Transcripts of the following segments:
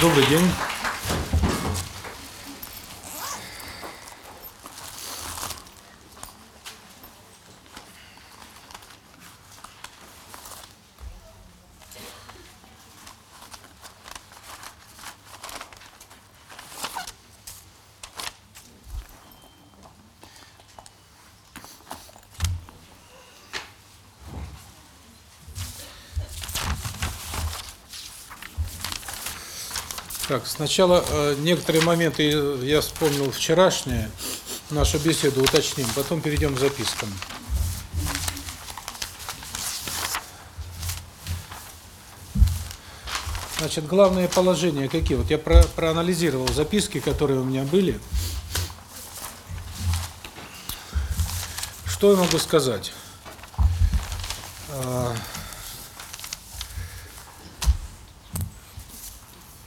Добрый день. Так, сначала э, некоторые моменты я вспомнил вчерашнее, нашу беседу уточним, потом перейдем к запискам. Значит, главные положения какие? Вот я про проанализировал записки, которые у меня были. Что я могу сказать?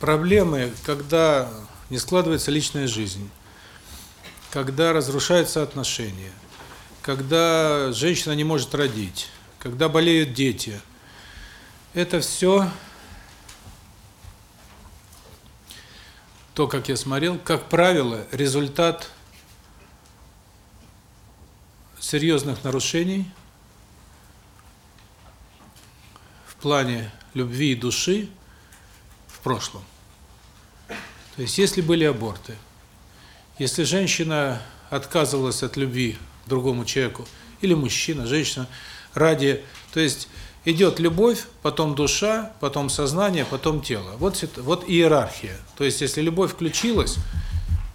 Проблемы, когда не складывается личная жизнь, когда разрушаются отношения, когда женщина не может родить, когда болеют дети. Это все то, как я смотрел, как правило, результат серьезных нарушений в плане любви и души в прошлом. То есть, если были аборты, если женщина отказывалась от любви другому человеку, или мужчина, женщина, ради, то есть идет любовь, потом душа, потом сознание, потом тело. Вот вот иерархия. То есть если любовь включилась,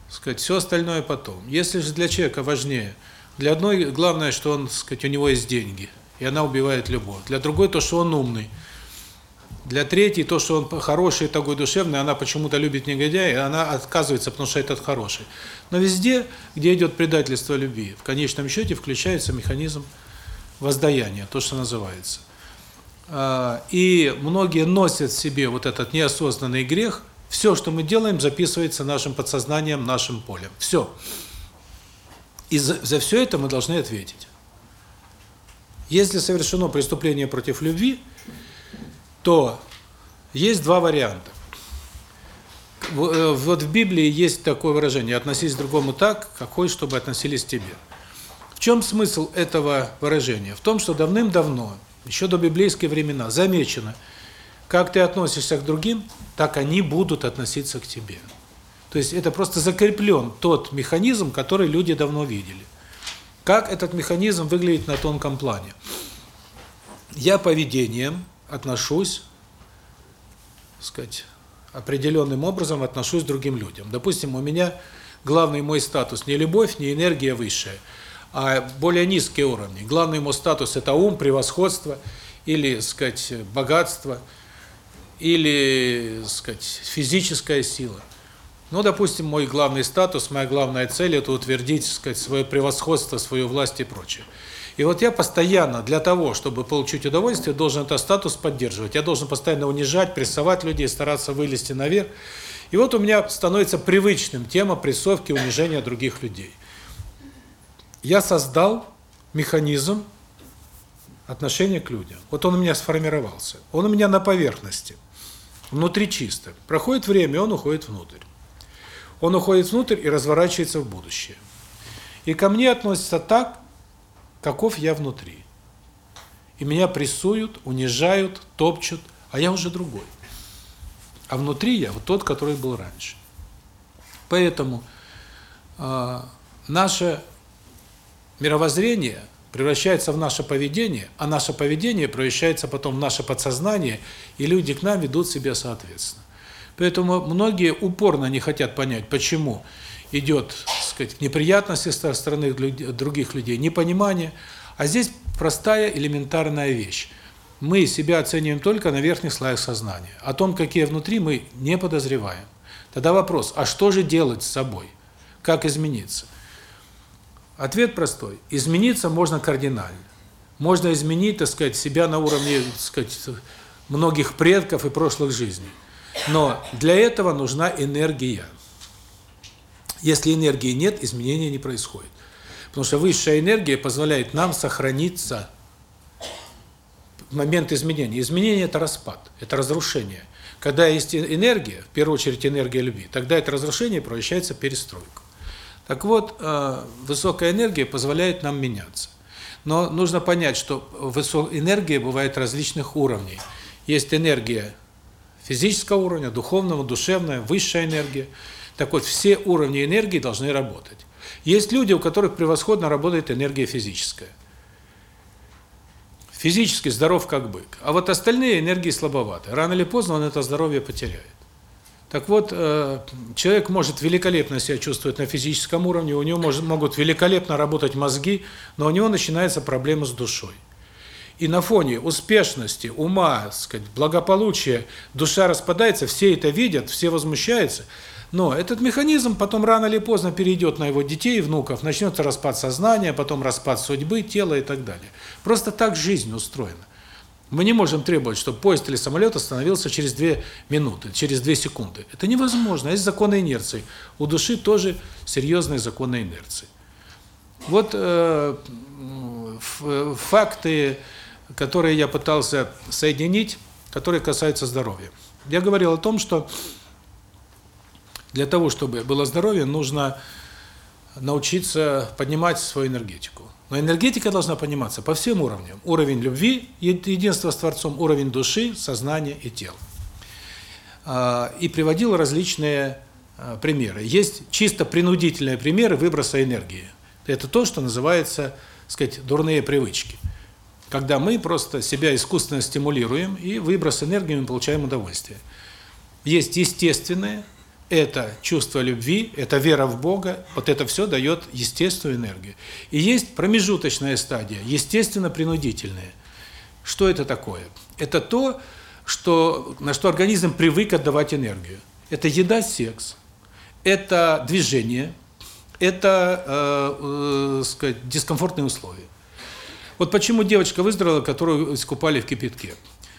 сказать, все остальное потом. Если же для человека важнее, для одной главное, что он, сказать, у него есть деньги, и она убивает любовь. Для другой то, что он умный. Для третьей то, что он хороший, такой душевный, она почему-то любит негодяя, и она отказывается, потому что этот хороший. Но везде, где идет предательство любви, в конечном счете включается механизм воздаяния, то, что называется. А, и многие носят в себе вот этот неосознанный грех. Все, что мы делаем, записывается нашим подсознанием, нашим полем. Все. И за, за все это мы должны ответить. Если совершено преступление против любви, то есть два варианта. Э, вот в Библии есть такое выражение «относись к другому так, как хочешь, чтобы относились к тебе». В чем смысл этого выражения? В том, что давным-давно еще до библейские времена, замечено, как ты относишься к другим, так они будут относиться к тебе. То есть это просто закреплен тот механизм, который люди давно видели. Как этот механизм выглядит на тонком плане? Я поведением отношусь, сказать, определенным образом отношусь к другим людям. Допустим, у меня главный мой статус не любовь, не энергия высшая – а более низкие уровни. Главный ему статус – это ум, превосходство, или, сказать, богатство, или, сказать, физическая сила. Ну, допустим, мой главный статус, моя главная цель – это утвердить, сказать, свое превосходство, свою власть и прочее. И вот я постоянно для того, чтобы получить удовольствие, должен этот статус поддерживать. Я должен постоянно унижать, прессовать людей, стараться вылезти наверх. И вот у меня становится привычным тема прессовки, унижения других людей – я создал механизм отношения к людям. Вот он у меня сформировался. Он у меня на поверхности. Внутри чисто. Проходит время, он уходит внутрь. Он уходит внутрь и разворачивается в будущее. И ко мне относятся так, каков я внутри. И меня прессуют, унижают, топчут, а я уже другой. А внутри я вот тот, который был раньше. Поэтому э, наше мировоззрение превращается в наше поведение, а наше поведение превращается потом в наше подсознание, и люди к нам ведут себя соответственно. Поэтому многие упорно не хотят понять, почему идет, сказать, неприятности со стороны других людей, непонимание. А здесь простая элементарная вещь. Мы себя оцениваем только на верхних слоях сознания. О том, какие внутри, мы не подозреваем. Тогда вопрос, а что же делать с собой? Как измениться? Ответ простой. Измениться можно кардинально. Можно изменить, так сказать, себя на уровне, так сказать, многих предков и прошлых жизней. Но для этого нужна энергия. Если энергии нет, изменения не происходит. Потому что высшая энергия позволяет нам сохраниться в момент изменения. Изменение – это распад, это разрушение. Когда есть энергия, в первую очередь энергия любви, тогда это разрушение превращается в перестройку. Так вот, э, высокая энергия позволяет нам меняться. Но нужно понять, что энергия бывает различных уровней. Есть энергия физического уровня, духовного, душевная, высшая энергия. Так вот, все уровни энергии должны работать. Есть люди, у которых превосходно работает энергия физическая. Физически здоров как бык. А вот остальные энергии слабоваты. Рано или поздно он это здоровье потеряет. Так вот, э, человек может великолепно себя чувствовать на физическом уровне, у него может, могут великолепно работать мозги, но у него начинается проблема с душой. И на фоне успешности, ума, сказать, благополучия, душа распадается, все это видят, все возмущаются. Но этот механизм потом рано или поздно перейдет на его детей и внуков, начнется распад сознания, потом распад судьбы, тела и так далее. Просто так жизнь устроена. Мы не можем требовать, чтобы поезд или самолет остановился через 2 минуты, через 2 секунды. Это невозможно. Есть законы инерции. У души тоже серьезные законы инерции. Вот э, факты которые я пытался соединить, которые касаются здоровья. Я говорил о том, что для того, чтобы было здоровье, нужно научиться поднимать свою энергетику. Но энергетика должна подниматься по всем уровням. Уровень любви, единства с Творцом, уровень души, сознания и тела. И приводил различные а, примеры. Есть чисто принудительные примеры выброса энергии. Это то, что называется, сказать, дурные привычки когда мы просто себя искусственно стимулируем, и выброс энергии мы получаем удовольствие. Есть естественное, это чувство любви, это вера в Бога, вот это все дает естественную энергию. И есть промежуточная стадия, естественно-принудительная. Что это такое? Это то, что на что организм привык отдавать энергию. Это еда, секс, это движение, это, э, э, сказать, дискомфортные условия. Вот почему девочка выздоровела, которую искупали в кипятке.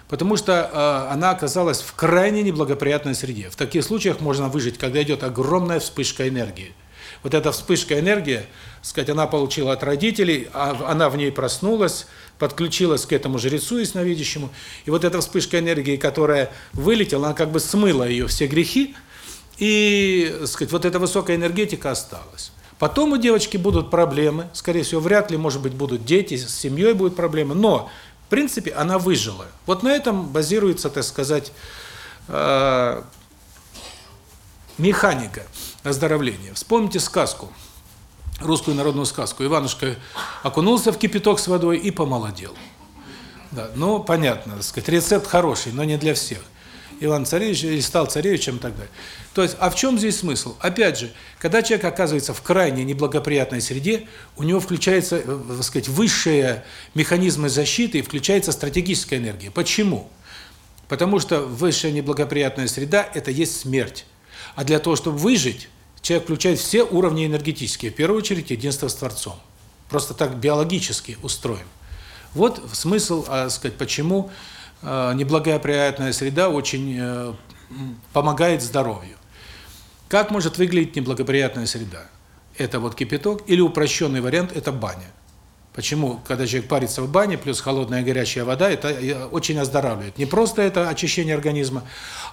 Потому что э, она оказалась в крайне неблагоприятной среде. В таких случаях можно выжить, когда идет огромная вспышка энергии. Вот эта вспышка энергии, сказать, она получила от родителей, а она в ней проснулась, подключилась к этому жрецу ясновидящему, и вот эта вспышка энергии, которая вылетела, она как бы смыла ее все грехи, и, сказать, вот эта высокая энергетика осталась. Потом у девочки будут проблемы, скорее всего, вряд ли, может быть, будут дети, с семьей будут проблемы, но, в принципе, она выжила. Вот на этом базируется, так сказать, э, механика оздоровления. Вспомните сказку, русскую народную сказку. Иванушка окунулся в кипяток с водой и помолодел. Да, ну, понятно, так сказать, рецепт хороший, но не для всех. Иван Царевич или стал царевичем и так далее. То есть, а в чем здесь смысл? Опять же, когда человек оказывается в крайне неблагоприятной среде, у него включаются, э, так сказать, высшие механизмы защиты и включается стратегическая энергия. Почему? Потому что высшая неблагоприятная среда – это есть смерть. А для того, чтобы выжить, человек включает все уровни энергетические, в первую очередь единство с Творцом. Просто так биологически устроен. Вот смысл, а, сказать, почему неблагоприятная среда очень э, помогает здоровью. Как может выглядеть неблагоприятная среда? Это вот кипяток или упрощенный вариант – это баня. Почему? Когда человек парится в бане, плюс холодная горячая вода, это э, очень оздоравливает. Не просто это очищение организма,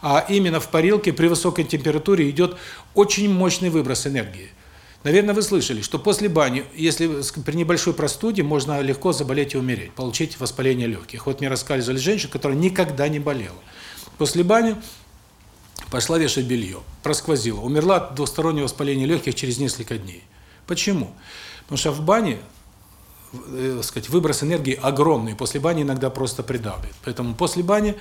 а именно в парилке при высокой температуре идет очень мощный выброс энергии. Наверное, вы слышали, что после бани, если при небольшой простуде, можно легко заболеть и умереть, получить воспаление легких. Вот мне рассказывали женщину, которая никогда не болела. После бани пошла вешать белье, просквозила, умерла от двустороннего воспаления легких через несколько дней. Почему? Потому что в бане э, сказать, выброс энергии огромный, после бани иногда просто придавливает. Поэтому после бани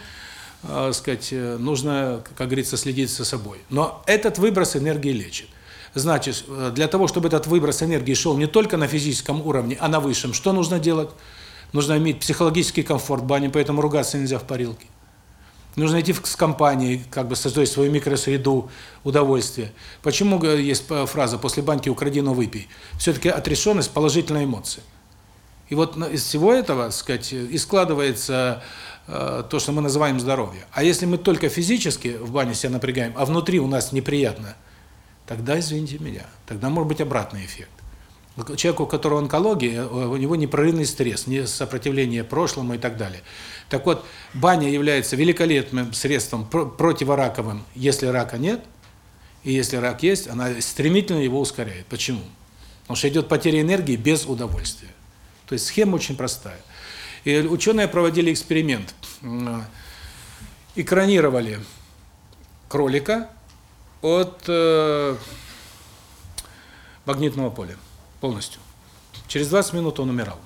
э, сказать, э, нужно, как говорится, следить за собой. Но этот выброс энергии лечит. Значит, э, для того, чтобы этот выброс энергии шел не только на физическом уровне, а на высшем, что нужно делать? Нужно иметь психологический комфорт в бане, поэтому ругаться нельзя в парилке. Нужно идти с компанией, как бы создать свою микросреду удовольствия. Почему есть фраза «после баньки укради, но выпей»? Все-таки отрешенность, положительная эмоция. И вот из всего этого, сказать, и складывается э, то, что мы называем здоровье. А если мы только физически в бане себя напрягаем, а внутри у нас неприятно – тогда, извините меня, тогда может быть обратный эффект. Человеку, у которого онкология, у него непрерывный стресс, не сопротивление прошлому и так далее. Так вот, баня является великолепным средством противораковым, если рака нет, и если рак есть, она стремительно его ускоряет. Почему? Потому что идет потеря энергии без удовольствия. То есть схема очень простая. И ученые проводили эксперимент. Экранировали кролика от э, магнитного поля полностью. Через 20 минут он умирал.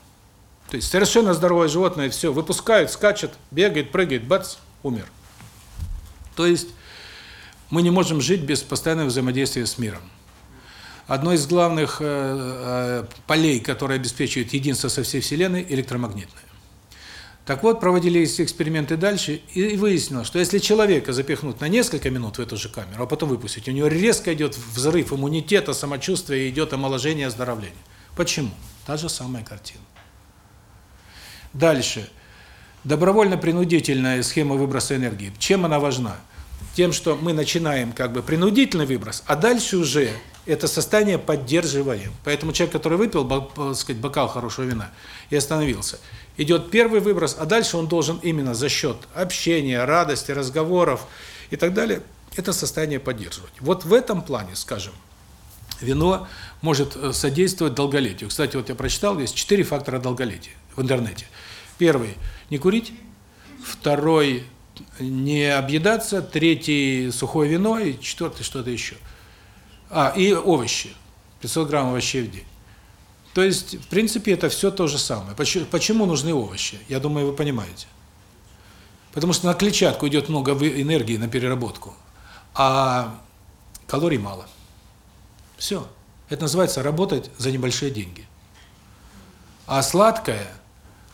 То есть совершенно здоровое животное, все, выпускают, скачет, бегает, прыгает, бац, умер. То есть мы не можем жить без постоянного взаимодействия с миром. Одно из главных э, э, полей, которое обеспечивает единство со всей Вселенной, электромагнитное. Так вот, проводились эксперименты дальше, и выяснилось, что если человека запихнуть на несколько минут в эту же камеру, а потом выпустить, у него резко идет взрыв иммунитета, самочувствия, идет омоложение, оздоровление. Почему? Та же самая картина. Дальше. Добровольно-принудительная схема выброса энергии. Чем она важна? Тем, что мы начинаем как бы принудительный выброс, а дальше уже это состояние поддерживаем. Поэтому человек, который выпил, так сказать, бокал хорошего вина и остановился, идет первый выброс, а дальше он должен именно за счет общения, радости, разговоров и так далее это состояние поддерживать. Вот в этом плане, скажем, вино может э, содействовать долголетию. Кстати, вот я прочитал, есть четыре фактора долголетия в интернете. Первый не курить, второй не объедаться, третий сухое вино и четвертый что-то еще. А, и овощи. 500 грамм овощей в день. То есть, в принципе, это все то же самое. Почему, почему нужны овощи? Я думаю, вы понимаете. Потому что на клетчатку идет много энергии на переработку, а калорий мало. Все. Это называется работать за небольшие деньги. А сладкое,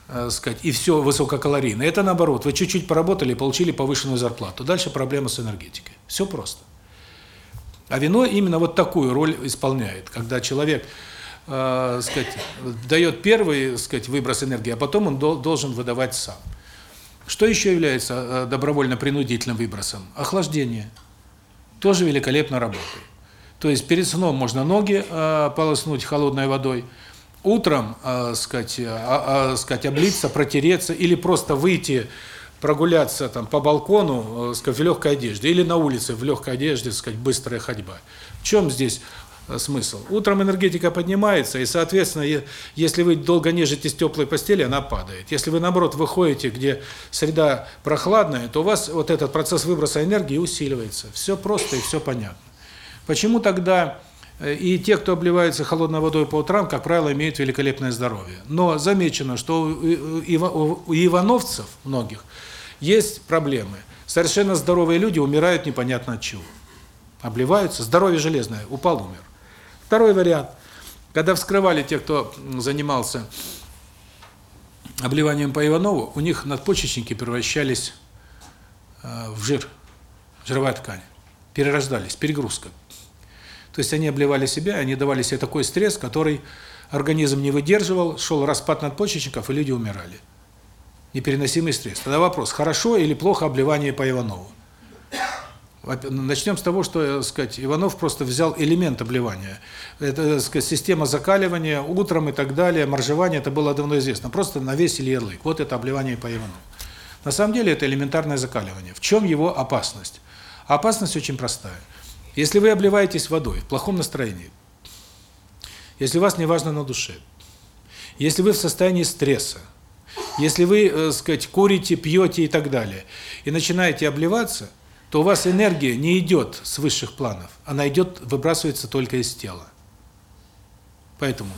э, сказать, и все высококалорийное, это наоборот. Вы чуть-чуть поработали, получили повышенную зарплату. Дальше проблема с энергетикой. Все просто. А вино именно вот такую роль исполняет, когда человек э, сказать, дает первый, сказать, выброс энергии, а потом он должен выдавать сам. Что еще является э, добровольно-принудительным выбросом? Охлаждение. Тоже великолепно работает. То есть перед сном можно ноги э, полоснуть холодной водой, утром, э, сказать, э, э, сказать, облиться, протереться или просто выйти прогуляться там по балкону, э, сказать, в легкой одежде или на улице в легкой одежде, сказать, быстрая ходьба. В чем здесь Э, смысл. Утром энергетика поднимается, и, соответственно, если вы долго нежитесь в теплой постели, она падает. Если вы, наоборот, выходите, где среда прохладная, то у вас вот этот процесс выброса энергии усиливается. Все просто и все понятно. Почему тогда э, и те, кто обливается холодной водой по утрам, как правило, имеют великолепное здоровье. Но замечено, что у ивановцев многих есть проблемы. Совершенно здоровые люди умирают непонятно от чего. Обливаются, здоровье железное, упал, умер. Второй вариант. Когда вскрывали те, кто занимался обливанием по Иванову, у них надпочечники превращались э, в жир, жировая ткань, перерождались, перегрузка. То есть они обливали себя, они давали себе такой стресс, который организм не выдерживал, шел распад надпочечников, и люди умирали. Непереносимый стресс. Тогда вопрос, хорошо или плохо обливание по Иванову? Начнем с того, что, так э, сказать, Иванов просто взял элемент обливания. Это, так сказать, система закаливания утром и так далее, моржевание, это было давно известно. Просто навесили ярлык. Вот это обливание по Иванову. На самом деле это элементарное закаливание. В чем его опасность? опасность очень простая. Если вы обливаетесь водой в плохом настроении, если у вас не важно на душе, если вы в состоянии стресса, если вы, э, сказать, курите, пьете и так далее, и начинаете обливаться – то у вас энергия не идет с высших планов, она идет, выбрасывается только из тела. Поэтому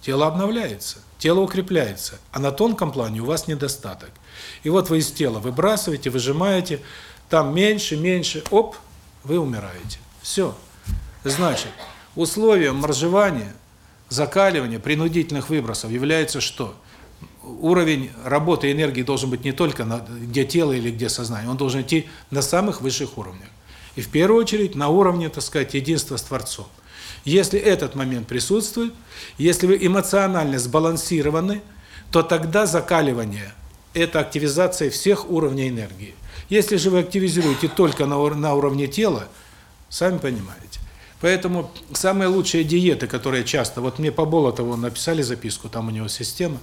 тело обновляется, тело укрепляется, а на тонком плане у вас недостаток. И вот вы из тела выбрасываете, выжимаете, там меньше, меньше, оп, вы умираете. Все. Значит, условием моржевания, закаливания, принудительных выбросов является что? Уровень работы энергии должен быть не только на, где тело или где сознание, он должен идти на самых высших уровнях. И в первую очередь на уровне, так сказать, единства с Творцом. Если этот момент присутствует, если вы эмоционально сбалансированы, то тогда закаливание – это активизация всех уровней энергии. Если же вы активизируете только на, на уровне тела, сами понимаете. Поэтому самые лучшие диеты, которые часто, вот мне по Болотову написали записку, там у него система,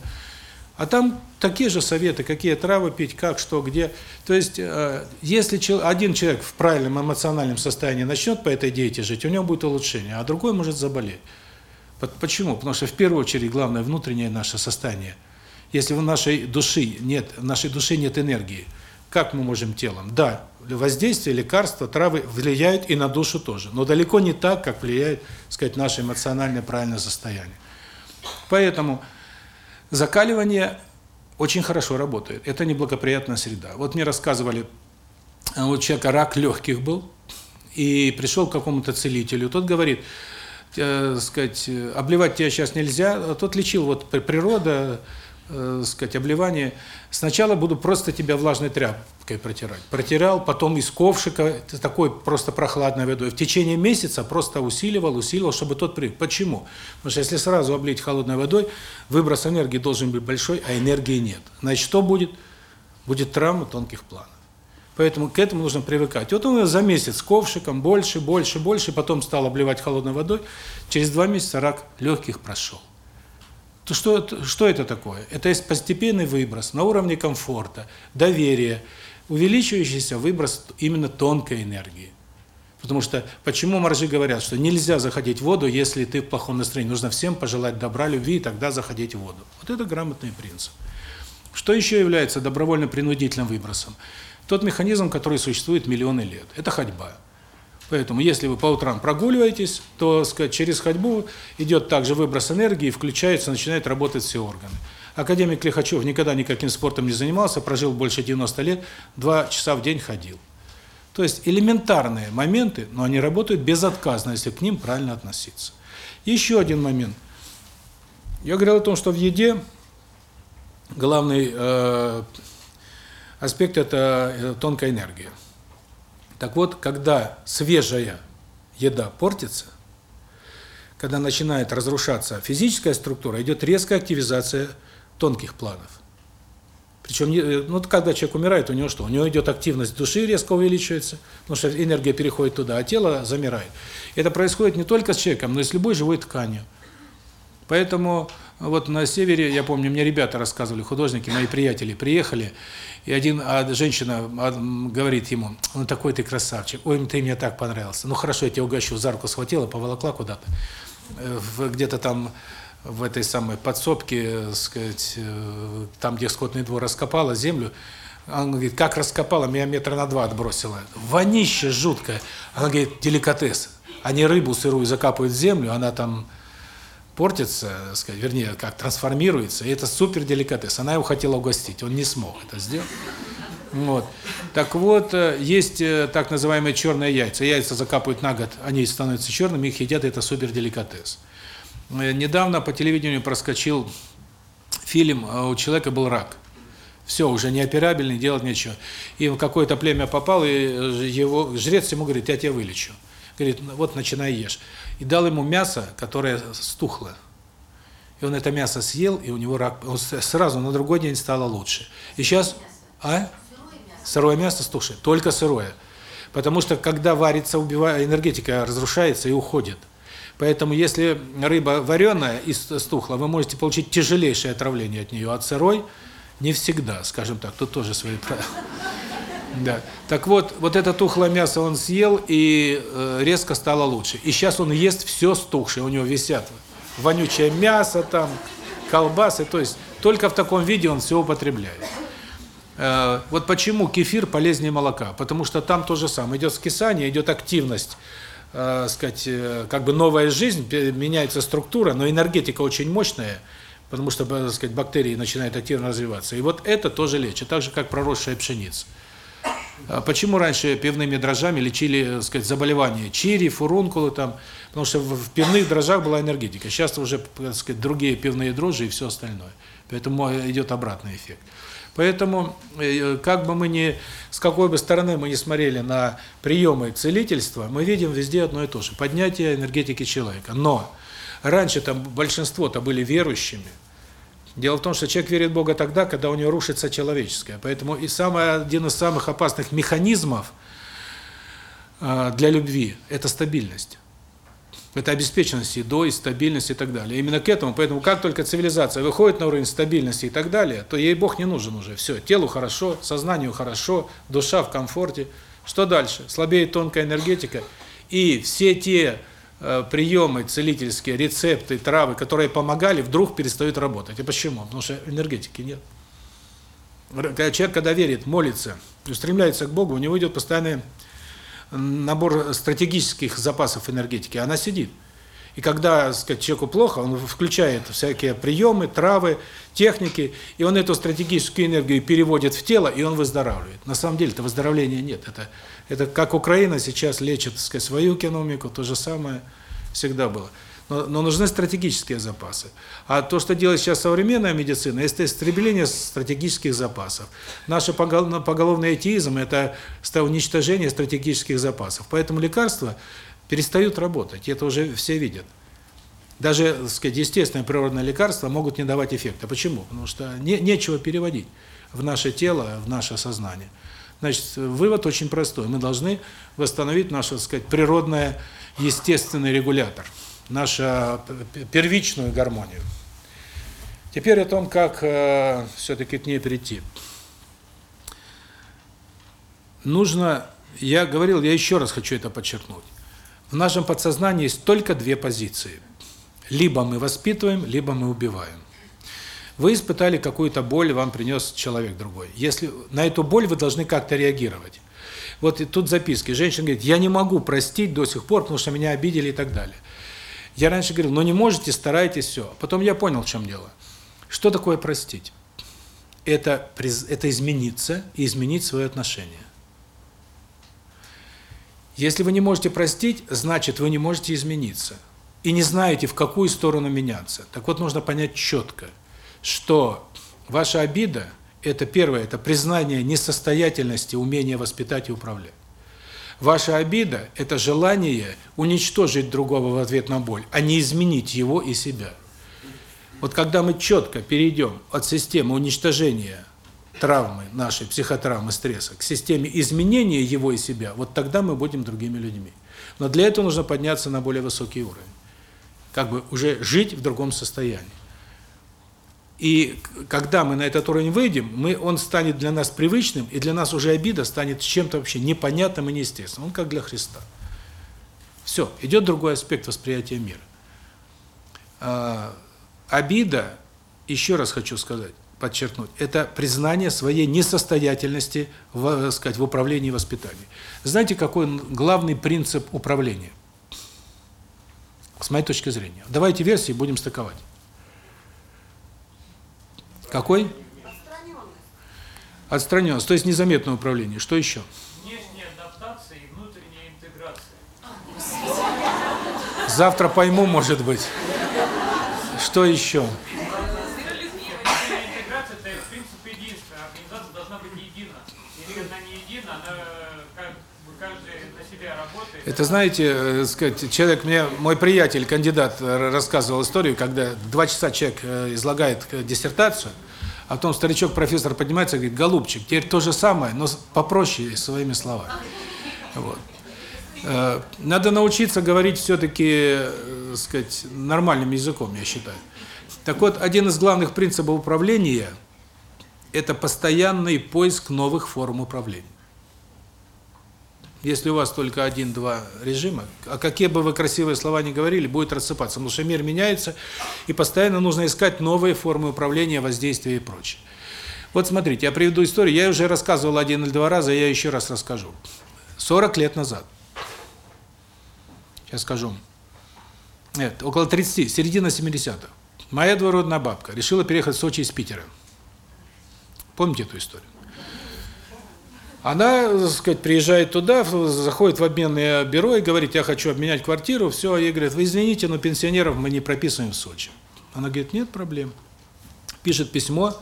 а там такие же советы, какие травы пить, как, что, где. То есть, э, если один человек в правильном эмоциональном состоянии начнет по этой диете жить, у него будет улучшение, а другой может заболеть. Почему? Потому что в первую очередь главное внутреннее наше состояние. Если в нашей души нет, в нашей душе нет энергии, как мы можем телом? Да, воздействие лекарства, травы влияют и на душу тоже, но далеко не так, как влияет, сказать, наше эмоциональное правильное состояние. Поэтому закаливание очень хорошо работает. Это неблагоприятная среда. Вот мне рассказывали, у человека рак легких был, и пришел к какому-то целителю. Тот говорит, э, сказать, обливать тебя сейчас нельзя. Тот лечил, вот природа, э, сказать, обливание. Сначала буду просто тебя влажной тряпкой протирать. Протирал, потом из ковшика, такой просто прохладной водой. В течение месяца просто усиливал, усиливал, чтобы тот привык. Почему? Потому что если сразу облить холодной водой, выброс энергии должен быть большой, а энергии нет. Значит, что будет? Будет травма тонких планов. Поэтому к этому нужно привыкать. Вот он за месяц ковшиком больше, больше, больше, потом стал обливать холодной водой. Через два месяца рак легких прошел то что это, что это такое? Это есть постепенный выброс на уровне комфорта, доверия, увеличивающийся выброс именно тонкой энергии. Потому что почему моржи говорят, что нельзя заходить в воду, если ты в плохом настроении. Нужно всем пожелать добра, любви, и тогда заходить в воду. Вот это грамотный принцип. Что еще является добровольно-принудительным выбросом? Тот механизм, который существует миллионы лет. Это ходьба. Поэтому, если вы по утрам прогуливаетесь, то, сказать, через ходьбу идет также выброс энергии, включается, начинают работать все органы. Академик Лихачев никогда никаким спортом не занимался, прожил больше 90 лет, два часа в день ходил. То есть элементарные моменты, но они работают безотказно, если к ним правильно относиться. Еще один момент. Я говорил о том, что в еде главный э, аспект – это э, тонкая энергия. Так вот, когда свежая еда портится, когда начинает разрушаться физическая структура, идет резкая активизация тонких планов. Причем, э, ну, когда человек умирает, у него что? У него идет активность души резко увеличивается, потому что энергия переходит туда, а тело замирает. Это происходит не только с человеком, но и с любой живой тканью. Поэтому вот на севере, я помню, мне ребята рассказывали, художники, мои приятели приехали, и один а женщина а, говорит ему, ну такой ты красавчик, ой, ты мне так понравился. Ну хорошо, я тебя угощу, за руку схватила, поволокла куда-то. Э, где-то там в этой самой подсобке, сказать, э, там, где скотный двор раскопала землю, он говорит, как раскопала, меня метра на два отбросила. Вонище жуткое. Она говорит, деликатес. Они рыбу сырую закапывают в землю, она там портится, сказать, вернее, как трансформируется, и это супер деликатес. Она его хотела угостить, он не смог это сделать. Вот. Так вот, э, есть э, так называемые черные яйца. Яйца закапывают на год, они становятся черными, их едят, это супер деликатес. Э, недавно по телевидению проскочил фильм, у человека был рак. Все, уже неоперабельный, делать нечего. И в какое-то племя попал, и его жрец ему говорит, я тебя вылечу. Говорит, вот начинай ешь и дал ему мясо, которое стухло. И он это мясо съел, и у него рак, он сразу на другой день стало лучше. И сейчас, а? Сырое мясо стухшее, только сырое. Потому что когда варится, убивая, энергетика разрушается и уходит. Поэтому если рыба вареная и стухла, вы можете получить тяжелейшее отравление от нее, от сырой не всегда, скажем так, тут тоже свои правила. Да. Так вот, вот это тухлое мясо он съел, и э, резко стало лучше. И сейчас он ест все стухшее, у него висят вонючее мясо там, колбасы, то есть только в таком виде он все употребляет. Э, вот почему кефир полезнее молока? Потому что там то же самое, идет скисание, идет активность, э, сказать, э, как бы новая жизнь, меняется структура, но энергетика очень мощная, потому что, так сказать, бактерии начинают активно развиваться. И вот это тоже лечит, так же, как проросшая пшеница. А почему раньше пивными дрожжами лечили, так сказать, заболевания чири, фурункулы там, потому что в пивных дрожжах была энергетика. Сейчас уже, так сказать, другие пивные дрожжи и все остальное. Поэтому идет обратный эффект. Поэтому э, как бы мы ни с какой бы стороны мы ни смотрели на приемы целительства, мы видим везде одно и то же поднятие энергетики человека. Но раньше там большинство-то были верующими, Дело в том, что человек верит в Бога тогда, когда у него рушится человеческое. Поэтому и самый один из самых опасных механизмов а, для любви – это стабильность. Это обеспеченность едой, стабильность и так далее. Именно к этому, поэтому как только цивилизация выходит на уровень стабильности и так далее, то ей Бог не нужен уже. Все, телу хорошо, сознанию хорошо, душа в комфорте. Что дальше? Слабеет тонкая энергетика. И все те приемы целительские, рецепты, травы, которые помогали, вдруг перестают работать. И почему? Потому что энергетики нет. Когда человек, когда верит, молится, устремляется к Богу, у него идет постоянный набор стратегических запасов энергетики, она сидит. И когда, сказать, человеку плохо, он включает всякие приемы, травы, техники, и он эту стратегическую энергию переводит в тело, и он выздоравливает. На самом деле, это выздоровления нет. Это это как Украина сейчас лечит, так сказать, свою экономику, то же самое всегда было. Но, но нужны стратегические запасы. А то, что делает сейчас современная медицина, это истребление стратегических запасов. Наш поголовный атеизм – это уничтожение стратегических запасов. Поэтому лекарства перестают работать, это уже все видят. Даже, так сказать, естественные природные лекарства могут не давать эффекта. Почему? Потому что не, нечего переводить в наше тело, в наше сознание. Значит, вывод очень простой. Мы должны восстановить наш, так сказать, природный, естественный регулятор – нашу первичную гармонию. Теперь о том, как э, все-таки к ней прийти. Нужно, я говорил, я еще раз хочу это подчеркнуть. В нашем подсознании есть только две позиции. Либо мы воспитываем, либо мы убиваем. Вы испытали какую-то боль, вам принес человек другой. Если на эту боль вы должны как-то реагировать. Вот и тут записки. Женщина говорит, я не могу простить до сих пор, потому что меня обидели и так далее. Я раньше говорил, ну не можете, старайтесь, все. Потом я понял, в чем дело. Что такое простить? Это, это измениться и изменить свое отношение. Если вы не можете простить, значит, вы не можете измениться. И не знаете, в какую сторону меняться. Так вот, нужно понять четко, что ваша обида – это первое, это признание несостоятельности умения воспитать и управлять. Ваша обида – это желание уничтожить другого в ответ на боль, а не изменить его и себя. Вот когда мы четко перейдем от системы уничтожения травмы, нашей психотравмы, стресса, к системе изменения его и себя, вот тогда мы будем другими людьми. Но для этого нужно подняться на более высокий уровень. Как бы уже жить в другом состоянии. И когда мы на этот уровень выйдем, мы он станет для нас привычным, и для нас уже обида станет чем-то вообще непонятным и неестественным. Он как для Христа. Все, идет другой аспект восприятия мира. А, обида, еще раз хочу сказать, подчеркнуть, это признание своей несостоятельности в, сказать, в управлении и воспитании. Знаете, какой главный принцип управления? С моей точки зрения. Давайте версии будем стыковать. Какой? Отстраненность. То есть незаметное управление. Что еще? Внешняя адаптация и внутренняя интеграция. Завтра пойму, может быть. Что еще? Интеграция – это принцип единства. Организация должна быть едина. Если она не едина, она как бы каждый на себя работает. Это, знаете, э, сказать, человек, мне, мой приятель, кандидат, э, рассказывал историю, когда два часа человек э, излагает диссертацию, а потом старичок-профессор поднимается и говорит, голубчик, теперь то же самое, но попроще своими словами. Вот. Надо научиться говорить все-таки, сказать, нормальным языком, я считаю. Так вот, один из главных принципов управления – это постоянный поиск новых форм управления. Если у вас только один-два режима, а какие бы вы красивые слова ни говорили, будет рассыпаться, потому что мир меняется, и постоянно нужно искать новые формы управления, воздействия и прочее. Вот смотрите, я приведу историю, я уже рассказывал один или два раза, я еще раз расскажу. 40 лет назад, сейчас скажу, нет, около 30, середина 70-х, моя двоюродная бабка решила переехать в Сочи из Питера. Помните эту историю? Она, так сказать, приезжает туда, заходит в обменное бюро и говорит, я хочу обменять квартиру, все, ей говорят, вы извините, но пенсионеров мы не прописываем в Сочи. Она говорит, нет проблем. Пишет письмо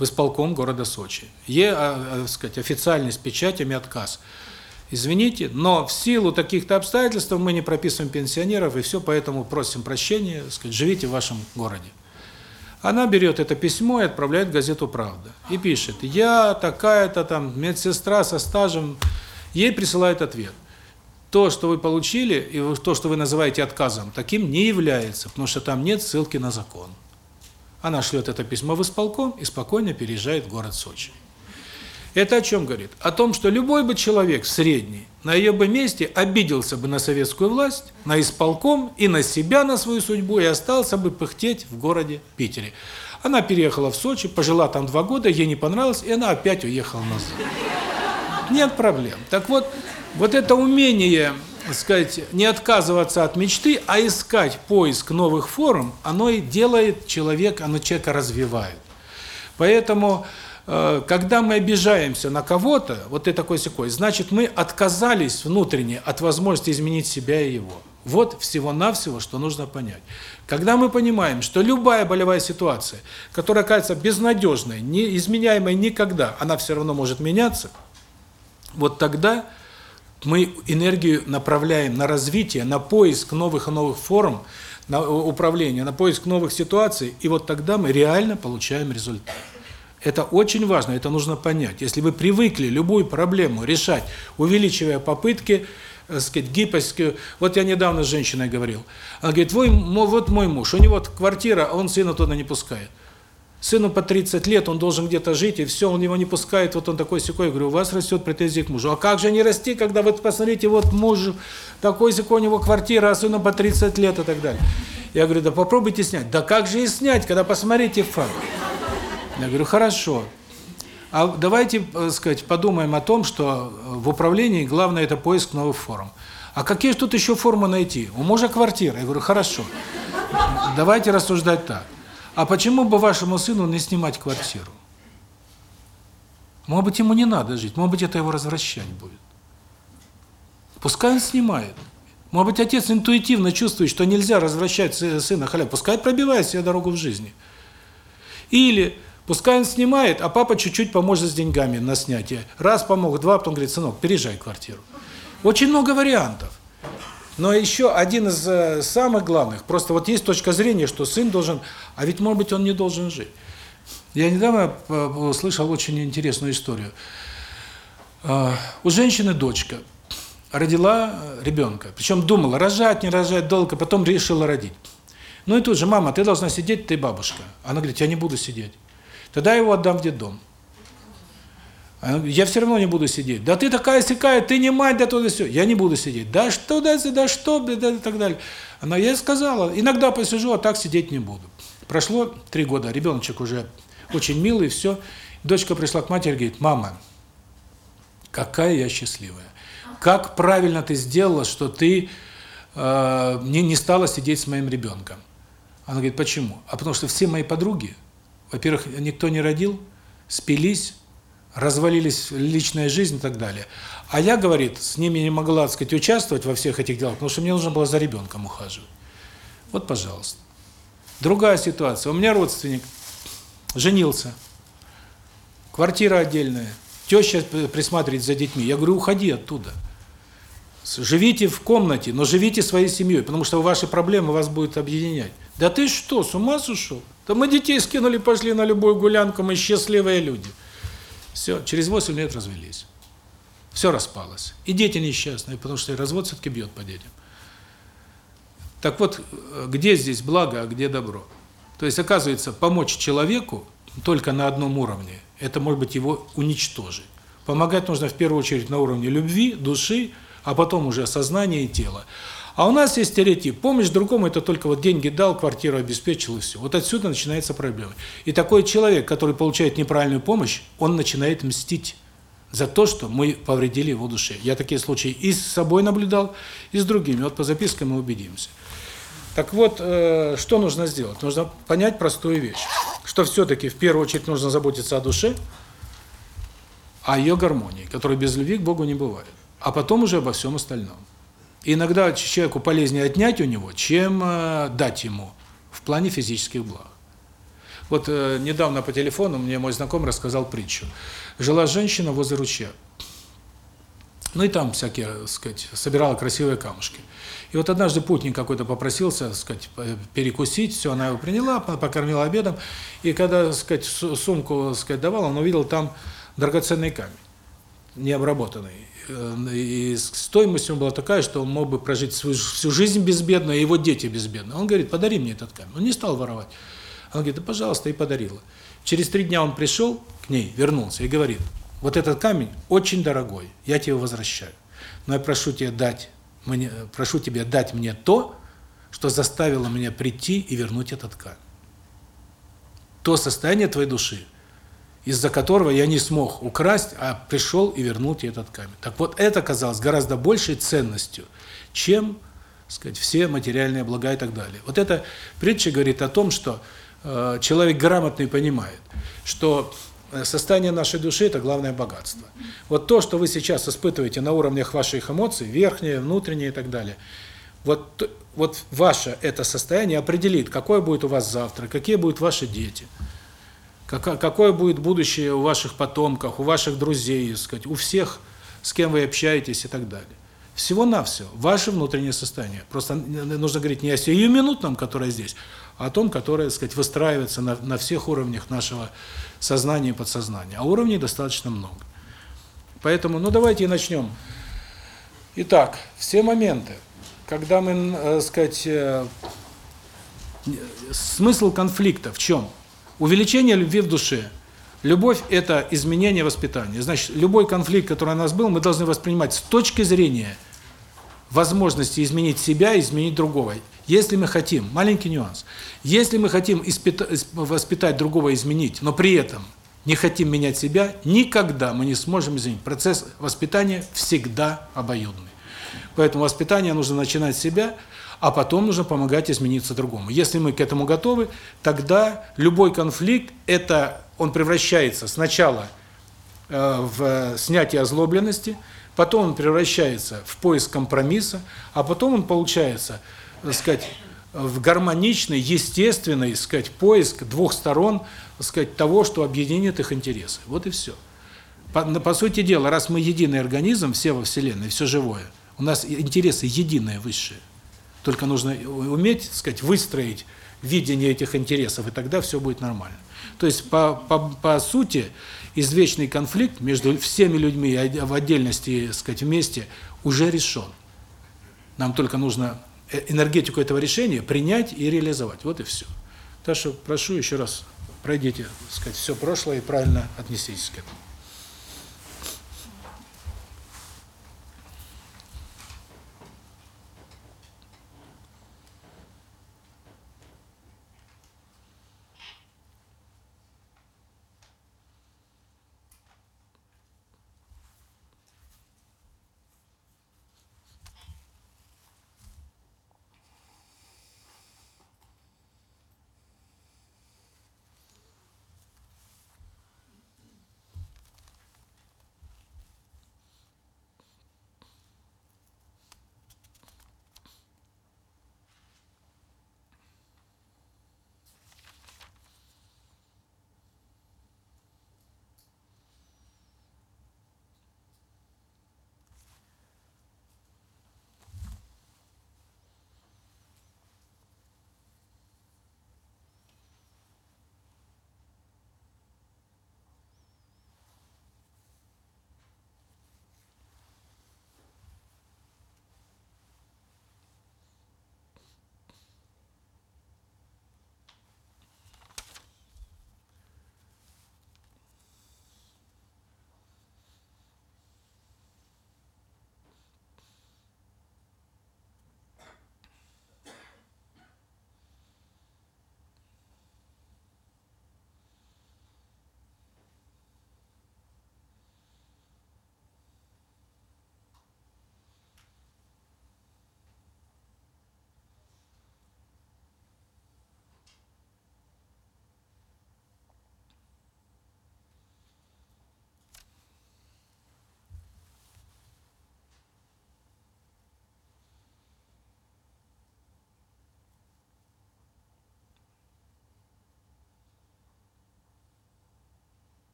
в исполком города Сочи. Е, а, а, так сказать, официальный с печатями отказ. Извините, но в силу таких-то обстоятельств мы не прописываем пенсионеров, и все, поэтому просим прощения, сказать, живите в вашем городе. Она берет это письмо и отправляет газету «Правда». И пишет, я такая-то там медсестра со стажем, ей присылают ответ. то, что вы получили, и то, что вы называете отказом, таким не является, потому что там нет ссылки на закон. Она шлет это письмо в исполком и спокойно переезжает в город Сочи. Это о чем говорит? О том, что любой бы человек средний на ее бы месте обиделся бы на советскую власть, на исполком и на себя, на свою судьбу, и остался бы пыхтеть в городе Питере. Она переехала в Сочи, пожила там два года, ей не понравилось, и она опять уехала назад. Нет проблем. Так вот, вот это умение, сказать, не отказываться от мечты, а искать поиск новых форм, оно и делает человека, оно человека развивает. Поэтому когда мы обижаемся на кого-то, вот ты такой секой, значит, мы отказались внутренне от возможности изменить себя и его. Вот всего-навсего, что нужно понять. Когда мы понимаем, что любая болевая ситуация, которая кажется безнадежной, неизменяемой никогда, она все равно может меняться, вот тогда мы энергию направляем на развитие, на поиск новых и новых форм, на управление, на поиск новых ситуаций, и вот тогда мы реально получаем результат. Это очень важно, это нужно понять. Если вы привыкли любую проблему решать, увеличивая попытки, так сказать, гибкость. Вот я недавно с женщиной говорил. Она говорит, Твой, вот мой муж, у него квартира, а он сына туда не пускает. Сыну по 30 лет, он должен где-то жить, и все, он его не пускает, вот он такой секой. Я говорю, у вас растет претензия к мужу. А как же не расти, когда вот посмотрите, вот муж такой секой, у него квартира, а сыну по 30 лет и так далее. Я говорю, да попробуйте снять. Да как же и снять, когда посмотрите факт. Я говорю, хорошо. А давайте, э, сказать, подумаем о том, что э, в управлении главное это поиск новых форм. А какие тут еще формы найти? У мужа квартира. Я говорю, хорошо. Давайте рассуждать так. А почему бы вашему сыну не снимать квартиру? Может быть, ему не надо жить, может быть, это его развращать будет. Пускай он снимает. Может быть, отец интуитивно чувствует, что нельзя развращать сына халя, пускай пробивает себе дорогу в жизни. Или Пускай он снимает, а папа чуть-чуть поможет с деньгами на снятие. Раз помог, два, потом говорит, сынок, переезжай квартиру. Очень много вариантов. Но еще один из э, самых главных, просто вот есть точка зрения, что сын должен, а ведь, может быть, он не должен жить. Я недавно э, услышал очень интересную историю. Э, у женщины дочка родила ребенка, причем думала, рожать, не рожать, долго, потом решила родить. Ну и тут же, мама, ты должна сидеть, ты бабушка. Она говорит, я не буду сидеть. Тогда я его отдам в детдом. Я все равно не буду сидеть. Да ты такая сякая, ты не мать, да туда все. Я не буду сидеть. Да что, да, да что, да, и так далее. Она, я сказала, иногда посижу, а так сидеть не буду. Прошло три года, ребеночек уже очень милый, все. Дочка пришла к матери и говорит, мама, какая я счастливая. Как правильно ты сделала, что ты э, не, не стала сидеть с моим ребенком. Она говорит, почему? А потому что все мои подруги во-первых, никто не родил, спились, развалились личная жизнь и так далее. А я, говорит, с ними не могла, так сказать, участвовать во всех этих делах, потому что мне нужно было за ребенком ухаживать. Вот, пожалуйста. Другая ситуация. У меня родственник женился, квартира отдельная, теща присматривает за детьми. Я говорю, уходи оттуда. Живите в комнате, но живите своей семьей, потому что ваши проблемы вас будут объединять. Да ты что, с ума сошел? Да мы детей скинули, пошли на любую гулянку, мы счастливые люди. Все, через 8 лет развелись. Все распалось. И дети несчастные, потому что развод все-таки бьет по детям. Так вот, где здесь благо, а где добро? То есть, оказывается, помочь человеку только на одном уровне, это может быть его уничтожить. Помогать нужно в первую очередь на уровне любви, души, а потом уже сознания и тела. А у нас есть стереотип. Помощь другому – это только вот деньги дал, квартиру обеспечил и все. Вот отсюда начинается проблема. И такой человек, который получает неправильную помощь, он начинает мстить за то, что мы повредили его душе. Я такие случаи и с собой наблюдал, и с другими. Вот по запискам мы убедимся. Так вот, э, что нужно сделать? Нужно понять простую вещь, что все-таки в первую очередь нужно заботиться о душе, о ее гармонии, которой без любви к Богу не бывает, а потом уже обо всем остальном. Иногда человеку полезнее отнять у него, чем э, дать ему в плане физических благ. Вот э, недавно по телефону мне мой знакомый рассказал притчу. Жила женщина возле ручья. Ну и там всякие, так сказать, собирала красивые камушки. И вот однажды путник какой-то попросился, так сказать, перекусить, все, она его приняла, покормила обедом, и когда, так сказать, сумку, так сказать, давал, он увидел там драгоценный камень, необработанный. Э, и стоимость ему была такая, что он мог бы прожить свою, всю жизнь безбедно, и его дети безбедно. Он говорит, подари мне этот камень. Он не стал воровать. Она говорит, да пожалуйста, и подарила. Через три дня он пришел к ней, вернулся и говорит, вот этот камень очень дорогой, я тебе возвращаю. Но я прошу тебя дать мне, прошу тебя дать мне то, что заставило меня прийти и вернуть этот камень. То состояние твоей души, из-за которого я не смог украсть, а пришел и вернул тебе этот камень. Так вот, это казалось гораздо большей ценностью, чем, сказать, все материальные блага и так далее. Вот эта притча говорит о том, что э, человек грамотный понимает, что э, состояние нашей души – это главное богатство. Вот то, что вы сейчас испытываете на уровнях ваших эмоций, верхние, внутренние и так далее, вот, вот ваше это состояние определит, какое будет у вас завтра, какие будут ваши дети – какое будет будущее у ваших потомков, у ваших друзей, сказать, у всех, с кем вы общаетесь и так далее. Всего-навсего, ваше внутреннее состояние. Просто нужно говорить не о сиюминутном, которое здесь, а о том, которое, сказать, выстраивается на, на всех уровнях нашего сознания и подсознания. А уровней достаточно много. Поэтому, ну давайте и начнем. Итак, все моменты, когда мы, э, сказать, э, смысл конфликта в чем? Увеличение любви в душе. Любовь – это изменение воспитания. Значит, любой конфликт, который у нас был, мы должны воспринимать с точки зрения возможности изменить себя, изменить другого. Если мы хотим, маленький нюанс, если мы хотим воспитать другого, изменить, но при этом не хотим менять себя, никогда мы не сможем изменить. Процесс воспитания всегда обоюдный. Поэтому воспитание нужно начинать с себя – а потом нужно помогать измениться другому. Если мы к этому готовы, тогда любой конфликт это он превращается сначала э, в снятие озлобленности, потом он превращается в поиск компромисса, а потом он получается, так сказать, в гармоничный, естественный, так сказать, поиск двух сторон, так сказать, того, что объединит их интересы. Вот и все. По, по сути дела, раз мы единый организм, все во Вселенной, все живое, у нас интересы единые, высшие. Только нужно уметь, так сказать, выстроить видение этих интересов, и тогда все будет нормально. То есть по по по сути извечный конфликт между всеми людьми в отдельности, так сказать, вместе уже решен. Нам только нужно э, энергетику этого решения принять и реализовать. Вот и все. Так что прошу еще раз пройдите, так сказать, все прошлое и правильно отнеситесь к этому.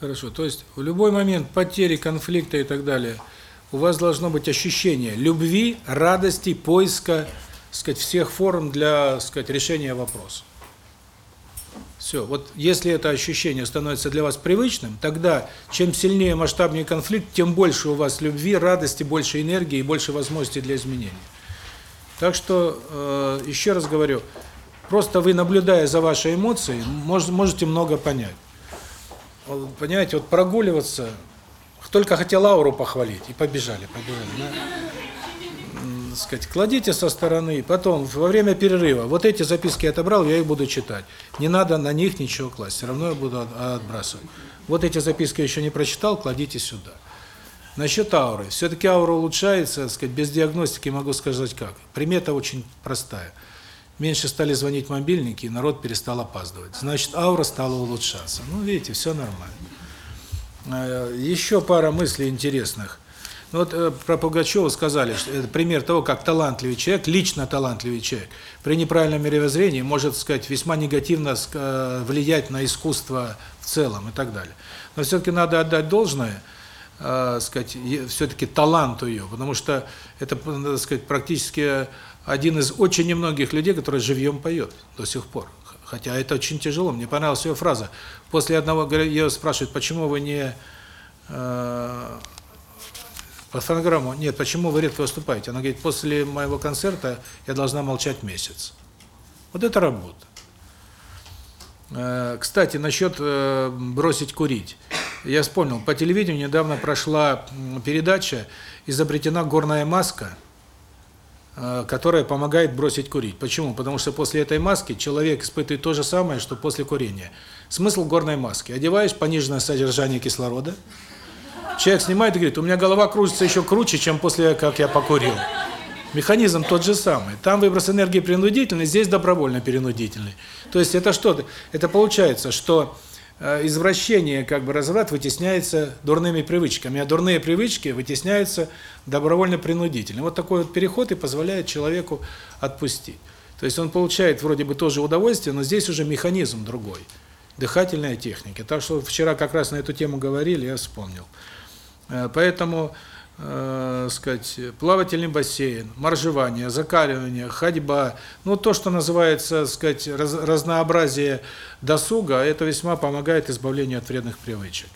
Хорошо. То есть в любой момент потери, конфликта и так далее, у вас должно быть ощущение любви, радости, поиска, сказать, всех форм для, сказать, решения вопроса. Все. Вот если это ощущение становится для вас привычным, тогда чем сильнее масштабнее конфликт, тем больше у вас любви, радости, больше энергии и больше возможностей для изменения. Так что э, еще раз говорю, просто вы наблюдая за вашей эмоцией, мож, можете много понять. Понимаете, вот прогуливаться, только хотел ауру похвалить и побежали, побежали. Да? сказать, кладите со стороны, потом во время перерыва вот эти записки отобрал, я их буду читать. Не надо на них ничего класть, все равно я буду отбрасывать. Вот эти записки еще не прочитал, кладите сюда. Насчет ауры. Все-таки аура улучшается, сказать, без диагностики могу сказать как. Примета очень простая. Меньше стали звонить мобильники, и народ перестал опаздывать. Значит, аура стала улучшаться. Ну, видите, все нормально. Э, еще пара мыслей интересных. Ну, вот э, про Пугачева сказали, что это пример того, как талантливый человек, лично талантливый человек, при неправильном мировоззрении может, сказать, весьма негативно э, влиять на искусство в целом и так далее. Но все-таки надо отдать должное – сказать, все-таки таланту ее, потому что это, надо сказать, практически один из очень немногих людей, который живьем поет до сих пор. Хотя это очень тяжело. Мне понравилась ее фраза. После одного ее спрашивают, почему вы не э, по фонограмму, нет, почему вы редко выступаете? Она говорит, после моего концерта я должна молчать месяц. Вот это работа. Э, кстати, насчет э, бросить курить. Я вспомнил, по телевидению недавно прошла передача «Изобретена горная маска», которая помогает бросить курить. Почему? Потому что после этой маски человек испытывает то же самое, что после курения. Смысл горной маски. Одеваешь пониженное содержание кислорода, человек снимает и говорит, у меня голова кружится еще круче, чем после, как я покурил. Механизм тот же самый. Там выброс энергии принудительный, здесь добровольно принудительный. То есть это что? Это получается, что Э, извращение, как бы разврат вытесняется дурными привычками, а дурные привычки вытесняются добровольно-принудительно. Вот такой вот переход и позволяет человеку отпустить. То есть он получает вроде бы тоже удовольствие, но здесь уже механизм другой. Дыхательная техника. Так что вчера как раз на эту тему говорили, я вспомнил. Э, поэтому э, сказать, плавательный бассейн, моржевание, закаливание, ходьба, ну то, что называется, сказать, раз, разнообразие досуга, это весьма помогает избавлению от вредных привычек.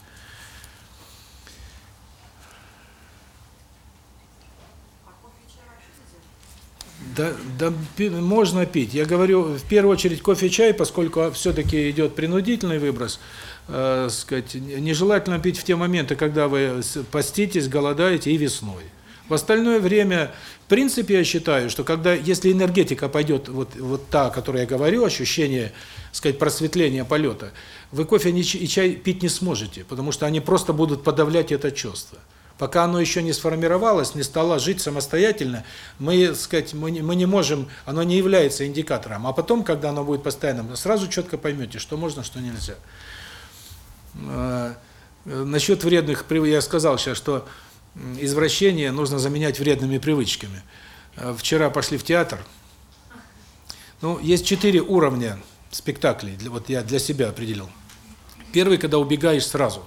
Да, да, можно пить. Я говорю, в первую очередь кофе-чай, поскольку все-таки идет принудительный выброс, э, сказать, нежелательно пить в те моменты, когда вы поститесь, голодаете и весной. В остальное время, в принципе, я считаю, что когда, если энергетика пойдет вот, вот та, о которой я говорю, ощущение, сказать, просветления полета, вы кофе и чай пить не сможете, потому что они просто будут подавлять это чувство. Пока оно еще не сформировалось, не стало жить самостоятельно, мы, сказать, мы не, мы не можем, оно не является индикатором. А потом, когда оно будет постоянным, сразу четко поймете, что можно, что нельзя. Э, насчет вредных привычек, я сказал сейчас, что извращение нужно заменять вредными привычками. Э, вчера пошли в театр. Ну, есть четыре уровня спектаклей, вот я для себя определил. Первый, когда убегаешь сразу,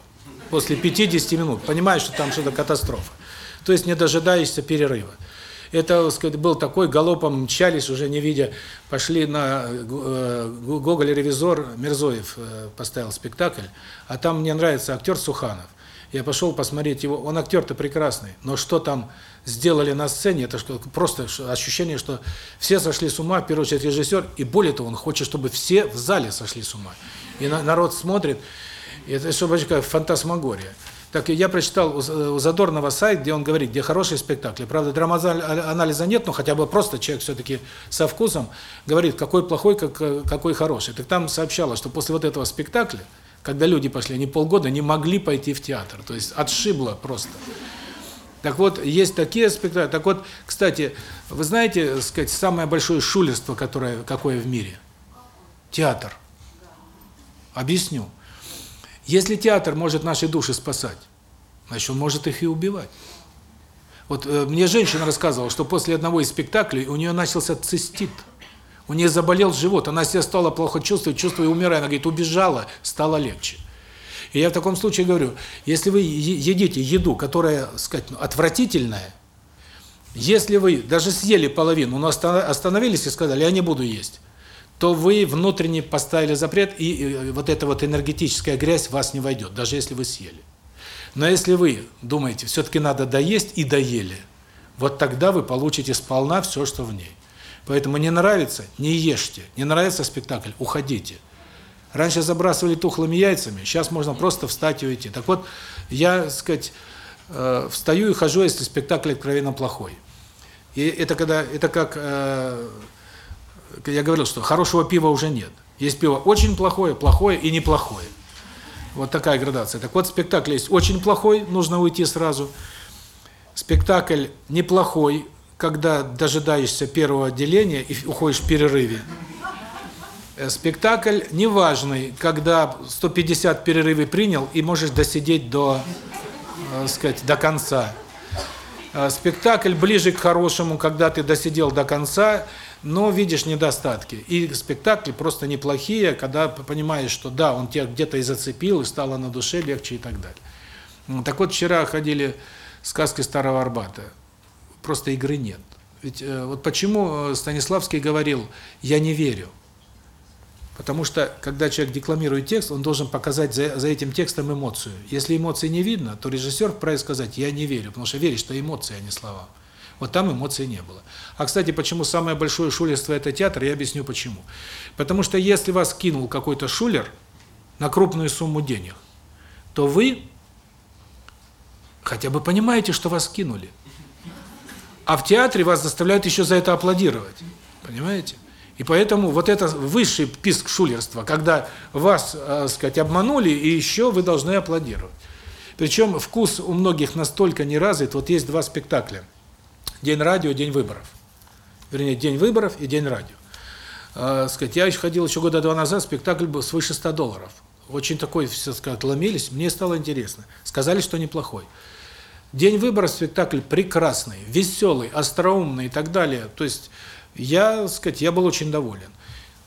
после 50 минут, понимаешь, что там что-то катастрофа. То есть не дожидаешься перерыва. Это, сказать, был такой, галопом мчались, уже не видя, пошли на э, Гоголь-ревизор, Мирзоев э, поставил спектакль, а там мне нравится актер Суханов. Я пошел посмотреть его, он актер-то прекрасный, но что там сделали на сцене, это просто ощущение, что все сошли с ума, в первую очередь режиссер, и более того, он хочет, чтобы все в зале сошли с ума. И народ смотрит, это чтобы как фантасмагория. Так я прочитал у Задорнова сайт, где он говорит, где хорошие спектакли. Правда, драманализа нет, но хотя бы просто человек все-таки со вкусом говорит, какой плохой, как, какой хороший. Так там сообщалось, что после вот этого спектакля, когда люди пошли, они полгода не могли пойти в театр. То есть отшибло просто. Так вот, есть такие спектакли. Так вот, кстати, вы знаете, сказать, самое большое шулерство, которое какое в мире? Театр. Объясню. Если театр может наши души спасать, значит, он может их и убивать. Вот э, мне женщина рассказывала, что после одного из спектаклей у нее начался цистит. У нее заболел живот, она себя стала плохо чувствовать, чувствуя, умирая. Она говорит, убежала, стало легче. И я в таком случае говорю, если вы едите еду, которая, сказать, ну, отвратительная, если вы даже съели половину, но остановились и сказали, я не буду есть, то вы внутренне поставили запрет, и вот эта вот энергетическая грязь в вас не войдет, даже если вы съели. Но если вы думаете, все-таки надо доесть и доели, вот тогда вы получите сполна все, что в ней. Поэтому не нравится – не ешьте, не нравится спектакль – уходите. Раньше забрасывали тухлыми яйцами, сейчас можно просто встать и уйти. Так вот, я, так сказать, э, встаю и хожу, если спектакль откровенно плохой. И это когда это как э, я говорил, что хорошего пива уже нет. Есть пиво очень плохое, плохое и неплохое. Вот такая градация. Так вот, спектакль есть очень плохой, нужно уйти сразу. Спектакль неплохой, когда дожидаешься первого отделения и уходишь в перерыве. Э, спектакль неважный, когда 150 перерывы принял и можешь досидеть до, э, сказать, до конца. Э, спектакль ближе к хорошему, когда ты досидел до конца, но видишь недостатки. И спектакли просто неплохие, когда понимаешь, что да, он тебя где-то и зацепил, и стало на душе легче и так далее. Так вот, вчера ходили сказки Старого Арбата. Просто игры нет. Ведь вот почему Станиславский говорил «я не верю». Потому что, когда человек декламирует текст, он должен показать за, за этим текстом эмоцию. Если эмоции не видно, то режиссер вправе сказать «я не верю», потому что веришь, что эмоции, а не слова. Вот там эмоций не было. А, кстати, почему самое большое шулерство – это театр, я объясню почему. Потому что если вас кинул какой-то шулер на крупную сумму денег, то вы хотя бы понимаете, что вас кинули. А в театре вас заставляют еще за это аплодировать. Понимаете? И поэтому вот это высший писк шулерства, когда вас, э, сказать, обманули, и еще вы должны аплодировать. Причем вкус у многих настолько не развит. Вот есть два спектакля. День радио, день выборов. Вернее, день выборов и день радио. Э, сказать, я еще ходил еще года два назад, спектакль был свыше 100 долларов. Очень такой, все сказать, ломились, мне стало интересно. Сказали, что неплохой. День выборов спектакль прекрасный, веселый, остроумный и так далее. То есть я, сказать, я был очень доволен.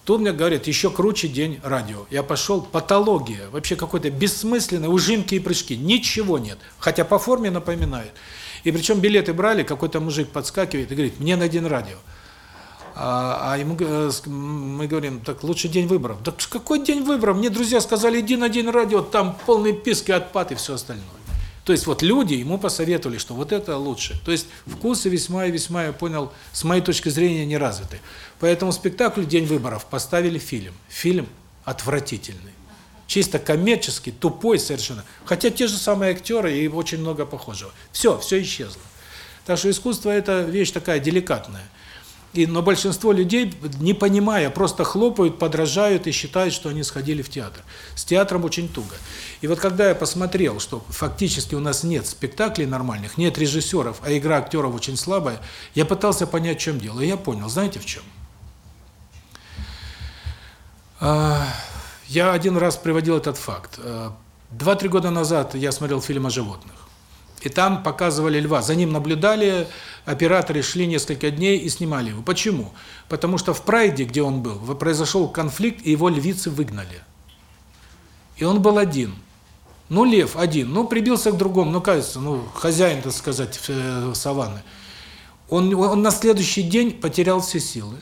Тут мне говорят, еще круче день радио. Я пошел, патология, вообще какой-то бессмысленный, ужимки и прыжки, ничего нет. Хотя по форме напоминает. И причем билеты брали, какой-то мужик подскакивает и говорит, мне на день радио. А, а ему э, мы говорим, так лучше день выборов. Так какой день выборов? Мне друзья сказали, иди на день радио, там полный писк и отпад и все остальное. То есть вот люди ему посоветовали, что вот это лучше. То есть вкусы весьма и весьма, я понял, с моей точки зрения, не развиты. Поэтому спектакль «День выборов» поставили фильм. Фильм отвратительный. Чисто коммерческий, тупой совершенно. Хотя те же самые актеры и очень много похожего. Все, все исчезло. Так что искусство – это вещь такая деликатная. И, но большинство людей, не понимая, просто хлопают, подражают и считают, что они сходили в театр. С театром очень туго. И вот когда я посмотрел, что фактически у нас нет спектаклей нормальных, нет режиссеров, а игра актеров очень слабая, я пытался понять, в чем дело. И я понял, знаете в чем? Я один раз приводил этот факт. А, два-три года назад я смотрел фильм о животных. И там показывали льва. За ним наблюдали, операторы шли несколько дней и снимали его. Почему? Потому что в Прайде, где он был, произошел конфликт, и его львицы выгнали. И он был один. Ну, лев один, ну, прибился к другому, ну, кажется, ну, хозяин, так сказать, э, саванны. Он, он на следующий день потерял все силы.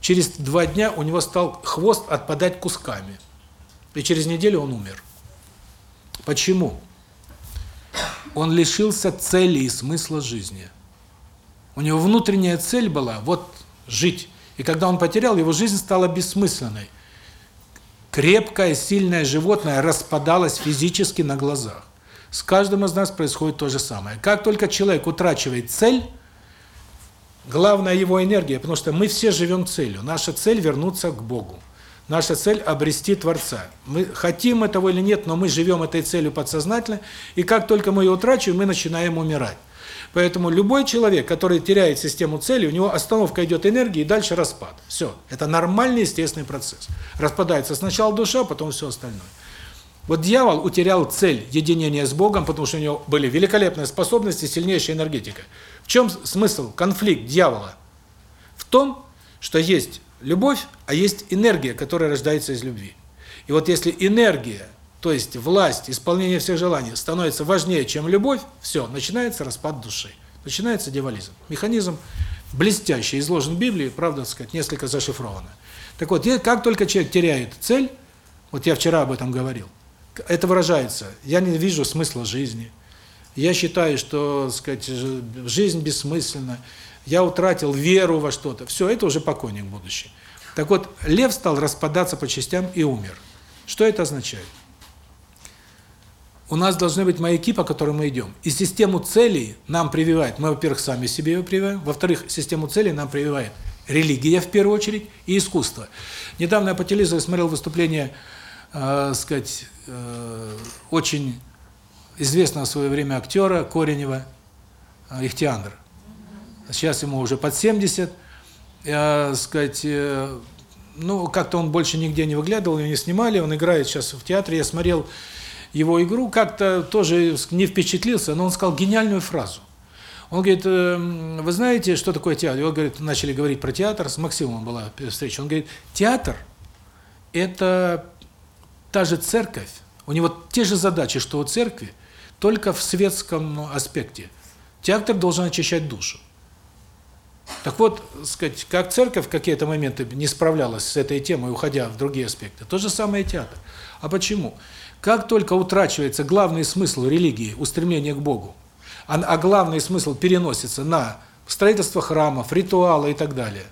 Через два дня у него стал хвост отпадать кусками. И через неделю он умер. Почему? Он лишился цели и смысла жизни. У него внутренняя цель была вот жить. И когда он потерял, его жизнь стала бессмысленной. Крепкое, сильное животное распадалось физически на глазах. С каждым из нас происходит то же самое. Как только человек утрачивает цель, главная его энергия, потому что мы все живем целью. Наша цель вернуться к Богу. Наша цель обрести Творца. Мы хотим этого или нет, но мы живем этой целью подсознательно, и как только мы ее утрачиваем, мы начинаем умирать. Поэтому любой человек, который теряет систему цели, у него остановка идет энергии и дальше распад. Все. Это нормальный естественный процесс. Распадается сначала душа, потом все остальное. Вот дьявол утерял цель единения с Богом, потому что у него были великолепные способности, сильнейшая энергетика. В чем смысл, конфликт дьявола? В том, что есть любовь, а есть энергия, которая рождается из любви. И вот если энергия то есть власть, исполнение всех желаний становится важнее, чем любовь, все, начинается распад души. Начинается дьяволизм. Механизм блестяще изложен в Библии, правда, так сказать, несколько зашифровано. Так вот, как только человек теряет цель, вот я вчера об этом говорил, это выражается, я не вижу смысла жизни, я считаю, что, так сказать, жизнь бессмысленна, я утратил веру во что-то, все, это уже покойник будущий. Так вот, лев стал распадаться по частям и умер. Что это означает? У нас должны быть маяки, по которым мы идем. И систему целей нам прививает, мы, во-первых, сами себе ее прививаем, во-вторых, систему целей нам прививает религия, в первую очередь, и искусство. Недавно я по телевизору смотрел выступление, э, сказать, э, очень известного в свое время актера Коренева, э, Ихтиандр. Сейчас ему уже под 70, э, сказать, э, ну, как-то он больше нигде не выглядывал, его не снимали, он играет сейчас в театре, я смотрел его игру, как-то тоже не впечатлился, но он сказал гениальную фразу. Он говорит, «Эм, вы знаете, что такое театр? Его говорит, начали говорить про театр, с Максимом была встреча. Он говорит, театр – это та же церковь, у него те же задачи, что у церкви, только в светском аспекте. Театр должен очищать душу. Так вот, сказать, как церковь в какие-то моменты не справлялась с этой темой, уходя в другие аспекты, то же самое и театр. А почему? Как только утрачивается главный смысл религии, устремление к Богу, а, а главный смысл переносится на строительство храмов, ритуалы и так далее,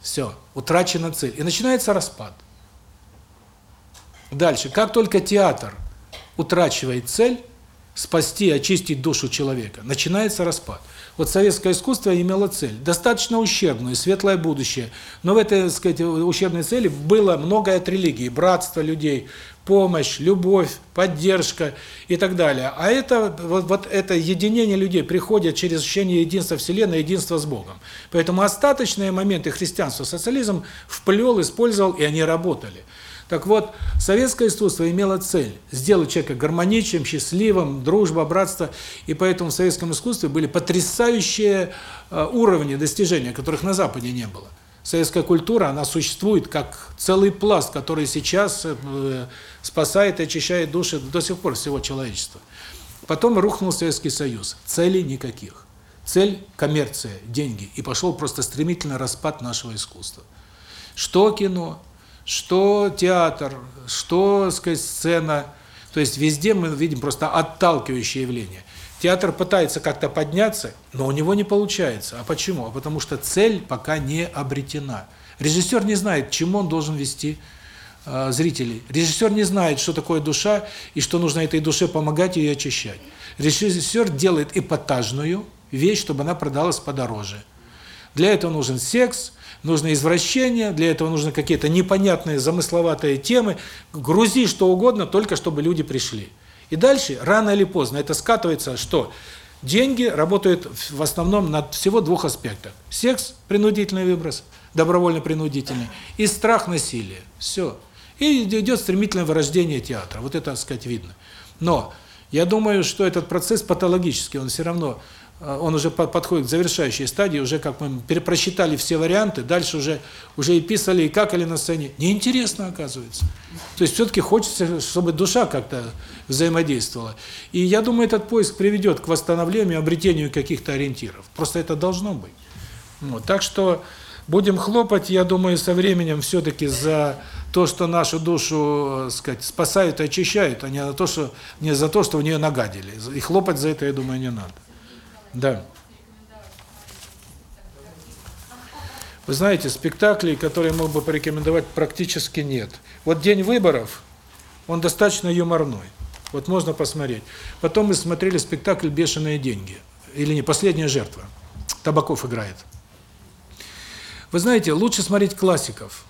все, утрачена цель. И начинается распад. Дальше, как только театр утрачивает цель, спасти, очистить душу человека, начинается распад. Вот советское искусство имело цель, достаточно ущербную, светлое будущее, но в этой, так сказать, ущербной цели было многое от религии, братство людей, помощь, любовь, поддержка и так далее. А это вот, вот это единение людей приходит через ощущение единства Вселенной, единства с Богом. Поэтому остаточные моменты христианства социализм вплел, использовал, и они работали. Так вот, советское искусство имело цель сделать человека гармоничным, счастливым, дружба, братство, и поэтому в советском искусстве были потрясающие э, уровни достижения, которых на Западе не было. Советская культура, она существует как целый пласт, который сейчас э, спасает и очищает души до сих пор всего человечества. Потом рухнул Советский Союз. Целей никаких. Цель – коммерция, деньги. И пошел просто стремительный распад нашего искусства. Что кино, что театр, что, сказать, сцена. То есть везде мы видим просто отталкивающее явление. Театр пытается как-то подняться, но у него не получается. А почему? А потому что цель пока не обретена. Режиссер не знает, чему он должен вести э, зрителей. Режиссер не знает, что такое душа и что нужно этой душе помогать ее очищать. Режиссер делает эпатажную вещь, чтобы она продалась подороже. Для этого нужен секс, нужно извращение, для этого нужны какие-то непонятные, замысловатые темы. Грузи что угодно, только чтобы люди пришли. И дальше, рано или поздно, это скатывается, что деньги работают в основном на всего двух аспектах. Секс, принудительный выброс, добровольно-принудительный, и страх насилия. Все. И идет стремительное вырождение театра. Вот это, так сказать, видно. Но я думаю, что этот процесс патологический, он все равно он уже подходит к завершающей стадии, уже как мы перепросчитали все варианты, дальше уже уже и писали, и какали на сцене. Неинтересно, оказывается. То есть все-таки хочется, чтобы душа как-то взаимодействовала. И я думаю, этот поиск приведет к восстановлению, обретению каких-то ориентиров. Просто это должно быть. Вот. Так что будем хлопать, я думаю, со временем все-таки за то, что нашу душу, сказать, спасают и очищают, а не, за то, что, не за то, что в нее нагадили. И хлопать за это, я думаю, не надо. Да. Вы знаете, спектаклей, которые мог бы порекомендовать, практически нет. Вот «День выборов», он достаточно юморной. Вот можно посмотреть. Потом мы смотрели спектакль «Бешеные деньги». Или не, «Последняя жертва». Табаков играет. Вы знаете, лучше смотреть классиков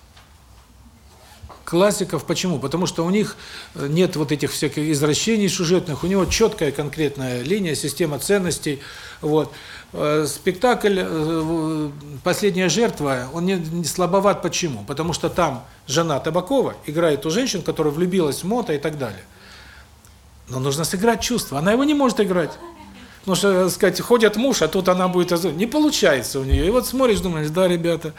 классиков. Почему? Потому что у них э, нет вот этих всяких извращений сюжетных, у него четкая конкретная линия, система ценностей. Вот. Э, спектакль э, «Последняя жертва», он не, слабоват. Почему? Потому что там жена Табакова играет ту женщину, которая влюбилась в Мота и так далее. Но нужно сыграть чувство. Она его не может играть. Потому что, сказать, ходят муж, а тут она будет... Не получается у нее. И вот смотришь, думаешь, да, ребята,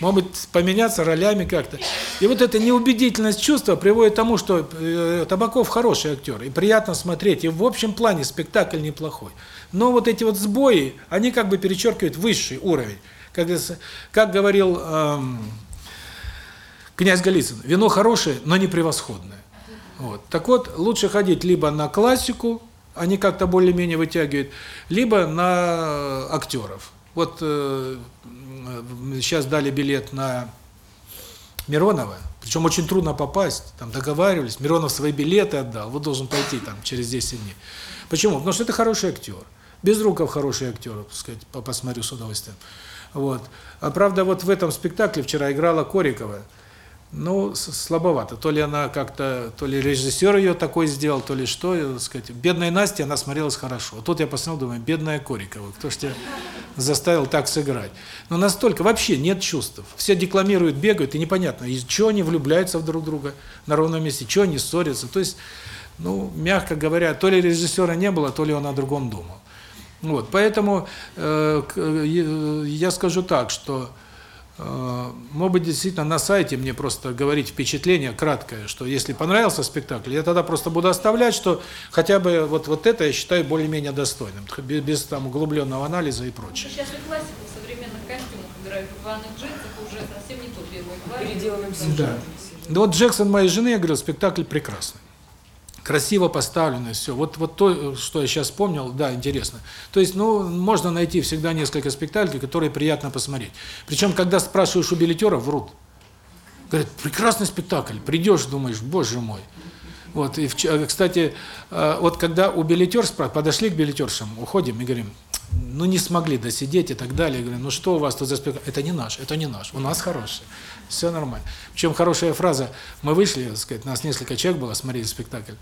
Может быть, поменяться ролями как-то. И вот эта неубедительность чувства приводит к тому, что э, Табаков хороший актер, и приятно смотреть, и в общем плане спектакль неплохой. Но вот эти вот сбои, они как бы перечеркивают высший уровень. Как, как говорил эм, князь Голицын, вино хорошее, но не превосходное. Вот. Так вот, лучше ходить либо на классику, они как-то более-менее вытягивают, либо на актеров. Вот э, сейчас дали билет на Миронова, причем очень трудно попасть, там договаривались, Миронов свои билеты отдал, вот должен пойти там через 10 дней. Почему? Потому что это хороший актер. Безруков хороший актер, так сказать, посмотрю с удовольствием. Вот. А правда, вот в этом спектакле вчера играла Корикова, ну, слабовато. То ли она как-то, то ли режиссер ее такой сделал, то ли что, так сказать. Бедная Настя, она смотрелась хорошо. Тут я посмотрел, думаю, бедная Корикова, кто ж тебя заставил так сыграть? Но настолько, вообще нет чувств. Все декламируют, бегают, и непонятно, и что они влюбляются в друг друга на ровном месте, что они ссорятся. То есть, ну, мягко говоря, то ли режиссера не было, то ли он о другом думал. Вот, поэтому э, э я скажу так, что Э, может быть, действительно на сайте мне просто говорить впечатление краткое, что если понравился спектакль, я тогда просто буду оставлять, что хотя бы вот вот это я считаю более-менее достойным, без, без там углубленного анализа и прочее. Сейчас же классику современных костюмах играют в рваных джинсах уже совсем не тот первый класс. Переделанным Да. Да вот Джексон моей жены, я говорю, спектакль прекрасный красиво поставлено все. Вот вот то, что я сейчас вспомнил, да, интересно. То есть, ну, можно найти всегда несколько спектаклей, которые приятно посмотреть. Причем, когда спрашиваешь у билетеров, врут. Говорят, прекрасный спектакль. Придешь, думаешь, боже мой. Вот, и, кстати, э, вот когда у билетер спрашивают, подошли к билетершам, уходим и говорим, ну не смогли досидеть и так далее. Я ну что у вас тут за спектакль? Это не наш, это не наш, у нас хороший. Все нормально. Причем хорошая фраза, мы вышли, сказать, нас несколько человек было, смотрели спектакль.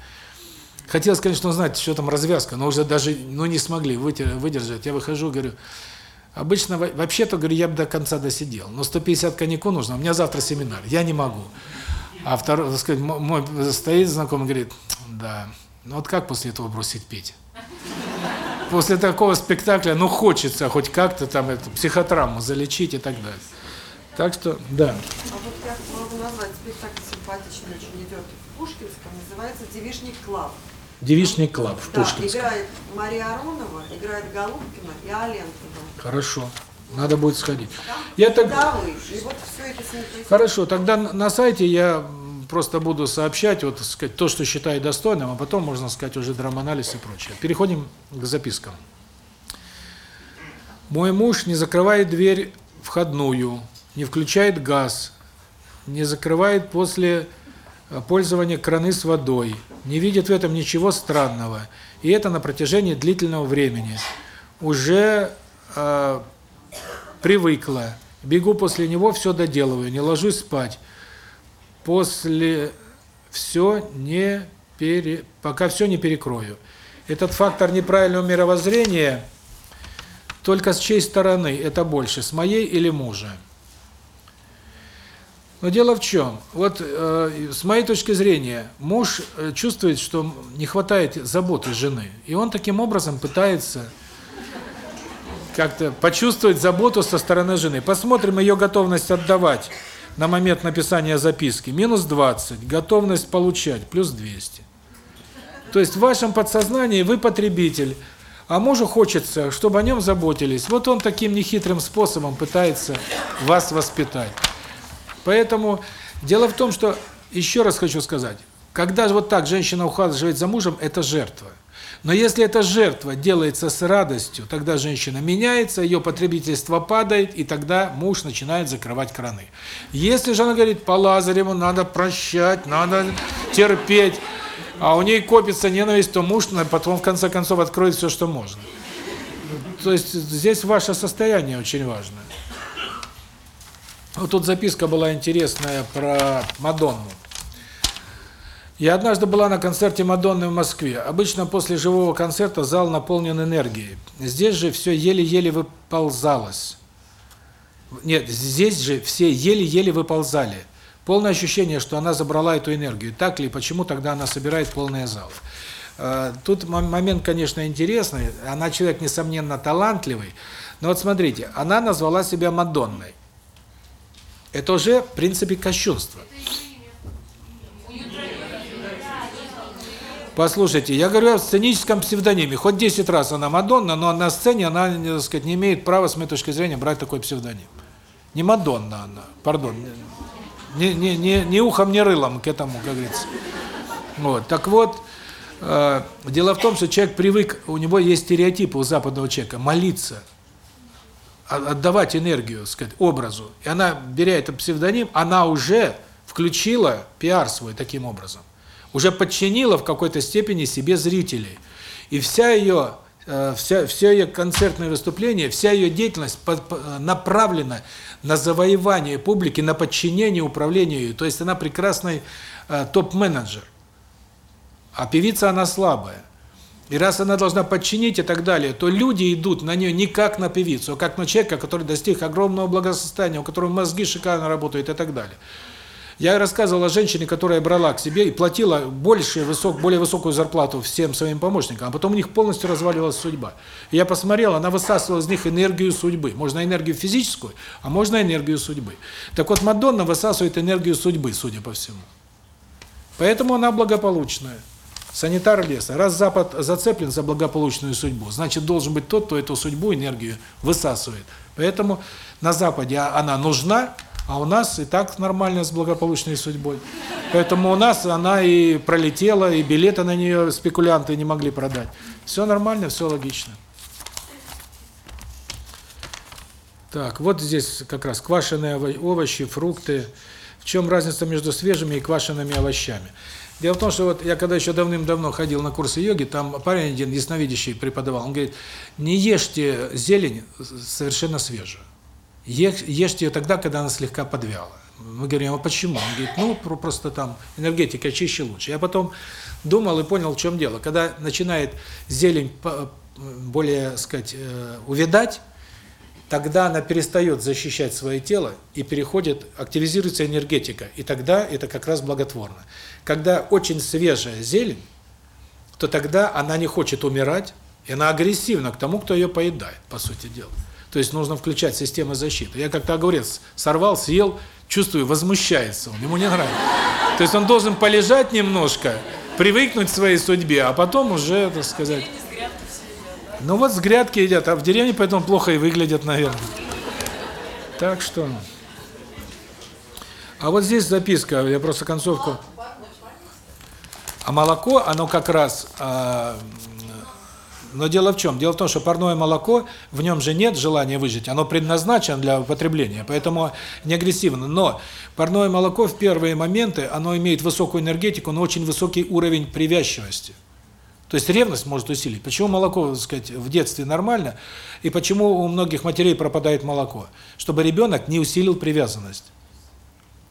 Хотелось, конечно, узнать, что там развязка, но уже даже ну, не смогли выдержать. Я выхожу, говорю, обычно, вообще-то, говорю, я бы до конца досидел, но 150 коньяку нужно, у меня завтра семинар, я не могу. А второй, так сказать, мой стоит знакомый, говорит, да, ну вот как после этого бросить пить? После такого спектакля, ну хочется хоть как-то там эту психотравму залечить и так далее. Так что, да. А вот я могу назвать спектакль симпатичный, очень идет в Пушкинском, называется «Девичник Club». Девичник club в да, Пушкинском. играет Мария Аронова, играет Голубкина и Алентова. Хорошо. Надо будет сходить. Там я так... и вот все это с Хорошо, тогда на сайте я просто буду сообщать, вот, сказать, то, что считаю достойным, а потом, можно сказать, уже драманализ и прочее. Переходим к запискам. Мой муж не закрывает дверь входную, не включает газ, не закрывает после э, пользования краны с водой, не видит в этом ничего странного. И это на протяжении длительного времени. Уже э, привыкла. Бегу после него, все доделываю, не ложусь спать. После все не пере пока все не перекрою. Этот фактор неправильного мировоззрения только с чьей стороны это больше, с моей или мужа? Но дело в чем? Вот э, с моей точки зрения, муж э, чувствует, что не хватает заботы жены, и он таким образом пытается как-то почувствовать заботу со стороны жены. Посмотрим ее готовность отдавать на момент написания записки. Минус 20, готовность получать плюс 200. То есть в вашем подсознании вы потребитель, а мужу хочется, чтобы о нем заботились. Вот он таким нехитрым способом пытается вас воспитать. Поэтому дело в том, что, еще раз хочу сказать, когда вот так женщина ухаживает за мужем, это жертва. Но если эта жертва делается с радостью, тогда женщина меняется, ее потребительство падает, и тогда муж начинает закрывать краны. Если же она говорит, по Лазареву надо прощать, надо терпеть, а у ней копится ненависть, то муж потом в конце концов откроет все, что можно. То есть здесь ваше состояние очень важно. Вот тут записка была интересная про Мадонну. Я однажды была на концерте Мадонны в Москве. Обычно после живого концерта зал наполнен энергией. Здесь же все еле-еле выползалось. Нет, здесь же все еле-еле выползали. Полное ощущение, что она забрала эту энергию. Так ли, почему тогда она собирает полные залы? Э, тут момент, конечно, интересный. Она человек, несомненно, талантливый. Но вот смотрите, она назвала себя Мадонной. Это уже, в принципе, кощунство. Послушайте, я говорю о сценическом псевдониме. Хоть 10 раз она Мадонна, но на сцене она, так сказать, не имеет права, с моей точки зрения, брать такой псевдоним. Не Мадонна она, пардон. Не, не, не, не ухом, не рылом к этому, как говорится. Вот. Так вот, э, дело в том, что человек привык, у него есть стереотипы у западного человека, молиться, отдавать энергию, сказать, образу. И она, беря этот псевдоним, она уже включила пиар свой таким образом. Уже подчинила в какой-то степени себе зрителей. И вся ее э, вся все ее концертное выступление, вся ее деятельность по- по- направлена на завоевание публики, на подчинение управлению. То есть она прекрасный э, топ-менеджер. А певица она слабая. И раз она должна подчинить и так далее, то люди идут на нее не как на певицу, а как на человека, который достиг огромного благосостояния, у которого мозги шикарно работают и так далее. Я рассказывал о женщине, которая брала к себе и платила больше, высок, более высокую зарплату всем своим помощникам, а потом у них полностью разваливалась судьба. И я посмотрел, она высасывала из них энергию судьбы. Можно энергию физическую, а можно энергию судьбы. Так вот, Мадонна высасывает энергию судьбы, судя по всему. Поэтому она благополучная. Санитар леса. Раз Запад зацеплен за благополучную судьбу, значит, должен быть тот, кто эту судьбу, энергию высасывает. Поэтому на Западе она нужна, а у нас и так нормально с благополучной судьбой. Поэтому у нас она и пролетела, и билеты на нее спекулянты не могли продать. Все нормально, все логично. Так, вот здесь как раз квашеные ово- овощи, фрукты. В чем разница между свежими и квашеными овощами? Дело в том, что вот я когда еще давным-давно ходил на курсы йоги, там парень один ясновидящий преподавал, он говорит, не ешьте зелень совершенно свежую. Ешь- Ешьте ее тогда, когда она слегка подвяла. Мы говорим, а почему? Он говорит, ну, про- просто там энергетика чище лучше. Я потом думал и понял, в чем дело. Когда начинает зелень более, сказать, э, увядать, тогда она перестает защищать свое тело и переходит, активизируется энергетика, и тогда это как раз благотворно. Когда очень свежая зелень, то тогда она не хочет умирать, и она агрессивна к тому, кто ее поедает, по сути дела. То есть нужно включать систему защиты. Я как-то огурец сорвал, съел, чувствую, возмущается он, ему не нравится. То есть он должен полежать немножко, привыкнуть к своей судьбе, а потом уже, так сказать... Ну вот с грядки едят, а в деревне поэтому плохо и выглядят, наверное. Так что... А вот здесь записка, я просто концовку... А молоко, оно как раз... а, но дело в чем? Дело в том, что парное молоко, в нем же нет желания выжить, оно предназначено для употребления, поэтому не агрессивно. Но парное молоко в первые моменты, оно имеет высокую энергетику, но очень высокий уровень привязчивости. То есть ревность может усилить. Почему молоко, так сказать, в детстве нормально, и почему у многих матерей пропадает молоко? Чтобы ребенок не усилил привязанность.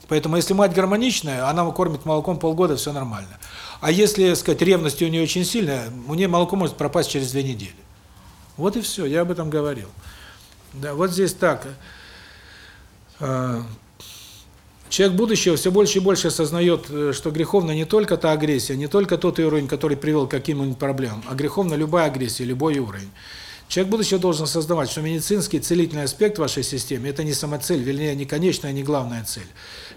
Поэтому если мать гармоничная, она кормит молоком полгода, все нормально. А если, так сказать, ревность у нее очень сильная, у нее молоко может пропасть через две недели. Вот и все, я об этом говорил. Да, вот здесь так. А, Человек будущего все больше и больше осознает, э, что греховна не только та агрессия, не только тот уровень, который привел к каким-нибудь проблемам, а греховна любая агрессия, любой уровень. Человек будущего должен создавать, что медицинский целительный аспект вашей системе – это не самоцель, вернее, не конечная, не главная цель.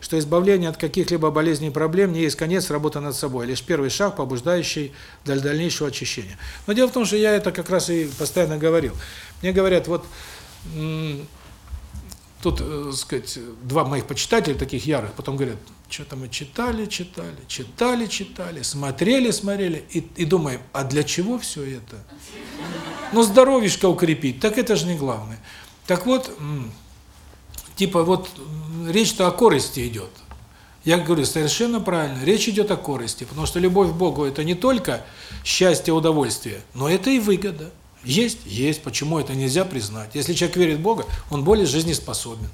Что избавление от каких-либо болезней и проблем не есть конец работы над собой, а лишь первый шаг, побуждающий для дальнейшего очищения. Но дело в том, что я это как раз и постоянно говорил. Мне говорят, вот тут, э, сказать, два моих почитателя таких ярых, потом говорят, что-то мы читали, читали, читали, читали, смотрели, смотрели, и, и думаем, а для чего все это? Ну, здоровьишко укрепить, так это же не главное. Так вот, типа вот речь-то о корости идет. Я говорю, совершенно правильно, речь идет о корости, потому что любовь к Богу – это не только счастье, удовольствие, но это и выгода. Есть? Есть. Почему это нельзя признать? Если человек верит в Бога, он более жизнеспособен,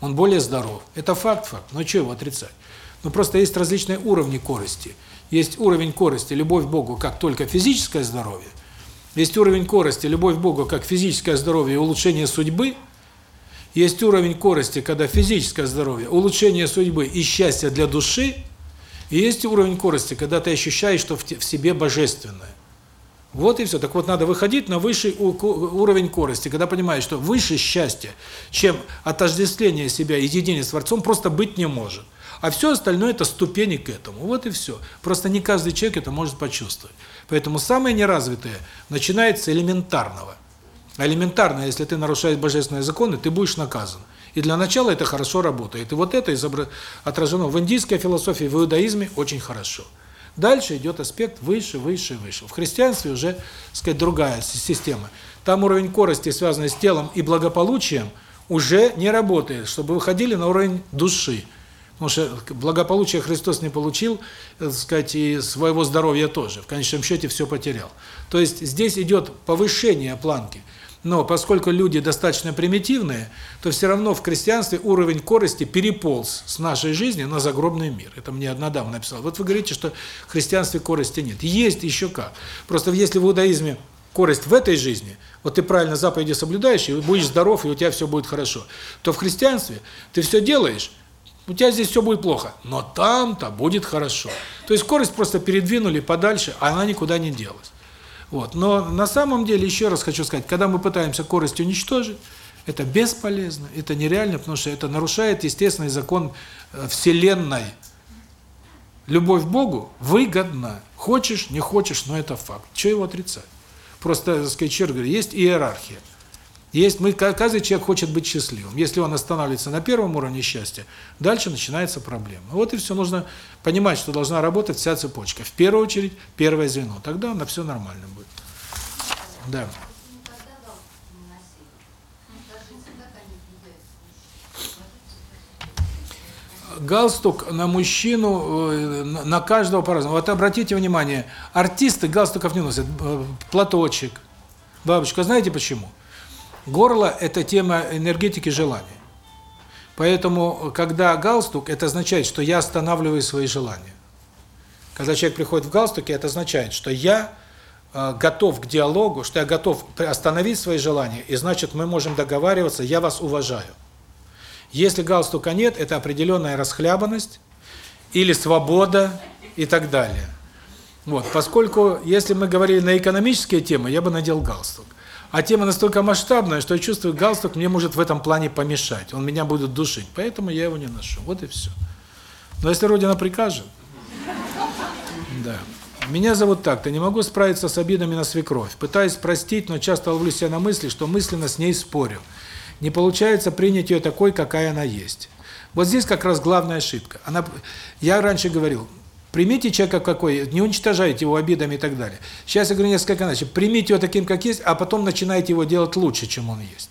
он более здоров. Это факт, факт. Но что его отрицать? Ну, просто есть различные уровни корости. Есть уровень корости, любовь к Богу, как только физическое здоровье. Есть уровень корости, любовь к Богу, как физическое здоровье и улучшение судьбы. Есть уровень корости, когда физическое здоровье, улучшение судьбы и счастье для души. И есть уровень корости, когда ты ощущаешь, что в себе божественное. Вот и все. Так вот, надо выходить на высший уровень корости, когда понимаешь, что выше счастья, чем отождествление себя и единение с Творцом, просто быть не может. А все остальное – это ступени к этому. Вот и все. Просто не каждый человек это может почувствовать. Поэтому самое неразвитое начинается элементарного. А элементарно, если ты нарушаешь божественные законы, ты будешь наказан. И для начала это хорошо работает. И вот это отражено в индийской философии, в иудаизме очень хорошо. Дальше идет аспект выше, выше, выше. В христианстве уже, так сказать, другая система. Там уровень корости, связанный с телом и благополучием, уже не работает, чтобы выходили на уровень души. Потому что благополучие Христос не получил, так сказать, и своего здоровья тоже. В конечном счете все потерял. То есть здесь идет повышение планки. Но поскольку люди достаточно примитивные, то все равно в христианстве уровень корости переполз с нашей жизни на загробный мир. Это мне одна дама написала. Вот вы говорите, что в христианстве корости нет. Есть еще как. Просто если в иудаизме корость в этой жизни, вот ты правильно заповеди соблюдаешь, и будешь здоров, и у тебя все будет хорошо, то в христианстве ты все делаешь, у тебя здесь все будет плохо, но там-то будет хорошо. То есть скорость просто передвинули подальше, а она никуда не делась. Вот. Но на самом деле, еще раз хочу сказать, когда мы пытаемся скорость уничтожить, это бесполезно, это нереально, потому что это нарушает естественный закон э, Вселенной. Любовь к Богу выгодна. Хочешь, не хочешь, но это факт. Чего его отрицать? Просто, так сказать, еще раз говорю, есть иерархия. Есть мы каждый человек хочет быть счастливым. Если он останавливается на первом уровне счастья, дальше начинается проблема. Вот и все. Нужно понимать, что должна работать вся цепочка. В первую очередь первое звено. Тогда на все нормально будет. Да. Галстук на мужчину, э, на каждого по-разному. Вот обратите внимание, артисты галстуков не носят. Э, Платочек. Бабушка, знаете почему? Горло – это тема энергетики желания. Поэтому, когда галстук, это означает, что я останавливаю свои желания. Когда человек приходит в галстуке, это означает, что я готов к диалогу, что я готов остановить свои желания, и значит, мы можем договариваться, я вас уважаю. Если галстука нет, это определенная расхлябанность или свобода и так далее. Вот, поскольку, если мы говорили на экономические темы, я бы надел галстук. А тема настолько масштабная, что я чувствую, галстук мне может в этом плане помешать. Он меня будет душить, поэтому я его не ношу. Вот и все. Но если Родина прикажет... Да. Меня зовут так-то, не могу справиться с обидами на свекровь. Пытаюсь простить, но часто ловлю себя на мысли, что мысленно с ней спорю. Не получается принять ее такой, какая она есть. Вот здесь как раз главная ошибка. Она, я раньше говорил, примите человека какой, не уничтожайте его обидами и так далее. Сейчас я говорю несколько иначе. Примите его таким, как есть, а потом начинайте его делать лучше, чем он есть.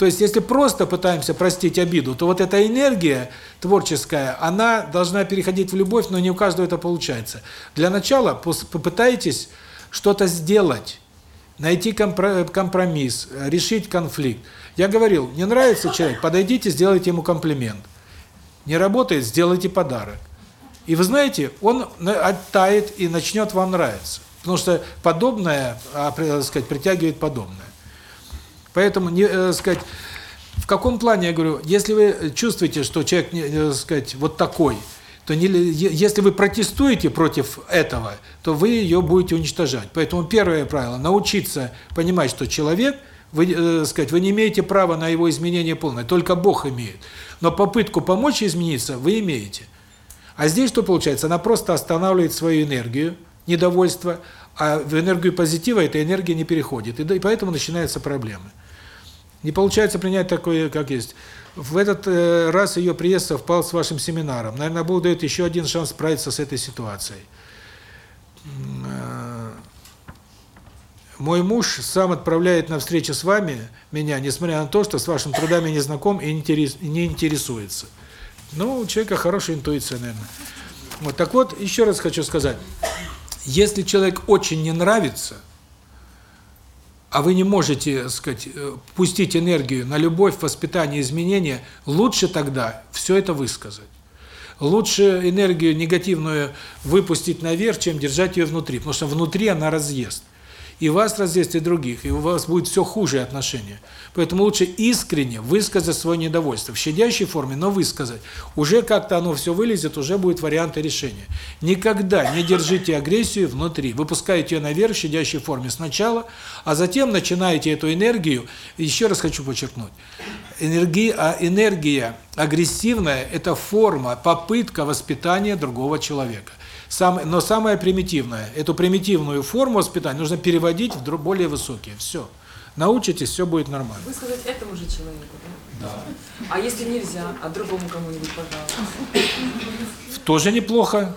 То есть, если просто пытаемся простить обиду, то вот эта энергия творческая, она должна переходить в любовь, но не у каждого это получается. Для начала попытайтесь что-то сделать, найти компромисс, решить конфликт. Я говорил, не нравится человек, подойдите, сделайте ему комплимент. Не работает, сделайте подарок. И вы знаете, он оттает и начнет вам нравиться. Потому что подобное, так сказать, притягивает подобное. Поэтому, не, так сказать, в каком плане, я говорю, если вы чувствуете, что человек, так сказать, вот такой, то не, если вы протестуете против этого, то вы ее будете уничтожать. Поэтому первое правило – научиться понимать, что человек, вы, э, сказать, вы не имеете права на его изменение полное, только Бог имеет. Но попытку помочь измениться вы имеете. А здесь что получается? Она просто останавливает свою энергию, недовольство, а в энергию позитива эта энергия не переходит. И поэтому начинаются проблемы. Не получается принять такое, как есть. В этот э, раз ее приезд совпал с вашим семинаром. Наверное, Бог дает еще один шанс справиться с этой ситуацией. Мой муж сам отправляет на встречу с вами меня, несмотря на то, что с вашими трудами не знаком и не интересуется. Ну, у человека хорошая интуиция, наверное. Вот так вот, еще раз хочу сказать. Если человек очень не нравится, а вы не можете, так сказать, пустить энергию на любовь, воспитание, изменения, лучше тогда все это высказать. Лучше энергию негативную выпустить наверх, чем держать ее внутри, потому что внутри она разъест. И вас раздест, и других, и у вас будет все хуже отношения. Поэтому лучше искренне высказать свое недовольство, в щадящей форме, но высказать. Уже как-то оно все вылезет, уже будет варианты решения. Никогда не держите агрессию внутри, выпускаете ее наверх в щадящей форме сначала, а затем начинаете эту энергию, еще раз хочу подчеркнуть, энергия, а энергия агрессивная – это форма, попытка воспитания другого человека. Сам, но самое примитивное, эту примитивную форму воспитания нужно переводить в более высокие. Все. Научитесь, все будет нормально. Высказать этому же человеку, да? Да. А если нельзя, а другому кому-нибудь, пожалуйста? Тоже неплохо.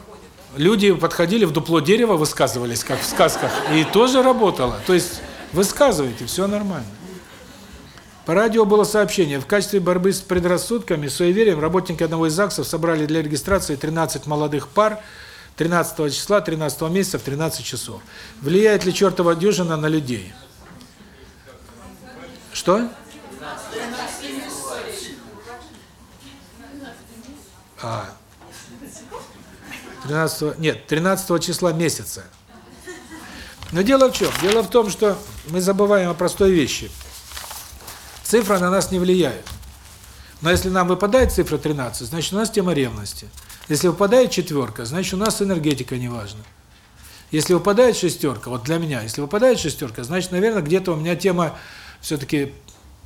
Люди подходили в дупло дерева, высказывались, как в сказках, и тоже работало. То есть высказывайте, все нормально. По радио было сообщение. В качестве борьбы с предрассудками, суеверием, работники одного из ЗАГСов собрали для регистрации 13 молодых пар 13 числа, 13 месяца в 13 часов. Влияет ли чертова дюжина на людей? Что? А, 13 нет, 13 числа месяца. Но дело в чем? Дело в том, что мы забываем о простой вещи. Цифра на нас не влияет. Но если нам выпадает цифра 13, значит у нас тема ревности. Если выпадает четверка, значит у нас энергетика неважна. Если выпадает шестерка, вот для меня, если выпадает шестерка, значит, наверное, где-то у меня тема все-таки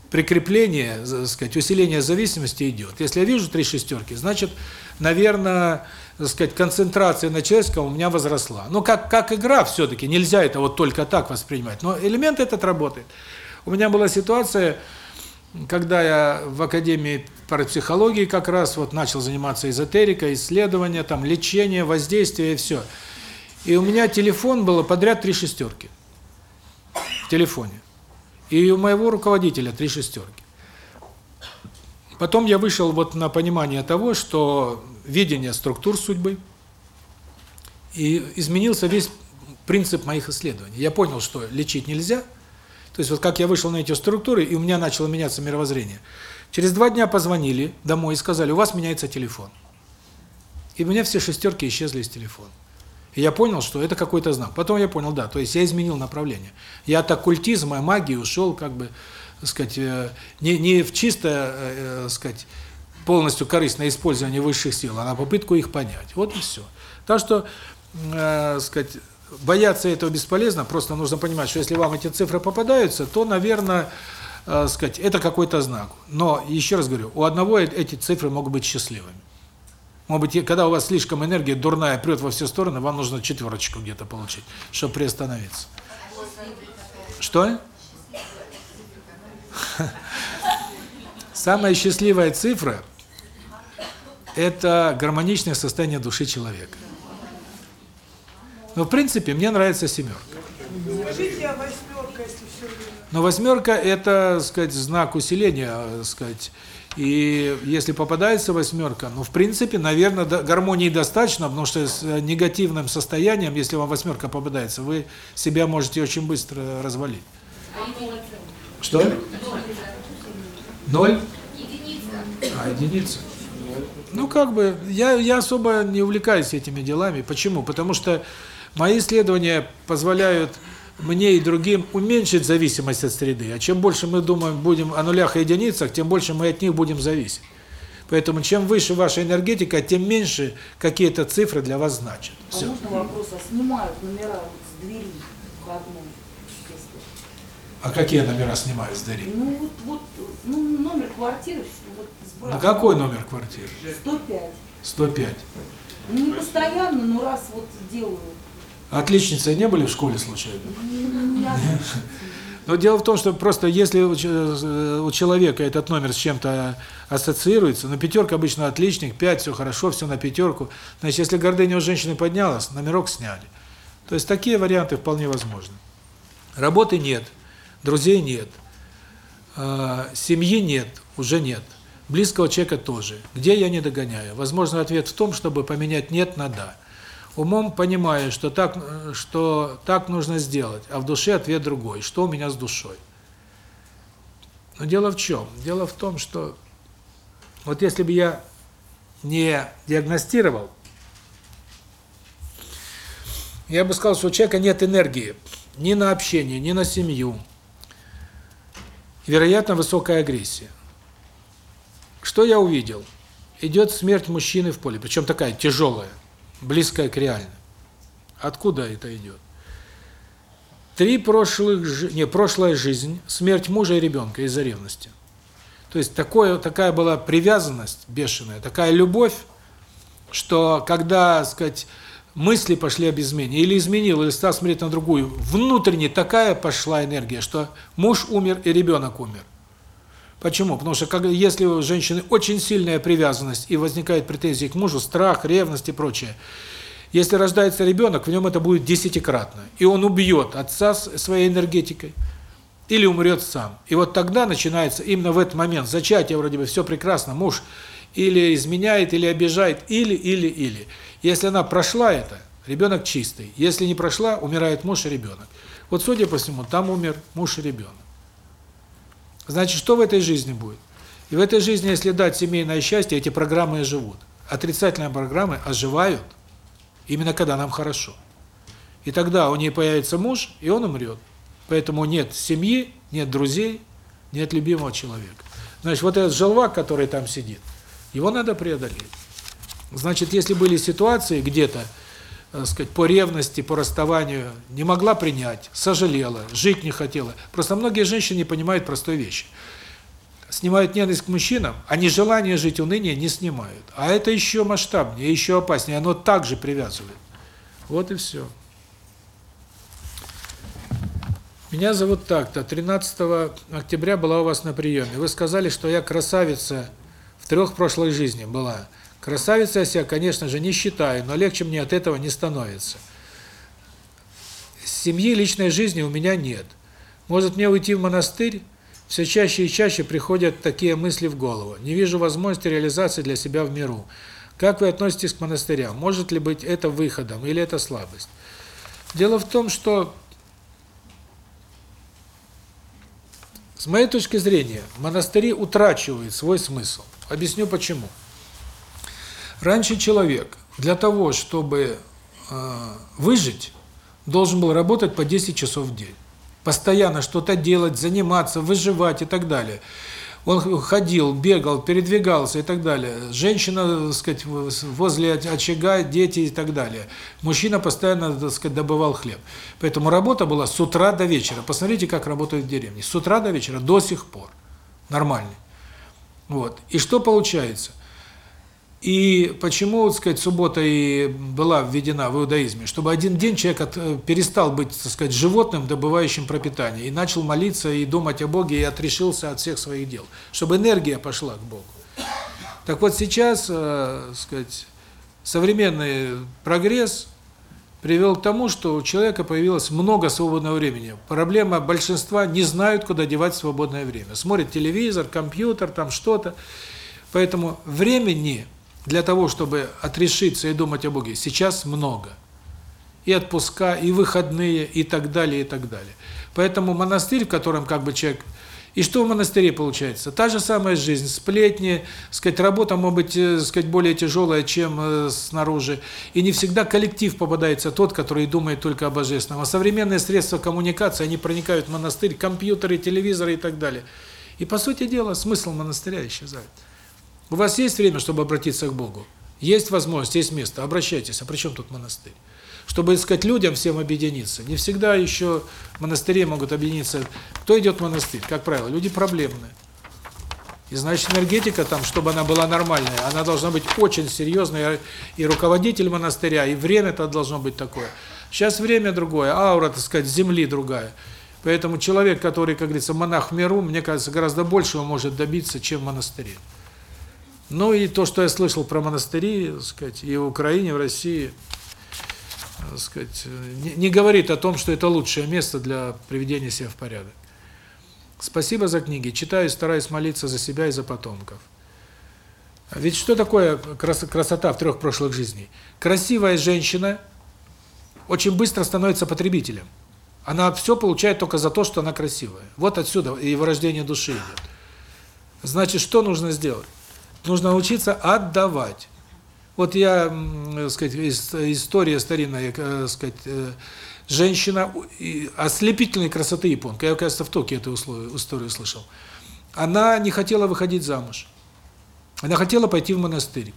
прикрепления, так сказать, усиления зависимости идет. Если я вижу три шестерки, значит, наверное, так сказать, концентрация на человеческом у меня возросла. Ну, как, как игра все-таки, нельзя это вот только так воспринимать. Но элемент этот работает. У меня была ситуация, когда я в Академии парапсихологии как раз вот начал заниматься эзотерикой, исследования, там, лечение, воздействие и все. И у меня телефон было подряд три шестерки. В телефоне. И у моего руководителя три шестерки. Потом я вышел вот на понимание того, что видение структур судьбы, и изменился весь принцип моих исследований. Я понял, что лечить нельзя. То есть вот как я вышел на эти структуры, и у меня начало меняться мировоззрение. Через два дня позвонили домой и сказали, у вас меняется телефон. И у меня все шестерки исчезли из телефона. И я понял, что это какой-то знак. Потом я понял, да, то есть я изменил направление. Я от оккультизма, магии ушел, как бы, так сказать, не, не в чисто, э, так сказать, полностью корыстное использование высших сил, а на попытку их понять. Вот и все. Так что, э, сказать, бояться этого бесполезно, просто нужно понимать, что если вам эти цифры попадаются, то, наверное, э, сказать, это какой-то знак. Но, еще раз говорю, у одного эти цифры могут быть счастливыми. Может быть, когда у вас слишком энергия дурная прет во все стороны, вам нужно четверочку где-то получить, чтобы приостановиться. Что? Самая счастливая цифра – это гармоничное состояние души человека. Но, в принципе, мне нравится семерка. Скажите, а если все время? Но восьмерка – это, сказать, знак усиления, так сказать. И если попадается восьмерка, ну, в принципе, наверное, гармонии достаточно, потому что с негативным состоянием, если вам восьмерка попадается, вы себя можете очень быстро развалить. Что? Ноль? А, единица. Ну, как бы, я, я особо не увлекаюсь этими делами. Почему? Потому что мои исследования позволяют мне и другим уменьшить зависимость от среды. А чем больше мы думаем будем о нулях и единицах, тем больше мы от них будем зависеть. Поэтому чем выше ваша энергетика, тем меньше какие-то цифры для вас значат. Все. А можно вопрос, а снимают номера с двери входной? А какие номера снимают с двери? Ну вот, вот ну, номер квартиры вот На сбрасывают. какой номер квартиры? 105. 105. Ну не постоянно, но раз вот делаю. Отличницы не были в школе случайно? Ну, Но дело в том, что просто если у че- у человека этот номер с чем-то ассоциируется, на пятерка обычно отличник, пять, все хорошо, все на пятерку. Значит, если гордыня у женщины поднялась, номерок сняли. То есть такие варианты вполне возможны. Работы нет, друзей нет, э, семьи нет, уже нет, близкого человека тоже. Где я не догоняю? Возможно, ответ в том, чтобы поменять «нет» на «да». Умом понимаю, что так, э, что так нужно сделать, а в душе ответ другой. Что у меня с душой? Но дело в чем? Дело в том, что вот если бы я не диагностировал, я бы сказал, что у человека нет энергии. ни на общение, ни на семью. Вероятно, высокая агрессия. Что я увидел? Идет смерть мужчины в поле, причем такая тяжелая, близкая к реальной. Откуда это идет? Три прошлых, не, прошлая жизнь, смерть мужа и ребенка из-за ревности. То есть такое, такая была привязанность бешеная, такая любовь, что когда, сказать, мысли пошли об измене, или изменил, или стал смотреть на другую, внутренне такая пошла энергия, что муж умер и ребенок умер. Почему? Потому что как, если у женщины очень сильная привязанность и возникает претензии к мужу, страх, ревность и прочее, если рождается ребенок, в нем это будет десятикратно. И он убьет отца своей энергетикой или умрет сам. И вот тогда начинается именно в этот момент зачатие вроде бы все прекрасно, муж или изменяет, или обижает, или, или, или. Если она прошла это, ребенок чистый. Если не прошла, умирает муж и ребенок. Вот судя по всему, там умер муж и ребенок. Значит, что в этой жизни будет? И в этой жизни, если дать семейное счастье, эти программы живут. Отрицательные программы оживают именно когда нам хорошо. И тогда у нее появится муж, и он умрет. Поэтому нет семьи, нет друзей, нет любимого человека. Значит, вот этот желвак, который там сидит, его надо преодолеть. Значит, если были ситуации где-то, сказать, по ревности, по расставанию, не могла принять, сожалела, жить не хотела. Просто многие женщины не понимают простой вещи. Снимают ненависть к мужчинам, а нежелание жить, уныние не снимают. А это еще масштабнее, еще опаснее, оно также привязывает. Вот и все. Меня зовут так-то. 13 октября была у вас на приеме. Вы сказали, что я красавица в трех прошлых жизнях была. Красавицей я себя, конечно же, не считаю, но легче мне от этого не становится. Семьи, личной жизни у меня нет. Может мне уйти в монастырь? Все чаще и чаще приходят такие мысли в голову. Не вижу возможности реализации для себя в миру. Как вы относитесь к монастырям? Может ли быть это выходом или это слабость? Дело в том, что с моей точки зрения, монастыри утрачивают свой смысл. Объясню почему. Раньше человек для того, чтобы э, выжить, должен был работать по 10 часов в день. Постоянно что-то делать, заниматься, выживать и так далее. Он ходил, бегал, передвигался и так далее. Женщина, так сказать, возле очага, дети и так далее. Мужчина постоянно, так сказать, добывал хлеб. Поэтому работа была с утра до вечера. Посмотрите, как работают в деревне. С утра до вечера до сих пор. Нормально. Вот. И что получается? И почему, так сказать, суббота и была введена в иудаизме? Чтобы один день человек от, перестал быть, так сказать, животным, добывающим пропитание, и начал молиться и думать о Боге, и отрешился от всех своих дел. Чтобы энергия пошла к Богу. Так вот сейчас, э, сказать, современный прогресс привел к тому, что у человека появилось много свободного времени. Проблема большинства не знают, куда девать свободное время. Смотрят телевизор, компьютер, там что-то. Поэтому времени для того, чтобы отрешиться и думать о Боге, сейчас много. И отпуска, и выходные, и так далее, и так далее. Поэтому монастырь, в котором как бы человек... И что в монастыре получается? Та же самая жизнь, сплетни, сказать, работа может быть, э, сказать, более тяжелая, чем э, снаружи. И не всегда коллектив попадается тот, который думает только о божественном. А современные средства коммуникации, они проникают в монастырь, компьютеры, телевизоры и так далее. И, по сути дела, смысл монастыря исчезает. У вас есть время, чтобы обратиться к Богу? Есть возможность, есть место, обращайтесь. А при чем тут монастырь? Чтобы, сказать, людям всем объединиться. Не всегда еще монастыри могут объединиться. Кто идет в монастырь? Как правило, люди проблемные. И значит, энергетика там, чтобы она была нормальная, она должна быть очень серьезная. И руководитель монастыря, и время-то должно быть такое. Сейчас время другое, аура, так сказать, земли другая. Поэтому человек, который, как говорится, монах в миру, мне кажется, гораздо большего может добиться, чем в монастыре. Ну и то, что я слышал про монастыри, так сказать, и в Украине, и в России, так сказать, не, не говорит о том, что это лучшее место для приведения себя в порядок. Спасибо за книги. Читаю и стараюсь молиться за себя и за потомков. Ведь что такое крас красота в трех прошлых жизней? Красивая женщина очень быстро становится потребителем. Она все получает только за то, что она красивая. Вот отсюда и вырождение души идет. Значит, что нужно сделать? Нужно научиться отдавать. Вот я, так сказать, история старинная, так сказать, женщина у- и ослепительной красоты японка, я, кажется, в Токио эту историю слышал, она не хотела выходить замуж. Она хотела пойти в монастырь.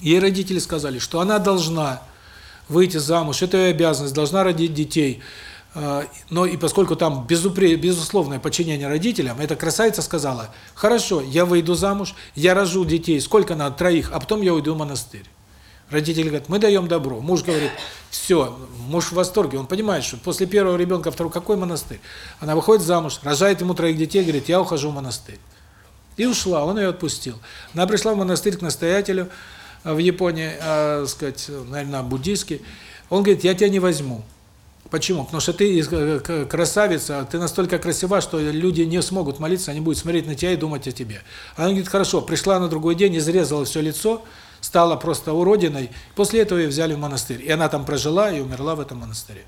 Ей родители сказали, что она должна выйти замуж, это ее обязанность, должна родить детей. Э, Но и поскольку там безупре- безусловное подчинение родителям, эта красавица сказала, хорошо, я выйду замуж, я рожу детей, сколько надо, троих, а потом я уйду в монастырь. Родители говорят, мы даем добро. Муж говорит, все, муж в восторге, он понимает, что после первого ребенка, второго, какой монастырь? Она выходит замуж, рожает ему троих детей, говорит, я ухожу в монастырь. И ушла, он ее отпустил. Она пришла в монастырь к настоятелю э, в Японии, э, сказать, наверное, буддийский. Он говорит, я тебя не возьму. Почему? Потому что ты э, красавица, ты настолько красива, что люди не смогут молиться, они будут смотреть на тебя и думать о тебе. Она говорит, хорошо, пришла на другой день, изрезала все лицо, стала просто уродиной. После этого ее взяли в монастырь. И она там прожила и умерла в этом монастыре.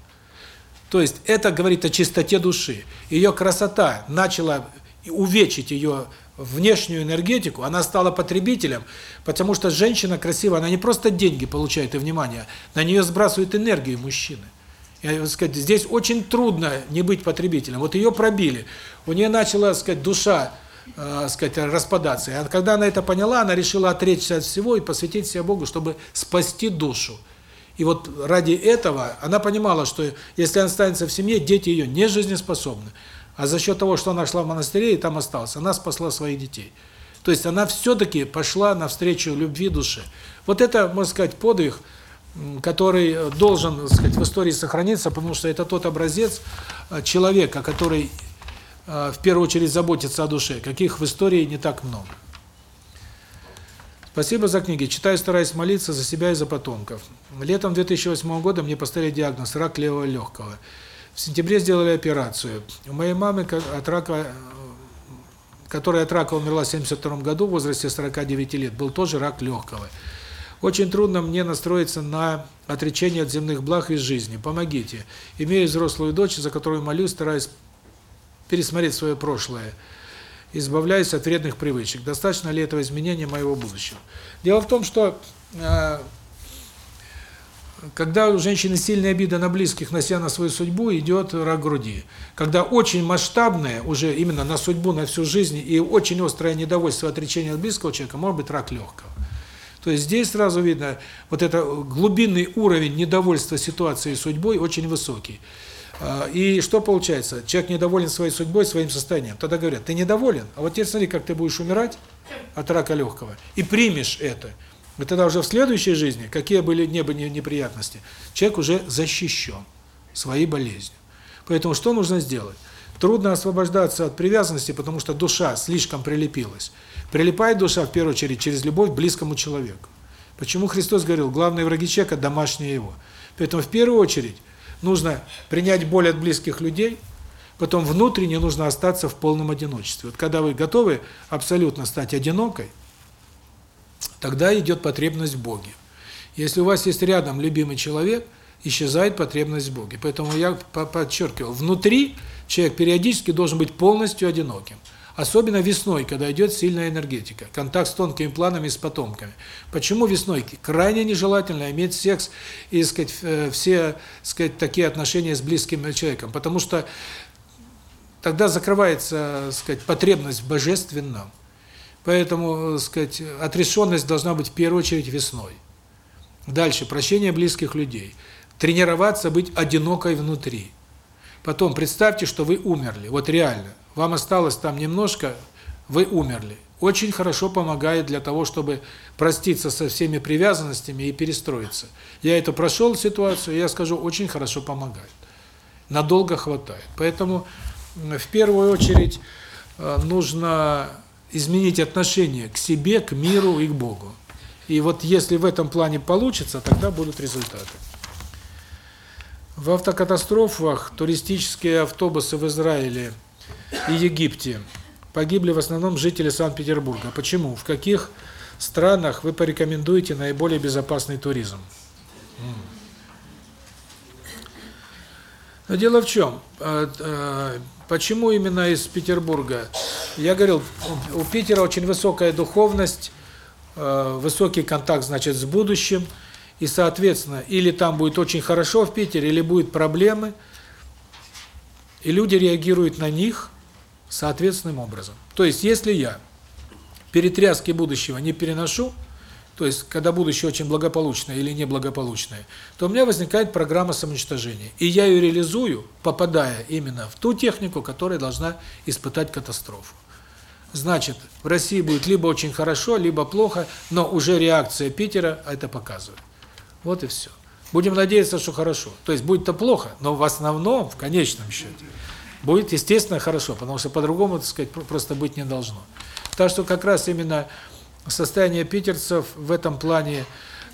То есть это говорит о чистоте души. Ее красота начала увечить ее внешнюю энергетику, она стала потребителем, потому что женщина красивая, она не просто деньги получает и внимание, на нее сбрасывают энергию мужчины. Я сказать, здесь очень трудно не быть потребителем. Вот ее пробили. У нее начала, сказать, душа, э, сказать, распадаться. А когда она это поняла, она решила отречься от всего и посвятить себя Богу, чтобы спасти душу. И вот ради этого она понимала, что если она останется в семье, дети ее не жизнеспособны. А за счет того, что она шла в монастыре и там осталась, она спасла своих детей. То есть она все-таки пошла навстречу любви души. Вот это, можно сказать, подвиг, который э, должен, так сказать, в истории сохраниться, потому что это тот образец э, человека, который э, в первую очередь заботится о душе, каких в истории не так много. Спасибо за книги. Читаю, стараюсь молиться за себя и за потомков. Летом 2008 года мне поставили диагноз рак левого легкого. В сентябре сделали операцию. У моей мамы от рака, которая от рака умерла в 72 году в возрасте 49 лет, был тоже рак легкого. Очень трудно мне настроиться на отречение от земных благ из жизни. Помогите. Имею взрослую дочь, за которую молюсь, стараюсь пересмотреть свое прошлое избавляюсь от вредных привычек. Достаточно ли этого изменения моего будущего? Дело в том, что э, когда у женщины сильная обида на близких, на себя, на свою судьбу, идет рак груди. Когда очень масштабное, уже именно на судьбу, на всю жизнь, и очень острое недовольство отречения от близкого человека, может быть рак легкого. То есть здесь сразу видно, вот это глубинный уровень недовольства ситуацией и судьбой очень высокий. А, И что получается? Человек недоволен своей судьбой, своим состоянием. Тогда говорят, ты недоволен, а вот теперь смотри, как ты будешь умирать от рака легкого, и примешь это. И тогда уже в следующей жизни, какие были не неприятности, человек уже защищен своей болезнью. Поэтому что нужно сделать? Трудно освобождаться от привязанности, потому что душа слишком прилепилась. Прилипает душа, в первую очередь, через любовь к близкому человеку. Почему Христос говорил, главные враги человека – домашние его. Поэтому в первую очередь нужно принять боль от близких людей, потом внутренне нужно остаться в полном одиночестве. Вот когда вы готовы абсолютно стать одинокой, тогда идет потребность в Боге. Если у вас есть рядом любимый человек, исчезает потребность в Боге. Поэтому я по- подчеркивал, внутри человек периодически должен быть полностью одиноким. Особенно весной, когда идет сильная энергетика, контакт с тонкими планами, с потомками. Почему весной? Крайне нежелательно иметь секс и, сказать, э, все, сказать, такие отношения с близким человеком, потому что тогда закрывается, сказать, потребность в божественном. Поэтому, сказать, отрешенность должна быть в первую очередь весной. Дальше прощение близких людей. Тренироваться быть одинокой внутри. Потом представьте, что вы умерли. Вот реально. Вам осталось там немножко, вы умерли. Очень хорошо помогает для того, чтобы проститься со всеми привязанностями и перестроиться. Я это прошел ситуацию, я скажу, очень хорошо помогает. Надолго хватает. Поэтому в первую очередь э, нужно изменить отношение к себе, к миру и к Богу. И вот если в этом плане получится, тогда будут результаты. В автокатастрофах туристические автобусы в Израиле и Египте погибли в основном жители Санкт-Петербурга. Почему? В каких странах вы порекомендуете наиболее безопасный туризм? Но дело в чем? Э, э, Почему именно из Петербурга? Я говорил, у Питера очень высокая духовность, э, высокий контакт, значит, с будущим. И, соответственно, или там будет очень хорошо в Питере, или будут проблемы, и люди реагируют на них соответственным образом. То есть, если я перетряски будущего не переношу, то есть, когда будущее очень благополучное или неблагополучное, то у меня возникает программа самоуничтожения. И я ее реализую, попадая именно в ту технику, которая должна испытать катастрофу. Значит, в России будет либо очень хорошо, либо плохо, но уже реакция Питера это показывает. Вот и все. Будем надеяться, что хорошо. То есть будет-то плохо, но в основном, в конечном счете, будет, естественно, хорошо, потому что по-другому, так сказать, просто быть не должно. Так что как раз именно состояние питерцев в этом плане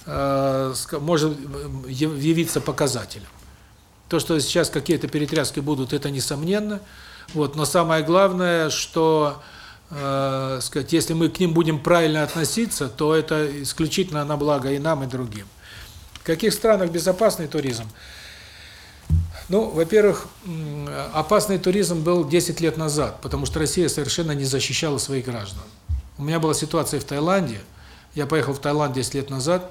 э, может явиться показателем. То, что сейчас какие-то перетряски будут, это несомненно. Вот, но самое главное, что э, сказать, если мы к ним будем правильно относиться, то это исключительно на благо и нам, и другим. В каких странах безопасный туризм? Ну, во-первых, опасный туризм был 10 лет назад, потому что Россия совершенно не защищала своих граждан. У меня была ситуация в Таиланде. Я поехал в Таиланд 10 лет назад.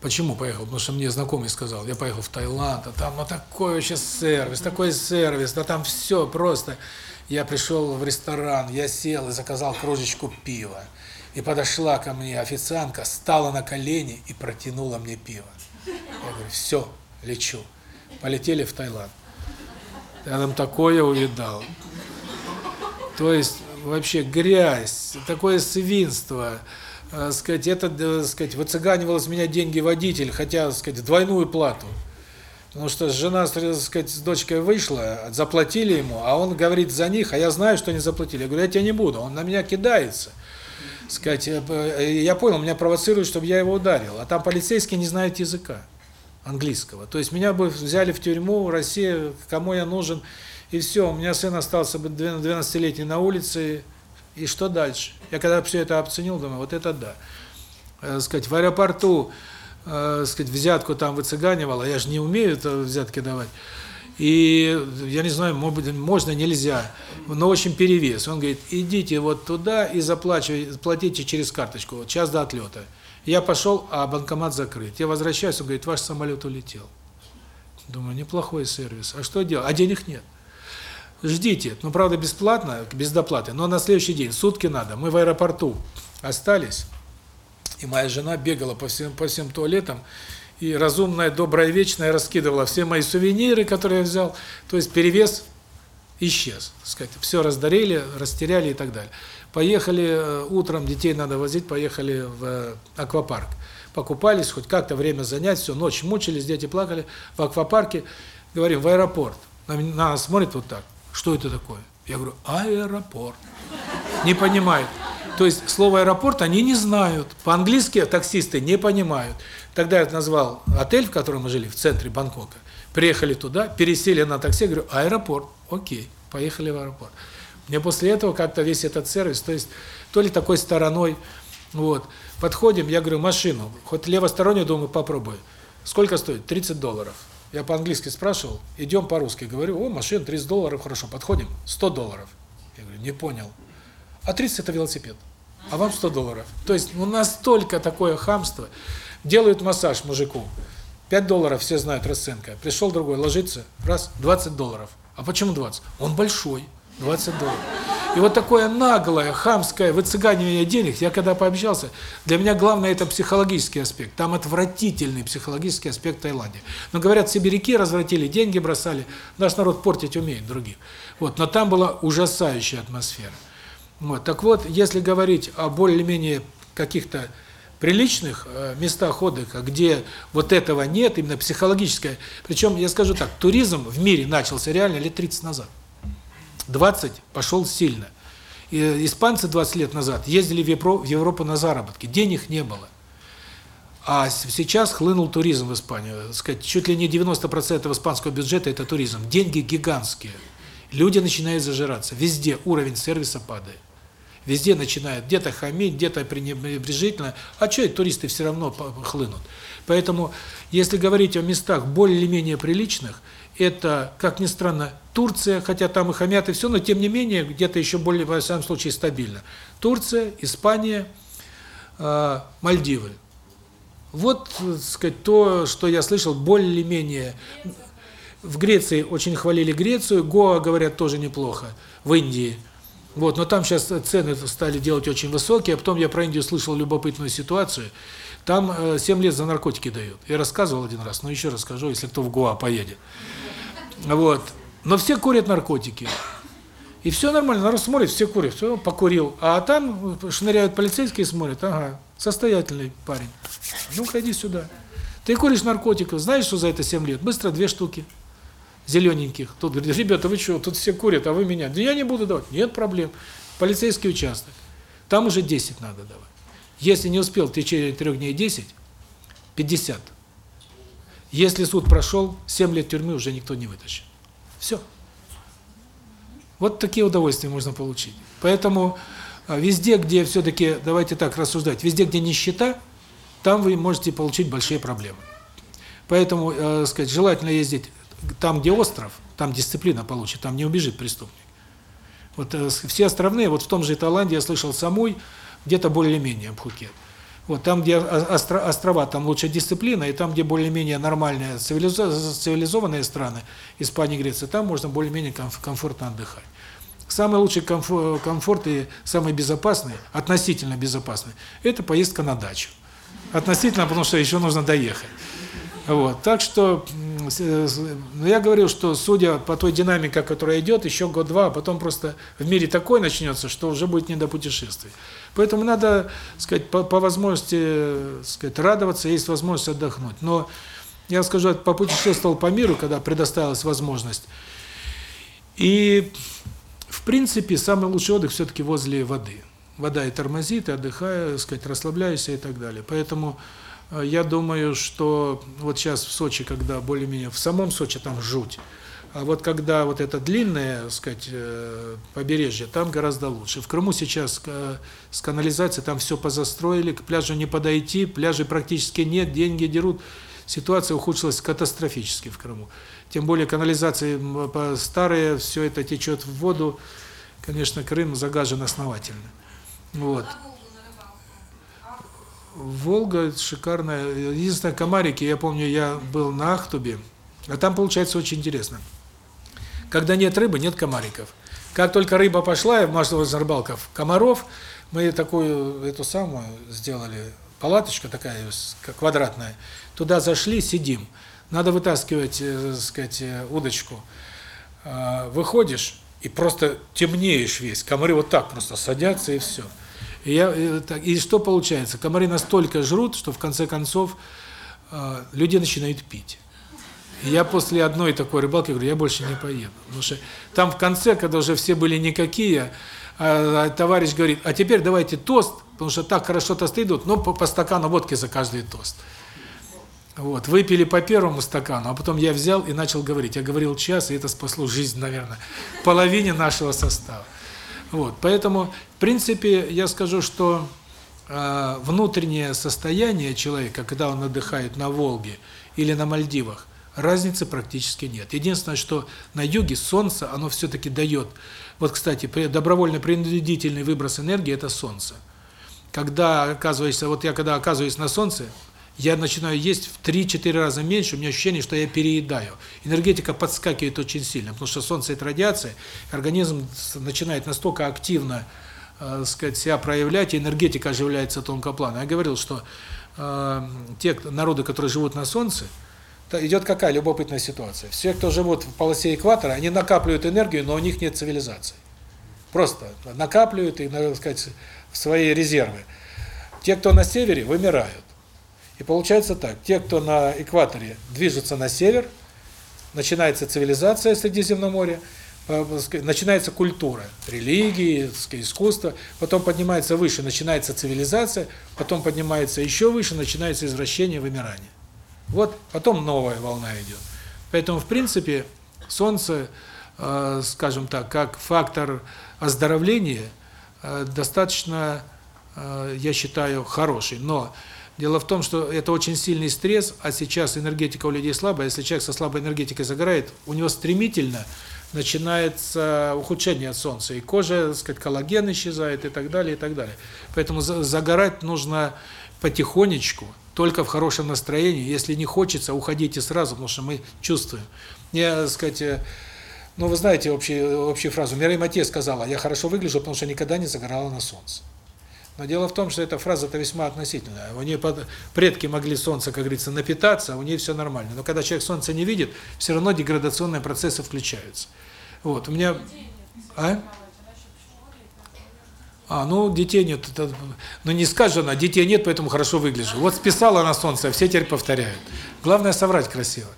Почему поехал? Потому что мне знакомый сказал, я поехал в Таиланд, а там ну такой вообще сервис, такой сервис, да там все просто. Я пришел в ресторан, я сел и заказал кружечку пива. И подошла ко мне официантка, стала на колени и протянула мне пиво. Я говорю, все, лечу. Полетели в Таиланд. Я там такое увидал. То есть вообще грязь, такое свинство, э, сказать, это, э, сказать, выцыганивал из меня деньги водитель, хотя, сказать, двойную плату. Потому что жена, сказать, с дочкой вышла, заплатили ему, а он говорит за них, а я знаю, что не заплатили. Я говорю, я тебя не буду. Он на меня кидается. Сказать, э, я понял, меня провоцируют, чтобы я его ударил. А там полицейский не знает языка английского. То есть меня бы взяли в тюрьму, Россия, кому я нужен, и все, у меня сын остался бы 12-летний на улице, и что дальше? Я когда все это оценил, думаю, вот это да. Э, сказать, в аэропорту, э, сказать, взятку там выцыганивал, а я же не умею это взятки давать. И я не знаю, можно, нельзя, но очень перевес. Он говорит, идите вот туда и заплачивайте, через карточку, вот час до отлета. Я пошел, а банкомат закрыт. Я возвращаюсь, он говорит, ваш самолет улетел. Думаю, неплохой сервис. А что делать? А денег нет. Ждите. Ну, правда, бесплатно, без доплаты, но на следующий день, сутки надо. Мы в аэропорту остались, и моя жена бегала по всем, по всем туалетам, и разумная, добрая, вечная раскидывала все мои сувениры, которые я взял. То есть перевес исчез. Сказать, все раздарили, растеряли и так далее. Поехали э, утром, детей надо возить, поехали в э, аквапарк. Покупались, хоть как-то время занять, все, ночь мучились, дети плакали. В аквапарке, говорим, в аэропорт. На нас смотрит вот так. Что это такое? Я говорю, аэропорт. Не понимают. То есть слово аэропорт они не знают. По-английски таксисты не понимают. Тогда я назвал отель, в котором мы жили, в центре Бангкока. Приехали туда, пересели на такси, говорю, аэропорт. Окей, поехали в аэропорт. Мне после этого как-то весь этот сервис, то есть то ли такой стороной, вот. Подходим, я говорю, машину, хоть левостороннюю, думаю, попробую. Сколько стоит? 30 долларов. Я по-английски спрашивал, идем по-русски. Говорю, о, машина 30 долларов, хорошо, подходим, 100 долларов. Я говорю, не понял. А 30 это велосипед, а вам 100 долларов. То есть ну настолько такое хамство. Делают массаж мужику, 5 долларов, все знают расценка. Пришел другой, ложится, раз, 20 долларов. А почему 20? Он большой, 20 долларов. И вот такое наглое, хамское выцыганивание денег, я когда пообщался, для меня главное это психологический аспект. Там отвратительный психологический аспект Таиланде. Но говорят, сибиряки развратили, деньги бросали. Наш народ портить умеет других. Вот, но там была ужасающая атмосфера. Вот, так вот, если говорить о более-менее каких-то приличных э, местах отдыха, где вот этого нет, именно психологическое. Причем, я скажу так, туризм в мире начался реально лет 30 назад. 20 пошел сильно. И испанцы 20 лет назад ездили в Европу, в Европу на заработки, денег не было. А сейчас хлынул туризм в Испанию. Сказать, чуть ли не 90% испанского бюджета это туризм. Деньги гигантские. Люди начинают зажираться. Везде уровень сервиса падает. Везде начинают где-то хамить, где-то пренебрежительно. А что туристы все равно хлынут? Поэтому, если говорить о местах более-менее приличных, это, как ни странно, Турция, хотя там и хамят и все, но тем не менее, где-то еще более, во всяком случае, стабильно. Турция, Испания, э, Мальдивы. Вот, так сказать, то, что я слышал, более-менее... В Греции очень хвалили Грецию, Гоа, говорят, тоже неплохо, в Индии. Вот, но там сейчас цены стали делать очень высокие, а потом я про Индию слышал любопытную ситуацию. Там э, 7 лет за наркотики дают. Я рассказывал один раз, но еще расскажу, если кто в Гоа поедет. Вот. Но все курят наркотики. И все нормально, народ смотрит, все курят, все, покурил. А там шныряют полицейские, смотрят, ага, состоятельный парень. Ну, ходи сюда. Ты куришь наркотиков, знаешь, что за это 7 лет? Быстро две штуки зелененьких. Тут говорит, ребята, вы что, тут все курят, а вы меня. Да я не буду давать. Нет проблем. Полицейский участок. Там уже 10 надо давать. Если не успел в течение трех дней 10, 50. Если суд прошел, 7 лет тюрьмы уже никто не вытащит. Все. Вот такие удовольствия можно получить. Поэтому а, везде, где все-таки, давайте так рассуждать, везде, где нищета, там вы можете получить большие проблемы. Поэтому, э, сказать, желательно ездить там, где остров, там дисциплина получит, там не убежит преступник. Вот э, все островные, вот в том же Таиланде я слышал Самуй, где-то более-менее Пхукет. Вот там, где остро, острова, там лучше дисциплина, и там, где более-менее нормальные цивилизованные страны, Испания, Греция, там можно более-менее комфортно отдыхать. Самый лучший комфорт, комфорт и самый безопасный, относительно безопасный, это поездка на дачу. Относительно, потому что еще нужно доехать. Вот. Так что ну, я говорил, что судя по той динамике, которая идет, еще год-два, а потом просто в мире такое начнется, что уже будет не до путешествий. Поэтому надо, сказать, по, по возможности, сказать, радоваться, есть возможность отдохнуть. Но я скажу, попутешествовал по миру, когда предоставилась возможность. И в принципе, самый лучший отдых все-таки возле воды. Вода и тормозит, и отдыхая, сказать, расслабляешься и так далее. Поэтому э, я думаю, что вот сейчас в Сочи, когда более-менее в самом Сочи там жуть, а вот когда вот это длинное, сказать, э, побережье, там гораздо лучше. В Крыму сейчас э, с канализацией там все позастроили, к пляжу не подойти, пляжей практически нет, деньги дерут. Ситуация ухудшилась катастрофически в Крыму. Тем более канализации старые, все это течет в воду. Конечно, Крым загажен основательно. Вот. Волга шикарная. Единственное, комарики, я помню, я был на Ахтубе, а там получается очень интересно. Когда нет рыбы, нет комариков. Как только рыба пошла, я масло из рыбалков комаров, мы такую, эту самую сделали, палаточка такая, квадратная, туда зашли, сидим. Надо вытаскивать, э, так сказать, э, удочку. А, выходишь и просто темнеешь весь. Комары вот так просто садятся и все. И, я, и, так, и что получается? Комары настолько жрут, что в конце концов э, люди начинают пить. И я после одной такой рыбалки говорю, я больше не поеду. Потому что там в конце, когда уже все были никакие, а, товарищ говорит, а теперь давайте тост, потому что так хорошо тосты идут, но по, по стакану водки за каждый тост. Вот, выпили по первому стакану, а потом я взял и начал говорить. Я говорил час, и это спасло жизнь, наверное, половине нашего состава. Вот, поэтому, в принципе, я скажу, что э, внутреннее состояние человека, когда он отдыхает на Волге или на Мальдивах, разницы практически нет. Единственное, что на юге солнце, оно все-таки дает. Вот, кстати, добровольно-принудительный выброс энергии – это солнце. Когда оказываешься, вот я когда оказываюсь на солнце, я начинаю есть в 3-4 раза меньше, у меня ощущение, что я переедаю. Энергетика подскакивает очень сильно, потому что солнце – это радиация, организм начинает настолько активно э, сказать, себя проявлять, и энергетика оживляется тонкого плана. Я говорил, что э, те народы, которые живут на солнце, идет какая любопытная ситуация. Все, кто живут в полосе экватора, они накапливают энергию, но у них нет цивилизации. Просто накапливают и, надо сказать, свои резервы. Те, кто на севере, вымирают. И получается так, те, кто на экваторе движутся на север, начинается цивилизация Средиземного моря, начинается культура, религии, искусство, потом поднимается выше, начинается цивилизация, потом поднимается еще выше, начинается извращение, вымирание. Вот потом новая волна идет. Поэтому, в принципе, Солнце, э, скажем так, как фактор оздоровления, э, достаточно, э, я считаю, хороший. Но Дело в том, что это очень сильный стресс, а сейчас энергетика у людей слабая. Если человек со слабой энергетикой загорает, у него стремительно начинается ухудшение от солнца. И кожа, так сказать, коллаген исчезает и так далее, и так далее. Поэтому загорать нужно потихонечку, только в хорошем настроении. Если не хочется, уходите сразу, потому что мы чувствуем. Я, так сказать, э, ну вы знаете общую, общую фразу. Мирей Матье сказала, я хорошо выгляжу, потому что никогда не загорала на солнце. Но дело в том, что эта фраза-то весьма относительная. У нее под... предки могли солнце, как говорится, напитаться, а у нее все нормально. Но когда человек солнце не видит, все равно деградационные процессы включаются. Вот, у меня... А? А, ну, детей нет. Это, ну, не сказано, детей нет, поэтому хорошо выгляжу. Вот списала на солнце, а все теперь повторяют. Главное соврать красиво.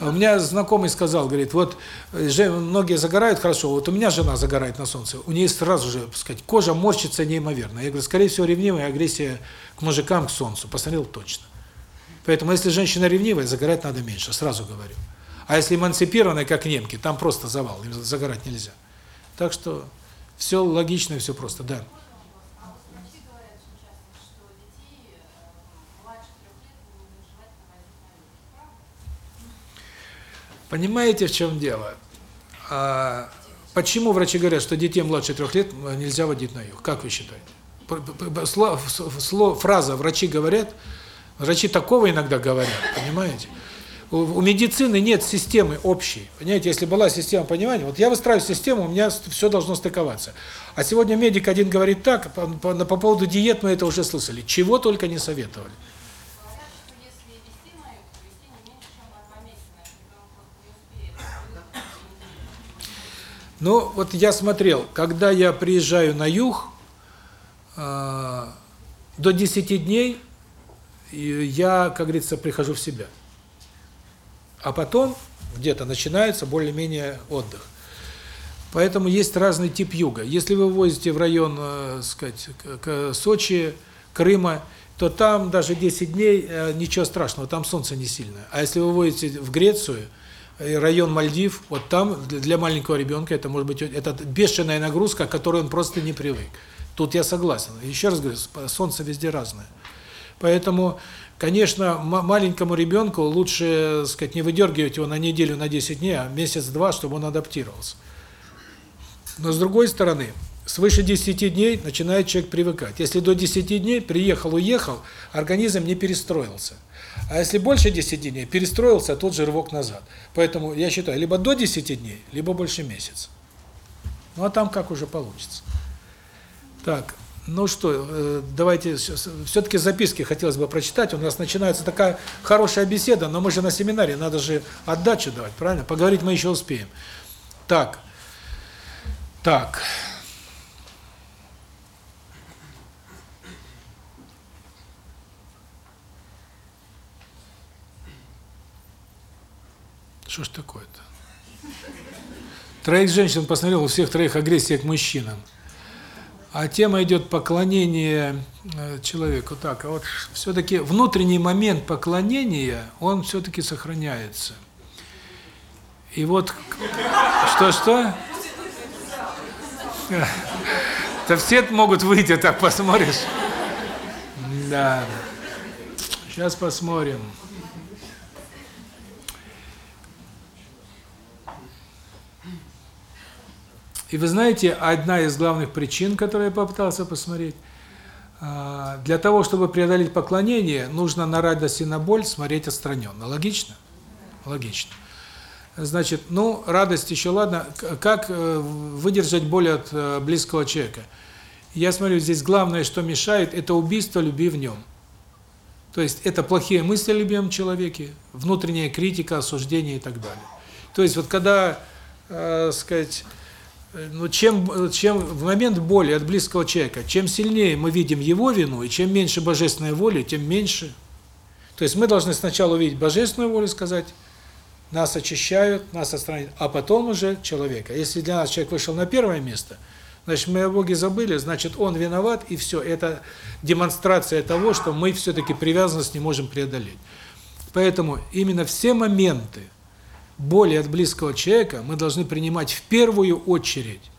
У меня знакомый сказал, говорит, вот же, многие загорают хорошо, вот у меня жена загорает на солнце, у нее сразу же, так сказать, кожа морщится неимоверно. Я говорю, скорее всего, ревнивая агрессия к мужикам, к солнцу. Посмотрел точно. Поэтому, если женщина ревнивая, загорать надо меньше, сразу говорю. А если эмансипированная, как немки, там просто завал, им загорать нельзя. Так что все логично все просто, да. Понимаете, в чем дело? А, почему врачи говорят, что детей младше трех лет нельзя водить на юг? Как вы считаете? Фраза «врачи говорят», врачи такого иногда говорят, понимаете? У медицины нет системы общей. Понимаете, если была система понимания, вот я выстраиваю систему, у меня все должно стыковаться. А сегодня медик один говорит так, по, по, по поводу диет мы это уже слышали, чего только не советовали. Ну, вот я смотрел, когда я приезжаю на юг, э, до 10 дней я, как говорится, прихожу в себя. А потом где-то начинается более-менее отдых. Поэтому есть разный тип юга. Если вы возите в район, э, сказать, Сочи, Крыма, то там даже 10 дней э, ничего страшного, там солнце не сильное. А если вы возите в Грецию, район Мальдив, вот там для маленького ребенка это может быть это бешеная нагрузка, к которой он просто не привык. Тут я согласен. Еще раз говорю, солнце везде разное. Поэтому, конечно, маленькому ребенку лучше, сказать, не выдергивать его на неделю, на 10 дней, а месяц-два, чтобы он адаптировался. Но с другой стороны, свыше 10 дней начинает человек привыкать. Если до 10 дней приехал, уехал, организм не перестроился. А если больше 10 дней, перестроился тот же рывок назад. Поэтому я считаю, либо до 10 дней, либо больше месяца. Ну а там как уже получится. Так, ну что, э, давайте, все-таки записки хотелось бы прочитать. У нас начинается такая хорошая беседа, но мы же на семинаре, надо же отдачу давать, правильно? Поговорить мы еще успеем. Так, так. Что ж такое-то? Троих женщин посмотрел, у всех троих агрессия к мужчинам. А тема идет поклонение э, человеку. Так, а вот все-таки внутренний момент поклонения, он все-таки сохраняется. И вот, что-что? Да все могут выйти, так посмотришь. Да. Сейчас посмотрим. И вы знаете, одна из главных причин, которую я попытался посмотреть, а, для того, чтобы преодолеть поклонение, нужно на радость и на боль смотреть отстраненно. Логично? Логично. Значит, ну, радость еще ладно. Как э, выдержать боль от э, близкого человека? Я смотрю, здесь главное, что мешает, это убийство любви в нем. То есть это плохие мысли о любимом человеке, внутренняя критика, осуждение и так далее. То есть вот когда, э, сказать, ну, чем, чем в момент боли от близкого человека, чем сильнее мы видим его вину, и чем меньше божественной воли, тем меньше. То есть мы должны сначала увидеть божественную волю, сказать, нас очищают, нас отстраняют, а потом уже человека. Если для нас человек вышел на первое место, значит, мы о Боге забыли, значит, он виноват, и все. Это демонстрация того, что мы все-таки привязанность не можем преодолеть. Поэтому именно все моменты, боли от близкого человека мы должны принимать в первую очередь,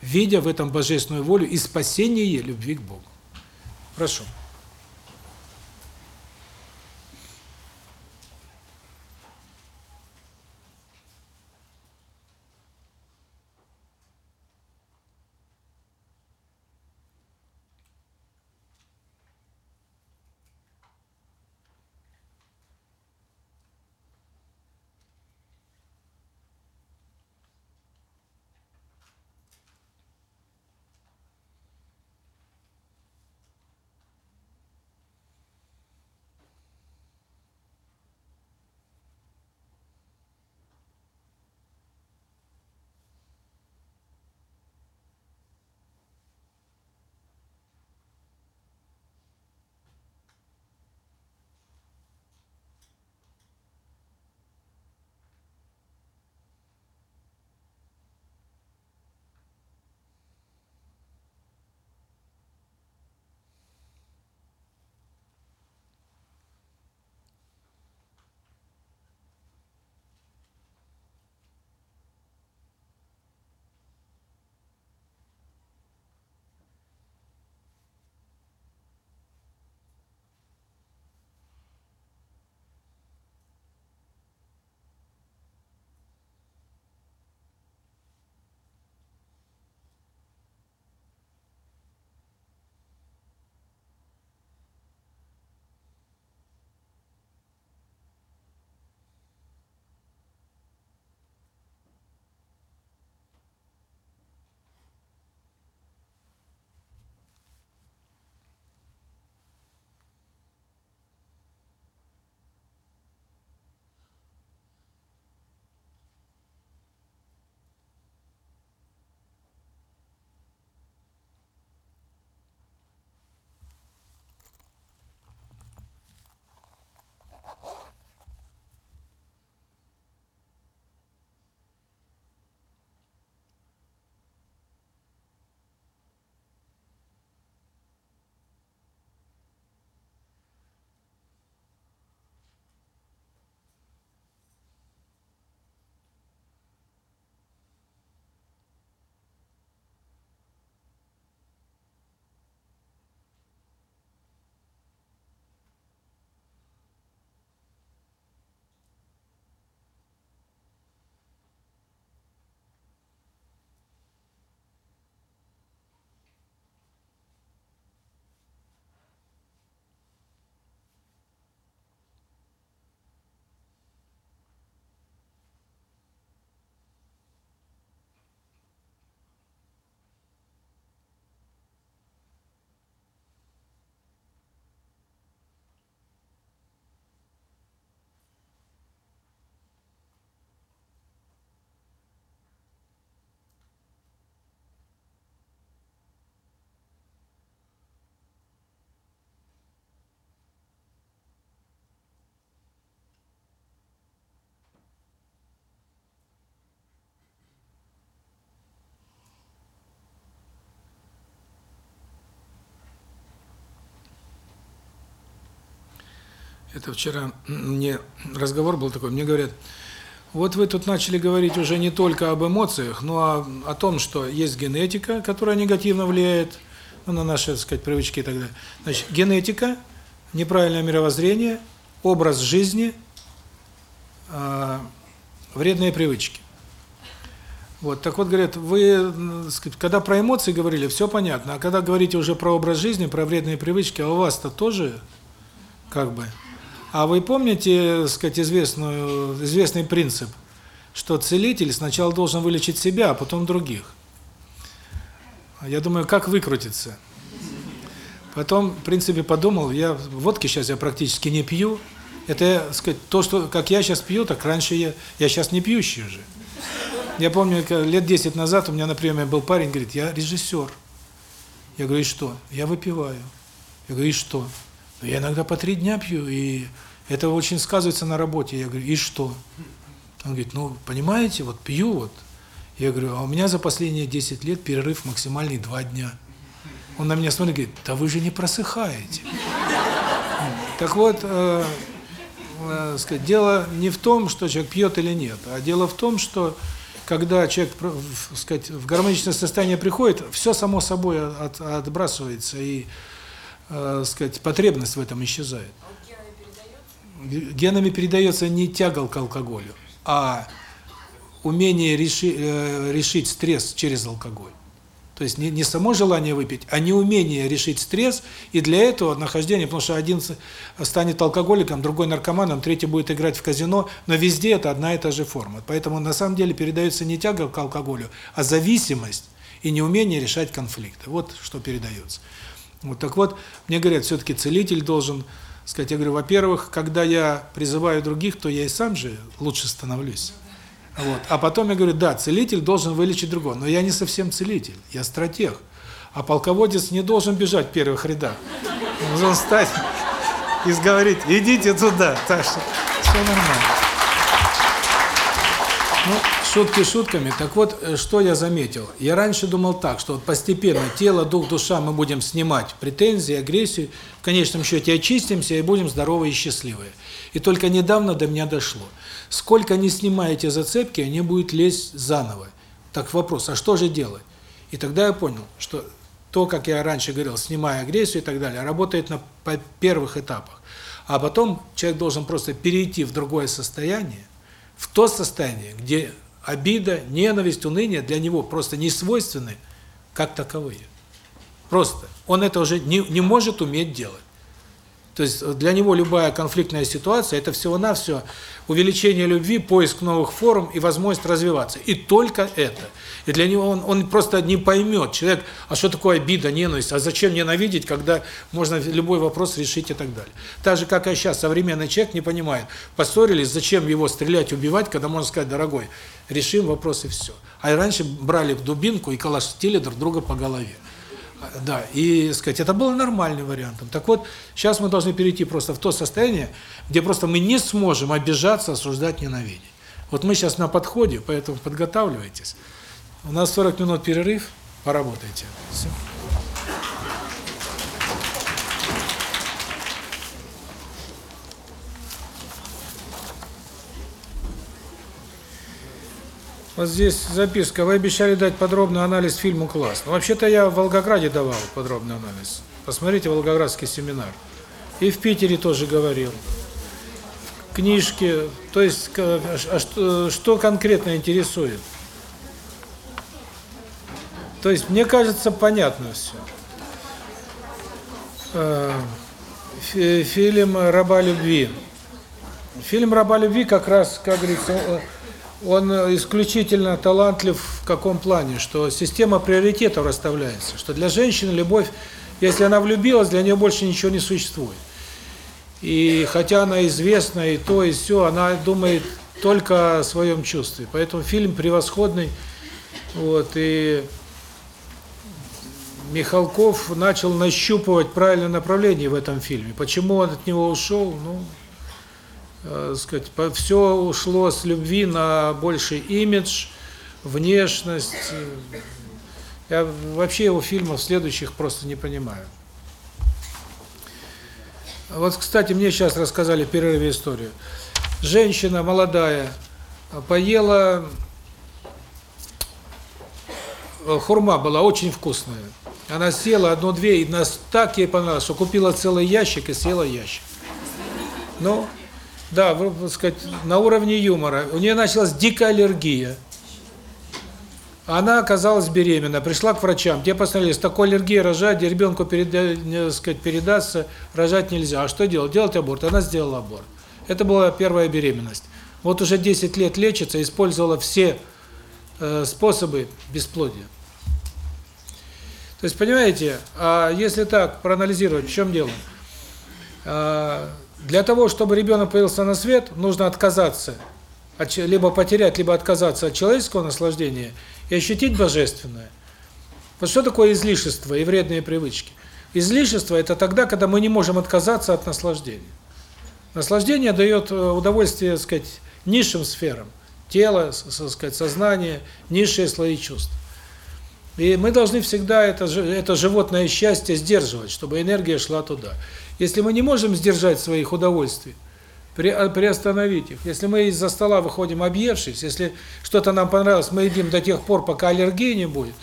видя в этом божественную волю и спасение любви к Богу. Прошу. Это вчера мне разговор был такой, мне говорят, вот вы тут начали говорить уже не только об эмоциях, но о, том, что есть генетика, которая негативно влияет ну, на наши, так сказать, привычки и так далее. Значит, генетика, неправильное мировоззрение, образ жизни, э, вредные привычки. Вот, так вот, говорят, вы, когда про эмоции говорили, все понятно, а когда говорите уже про образ жизни, про вредные привычки, а у вас-то тоже, как бы... А вы помните, так сказать, известную, известный принцип, что целитель сначала должен вылечить себя, а потом других? Я думаю, как выкрутиться? Потом, в принципе, подумал, я водки сейчас я практически не пью. Это, так сказать, то, что как я сейчас пью, так раньше я я сейчас не пьющий уже. Я помню, лет 10 назад у меня на приеме был парень, говорит: "Я режиссер". Я говорю: "И что?" "Я выпиваю". Я говорю: "И что?" "Ну, я иногда по три дня пью, и это очень сказывается на работе". Я говорю: "И что?" Он говорит: "Ну, понимаете, вот пью вот". Я говорю: "А у меня за последние 10 лет перерыв максимальный 2 дня". Он на меня смотрит и говорит: "Да вы же не просыхаете". Так вот, э, э, сказать, дело не в том, что человек пьет или нет, а дело в том, что когда человек, в- сказать, в гармоничное состояние приходит, все само собой от, отбрасывается и, э, сказать, потребность в этом исчезает. Генами передается не тяга к алкоголю, а умение реши, э, решить стресс через алкоголь. То есть не, не само желание выпить, а неумение решить стресс, и для этого нахождение, потому что один станет алкоголиком, другой наркоманом, третий будет играть в казино, но везде это одна и та же форма. Поэтому на самом деле передается не тяга к алкоголю, а зависимость и неумение решать конфликты. Вот что передается. Вот так вот, мне говорят, все-таки целитель должен сказать, я говорю, во-первых, когда я призываю других, то я и сам же лучше становлюсь. Вот. А потом я говорю, да, целитель должен вылечить другого, но я не совсем целитель, я стратег. А полководец не должен бежать в первых рядах. Он должен встать и говорить, идите туда. Так что все нормально. Ну, шутки шутками. Так вот, э, что я заметил? Я раньше думал так, что вот постепенно тело, дух, душа мы будем снимать претензии, агрессию, в конечном счете очистимся и будем здоровые и счастливые. И только недавно до меня дошло. Сколько не снимаете зацепки, они будут лезть заново. Так вопрос, а что же делать? И тогда я понял, что то, как я раньше говорил, снимая агрессию и так далее, работает на первых этапах. А потом человек должен просто перейти в другое состояние, в то состояние, где обида, ненависть, уныние для него просто не свойственны как таковые. Просто. Он это уже не, не может уметь делать. То есть для него любая конфликтная ситуация – это всего-навсего увеличение любви, поиск новых форм и возможность развиваться. И только это. И для него он, он просто не поймет, человек, а что такое обида, ненависть, а зачем ненавидеть, когда можно любой вопрос решить и так далее. Так же, как и сейчас, современный человек не понимает, поссорились, зачем его стрелять, убивать, когда можно сказать, дорогой, решим вопрос и все. А раньше брали дубинку и колотили друг друга по голове. Да, и, сказать, это было нормальным вариантом. Так вот, сейчас мы должны перейти просто в то состояние, где просто мы не сможем обижаться, осуждать, ненавидеть. Вот мы сейчас на подходе, поэтому подготавливайтесь. У нас 40 минут перерыв, поработайте. Всё. Вот здесь записка. Вы обещали дать подробный анализ фильму «Класс». Ну, вообще-то я в Волгограде давал подробный анализ. Посмотрите Волгоградский семинар. И в Питере тоже говорил. Книжки. То есть, к- а что, что конкретно интересует? То есть, мне кажется, понятно все. Фи- Фильм «Раба любви». Фильм «Раба любви» как раз, как говорится, он исключительно талантлив в каком плане, что система приоритетов расставляется, что для женщины любовь, если она влюбилась, для нее больше ничего не существует. И хотя она известна и то, и все, она думает только о своем чувстве. Поэтому фильм превосходный. Вот, и Михалков начал нащупывать правильное направление в этом фильме. Почему он от него ушел? Ну, сказать, все ушло с любви на больше имидж, внешность. Я вообще его фильмов следующих просто не понимаю. Вот, кстати, мне сейчас рассказали в перерыве историю. Женщина молодая поела э, хурма была очень вкусная. Она съела одну-две, и нас так ей понравилось, что купила целый ящик и съела ящик. Ну, да, вы, сказать, на уровне юмора. У нее началась дикая аллергия. Она оказалась беременна, пришла к врачам. Те посмотрели, с такой аллергией рожать, ребенку переда, не, сказать, передастся, рожать нельзя. А что делать? Делать аборт. Она сделала аборт. Это была первая беременность. Вот уже 10 лет лечится, использовала все э, способы бесплодия. То есть, понимаете, а если так проанализировать, в чем дело? Для того, чтобы ребенок появился на свет, нужно отказаться, от, либо потерять, либо отказаться от человеческого наслаждения и ощутить божественное. Вот что такое излишество и вредные привычки? Излишество – это тогда, когда мы не можем отказаться от наслаждения. Наслаждение дает э, удовольствие, так сказать, низшим сферам. Тело, так сказать, сознание, низшие слои чувств. И мы должны всегда это, это животное счастье сдерживать, чтобы энергия шла туда. Если мы не можем сдержать своих удовольствий, при, приостановить их. Если мы из-за стола выходим объевшись, если что-то нам понравилось, мы едим до тех пор, пока аллергии не будет,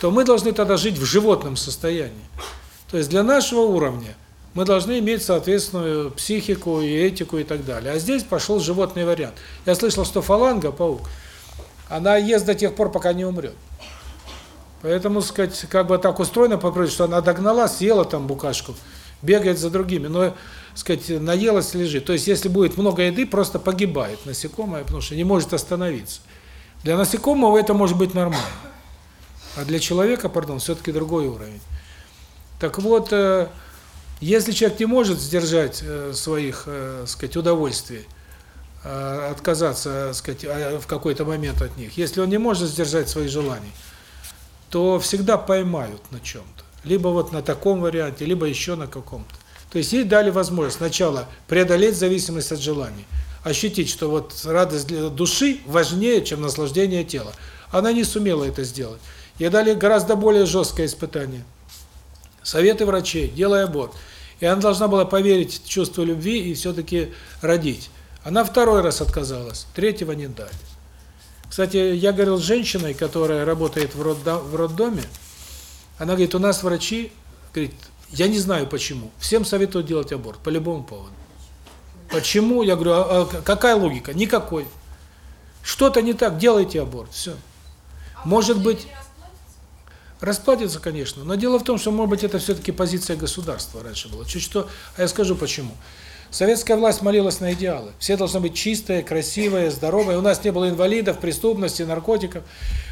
то мы должны тогда жить в животном состоянии. То есть для нашего уровня мы должны иметь соответственную психику и этику и так далее. А здесь пошел животный вариант. Я слышал, что фаланга, паук, она ест до тех пор, пока не умрет. Поэтому, сказать, как бы так устроено, по что она догнала, съела там букашку, бегает за другими, но, сказать, наелась, лежит. То есть, если будет много еды, просто погибает насекомое, потому что не может остановиться. Для насекомого это может быть нормально. А для человека, пардон, все-таки другой уровень. Так вот, э, если человек не может сдержать э, своих, э, сказать, удовольствий, отказаться, сказать, а, в какой-то момент от них, если он не может сдержать свои желания, то всегда поймают на чем-то. Либо вот на таком варианте, либо еще на каком-то. То есть ей дали возможность сначала преодолеть зависимость от желаний, ощутить, что вот радость для души важнее, чем наслаждение тела. Она не сумела это сделать. Ей дали гораздо более жесткое испытание. Советы врачей, делай аборт. И она должна была поверить в чувство любви и все-таки родить. Она второй раз отказалась, третьего не дали. Кстати, я говорил с женщиной, которая работает в роддоме. Она говорит, у нас врачи, говорит, я не знаю почему, всем советуют делать аборт по любому поводу. Почему? Я говорю, а, а какая логика? Никакой. Что-то не так, делайте аборт, все. Может быть, расплатится, конечно, но дело в том, что, может быть, это все-таки позиция государства раньше была. Чуть что, а я скажу почему. Советская власть молилась на идеалы. Все должны быть чистые, красивые, здоровые. У нас не было инвалидов, преступности, наркотиков.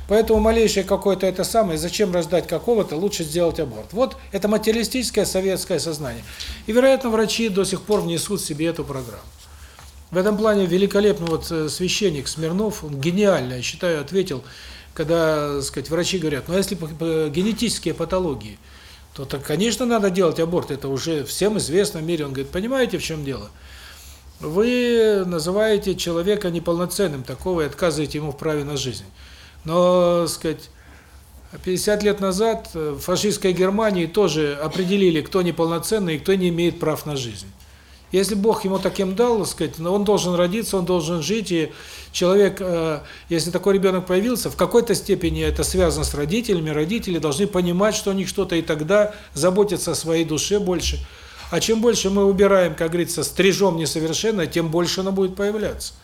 Поэтому малейшее какое-то это самое, зачем рождать какого-то, лучше сделать аборт. Вот это материалистическое советское сознание. И, вероятно, врачи до сих пор внесут себе эту программу. В этом плане великолепно вот э, священник Смирнов, он гениально, я считаю, ответил, когда, сказать, врачи говорят, ну а если генетические патологии – то, так, конечно, надо делать аборт. Это уже всем известно в мире. Он говорит, понимаете, в чем дело? Вы называете человека неполноценным, такого и отказываете ему в праве на жизнь. Но, сказать, 50 лет назад в фашистской Германии тоже определили, кто неполноценный и кто не имеет прав на жизнь. Если Бог ему таким дал, сказать, он должен родиться, он должен жить, и человек, э, если такой ребенок появился, в какой-то степени это связано с родителями, родители должны понимать, что у них что-то, и тогда заботиться о своей душе больше. А чем больше мы убираем, как говорится, стрижом несовершенно, тем больше оно будет появляться.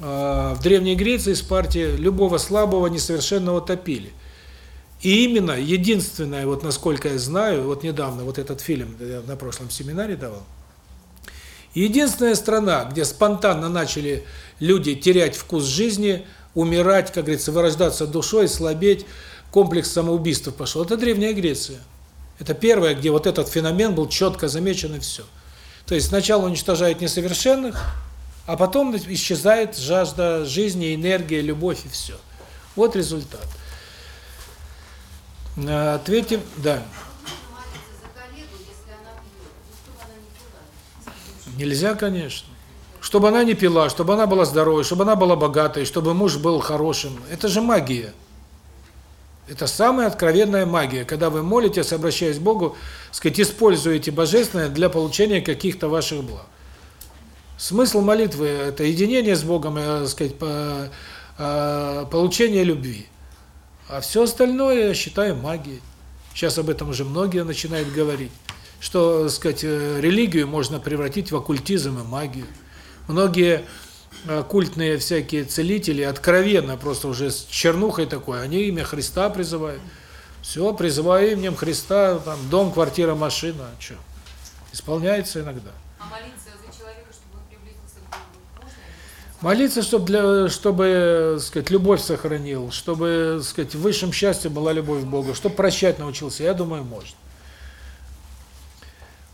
Э, в Древней Греции, Спарте, любого слабого, несовершенного топили. И именно, единственное, вот насколько я знаю, вот недавно, вот этот фильм я на прошлом семинаре давал, Единственная страна, где спонтанно начали люди терять вкус жизни, умирать, как говорится, вырождаться душой, слабеть, комплекс самоубийств пошел, это Древняя Греция. Это первое, где вот этот феномен был четко замечен и все. То есть сначала уничтожают несовершенных, а потом исчезает жажда жизни, энергия, любовь и все. Вот результат. Ответим, да. Нельзя, конечно. Чтобы она не пила, чтобы она была здоровой, чтобы она была богатой, чтобы муж был хорошим. Это же магия. Это самая откровенная магия, когда вы молитесь, обращаясь к Богу, сказать, используете божественное для получения каких-то ваших благ. Смысл молитвы это единение с Богом, э, сказать, э, получение любви. А все остальное я считаю магией. Сейчас об этом уже многие начинают говорить, что, сказать, э, религию можно превратить в оккультизм и магию. Многие культные всякие целители откровенно просто уже с чернухой такой, они имя Христа призывают. Все, призываю именем Христа, там дом, квартира, машина, что? Исполняется иногда. А молиться за человека, чтобы он приблизился к Богу, можно? Молиться, чтобы для чтобы, сказать, любовь сохранил, чтобы, сказать, в высшем счастье была любовь к Богу, чтобы прощать научился, я думаю, можно.